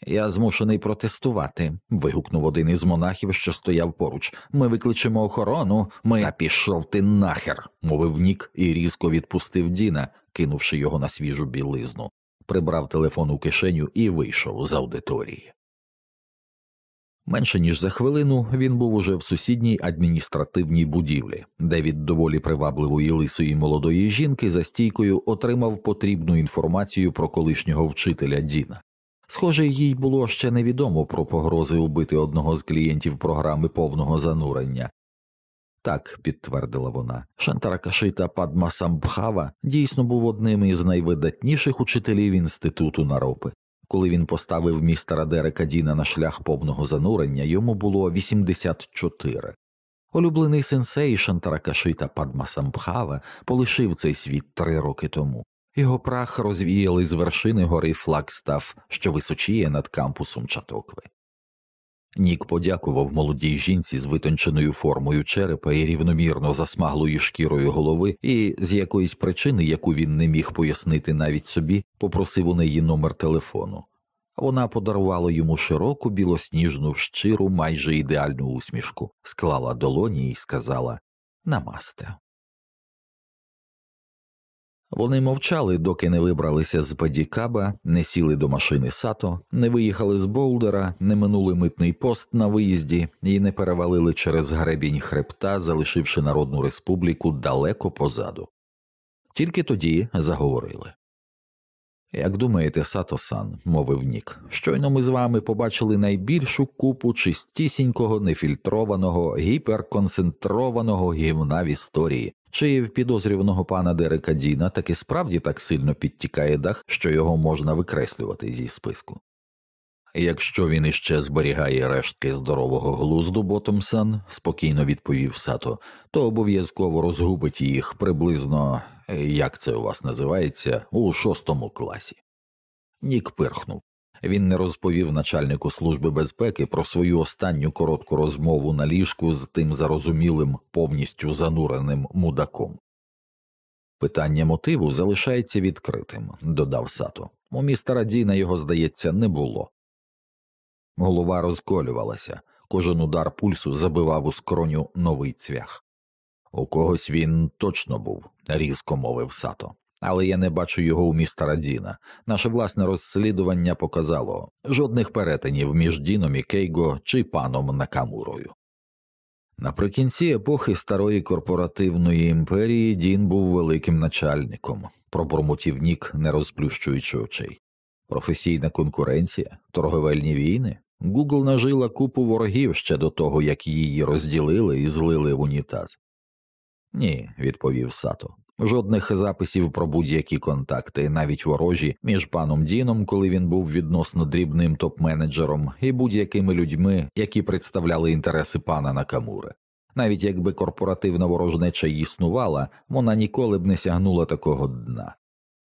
Я змушений протестувати. вигукнув один із монахів, що стояв поруч. Ми викличемо охорону, ми «А пішов ти нахер, мовив Нік і різко відпустив Діна, кинувши його на свіжу білизну, прибрав телефон у кишеню і вийшов з аудиторії. Менше ніж за хвилину він був уже в сусідній адміністративній будівлі, де від доволі привабливої лисої молодої жінки за стійкою отримав потрібну інформацію про колишнього вчителя Діна. Схоже, їй було ще невідомо про погрози убити одного з клієнтів програми повного занурення. Так, підтвердила вона, Шантаракашита Падма Самбхава дійсно був одним із найвидатніших учителів інституту наропи. Коли він поставив містера Дерека Діна на шлях повного занурення, йому було 84. Улюблений сенсей Шантаракашита Падма Самбхава полишив цей світ три роки тому. Його прах розвіяли з вершини гори Флагстаф, що височіє над кампусом Чатокви. Нік подякував молодій жінці з витонченою формою черепа і рівномірно засмаглою шкірою голови, і з якоїсь причини, яку він не міг пояснити навіть собі, попросив у неї номер телефону. Вона подарувала йому широку білосніжну, щиру, майже ідеальну усмішку, склала долоні і сказала Намасте. Вони мовчали, доки не вибралися з Бадікаба, не сіли до машини Сато, не виїхали з Болдера, не минули митний пост на виїзді і не перевалили через гребінь хребта, залишивши Народну Республіку далеко позаду. Тільки тоді заговорили. Як думаєте, Сато-сан, мовив Нік, щойно ми з вами побачили найбільшу купу чистісінького, нефільтрованого, гіперконцентрованого гівна в історії, чи в підозрюваного пана Дерека Діна таки справді так сильно підтікає дах, що його можна викреслювати зі списку. Якщо він іще зберігає рештки здорового глузду Ботомсан, спокійно відповів Сато, то обов'язково розгубить їх приблизно, як це у вас називається, у шостому класі. Нік пирхнув. Він не розповів начальнику служби безпеки про свою останню коротку розмову на ліжку з тим зарозумілим, повністю зануреним мудаком. Питання мотиву залишається відкритим, додав Сато. У містера Діна його, здається, не було. Голова розколювалася, кожен удар пульсу забивав у скроню новий цвях. У когось він точно був, різко мовив Сато, але я не бачу його у містера Діна. Наше власне розслідування показало жодних перетинів між Діном і Кейго чи паном Накамурою. Наприкінці епохи старої корпоративної імперії Дін був великим начальником, пробурмотів Нік, не розплющуючи очей. Професійна конкуренція, торговельні війни. Гугл нажила купу ворогів ще до того, як її розділили і злили в унітаз. Ні, відповів Сато. Жодних записів про будь-які контакти, навіть ворожі, між паном Діном, коли він був відносно дрібним топ-менеджером, і будь-якими людьми, які представляли інтереси пана Накамури. Навіть якби корпоративна ворожнеча існувала, вона ніколи б не сягнула такого дна.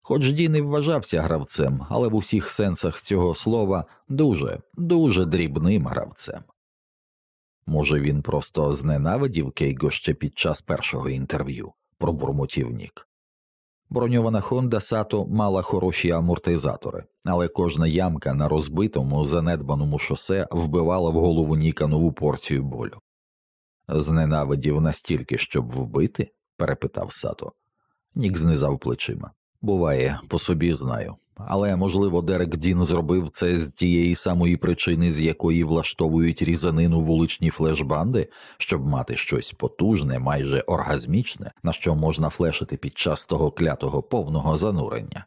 Хоч Дін і вважався гравцем, але в усіх сенсах цього слова дуже, дуже дрібним гравцем. Може, він просто зненавидів Кейго ще під час першого інтерв'ю, пробурмотів Нік. Броньована Хонда Сато мала хороші амортизатори, але кожна ямка на розбитому, занедбаному шосе вбивала в голову Ніка нову порцію болю. Зненавидів настільки, щоб вбити? перепитав Сато. Нік знизав плечима. Буває, по собі знаю, але можливо Дерек Дін зробив це з тієї самої причини, з якої влаштовують різанину вуличні флешбанди, щоб мати щось потужне, майже оргазмічне, на що можна флешити під час того клятого повного занурення.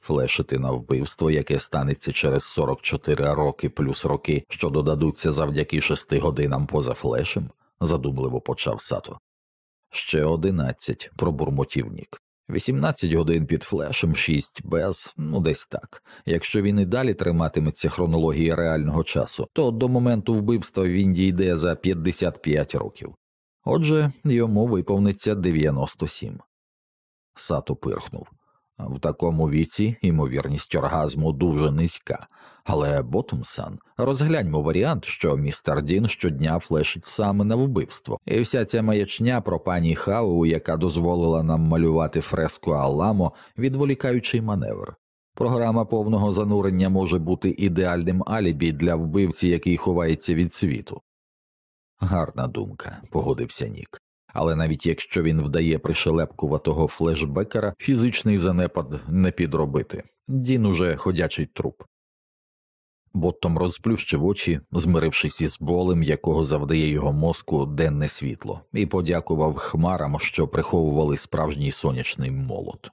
Флешити на вбивство, яке станеться через 44 роки плюс роки, що додадуться завдяки шести годинам поза флешем, задумливо почав Сато. Ще одинадцять, пробурмотів Нік. 18 годин під флешем, 6 без, ну десь так. Якщо він і далі триматиметься хронології реального часу, то до моменту вбивства він дійде за 55 років. Отже, йому виповниться 97. Сато пирхнув. В такому віці ймовірність оргазму дуже низька, але Ботумсан, розгляньмо варіант, що містер Дін щодня флешить саме на вбивство, і вся ця маячня про пані Хау, яка дозволила нам малювати фреску Аламо, відволікаючий маневр. Програма повного занурення може бути ідеальним алібі для вбивці, який ховається від світу. Гарна думка, погодився Нік але навіть якщо він вдає пришелепкуватого флешбекера, фізичний занепад не підробити. Дін уже ходячий труп. Боттом розплющив очі, змирившись із болем, якого завдає його мозку денне світло, і подякував хмарам, що приховували справжній сонячний молот.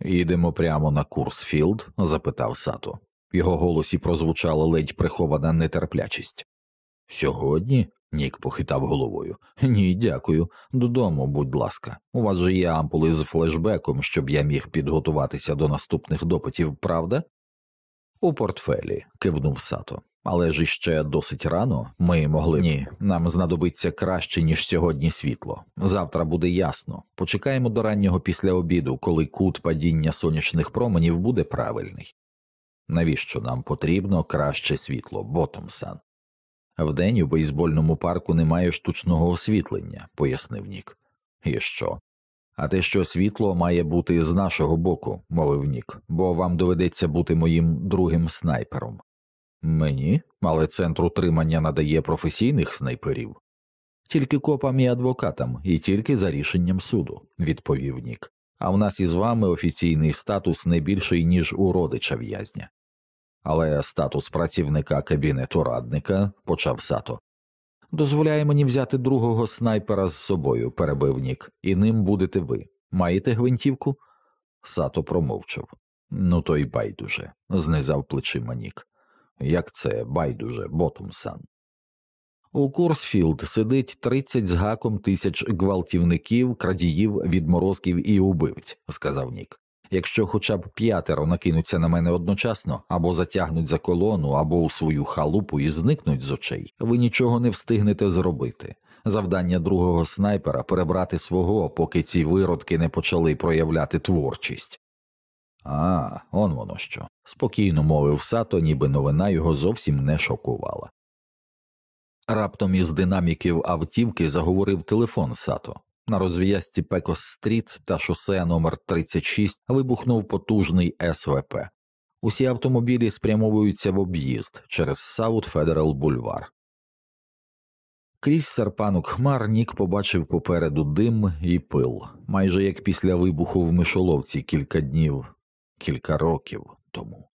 Їдемо прямо на Курсфілд? запитав Сато. В його голосі прозвучала ледь прихована нетерплячість. Сьогодні? Нік похитав головою. Ні, дякую. Додому, будь ласка. У вас же є ампули з флешбеком, щоб я міг підготуватися до наступних допитів, правда? У портфелі, кивнув Сато. Але ж іще досить рано ми могли ні, нам знадобиться краще, ніж сьогодні світло. Завтра буде ясно. Почекаємо до раннього після обіду, коли кут падіння сонячних променів буде правильний. Навіщо нам потрібно краще світло, Ботомсан? Вдень у бейсбольному парку немає штучного освітлення, пояснив Нік. І що? А те, що світло має бути з нашого боку, мовив Нік, бо вам доведеться бути моїм другим снайпером. Мені, але центр утримання надає професійних снайперів. Тільки копам і адвокатам, і тільки за рішенням суду, відповів Нік. А в нас із вами офіційний статус не більший, ніж у родича в'язня але статус працівника кабінету радника почав сато. Дозволяє мені взяти другого снайпера з собою, перебив Нік, і ним будете ви. Маєте гвинтівку? Сато промовчав. Ну, то й байдуже, знизав плечима Нік. Як це байдуже, Боттом-сан? У Курсфілд сидить 30 з гаком тисяч гвалтівників, крадіїв, відморозків і убивць, сказав Нік. Якщо хоча б п'ятеро накинуться на мене одночасно, або затягнуть за колону, або у свою халупу і зникнуть з очей, ви нічого не встигнете зробити. Завдання другого снайпера перебрати свого, поки ці виродки не почали проявляти творчість. А, он воно що, спокійно мовив Сато, ніби новина його зовсім не шокувала. Раптом із динаміків автівки заговорив телефон Сато. На розв'язці Пекос Стріт та шосе номер 36 вибухнув потужний СВП. Усі автомобілі спрямовуються в об'їзд через Саут Федерал Бульвар. Крізь серпанок хмар Нік побачив попереду дим і пил, майже як після вибуху в мишоловці кілька днів, кілька років тому.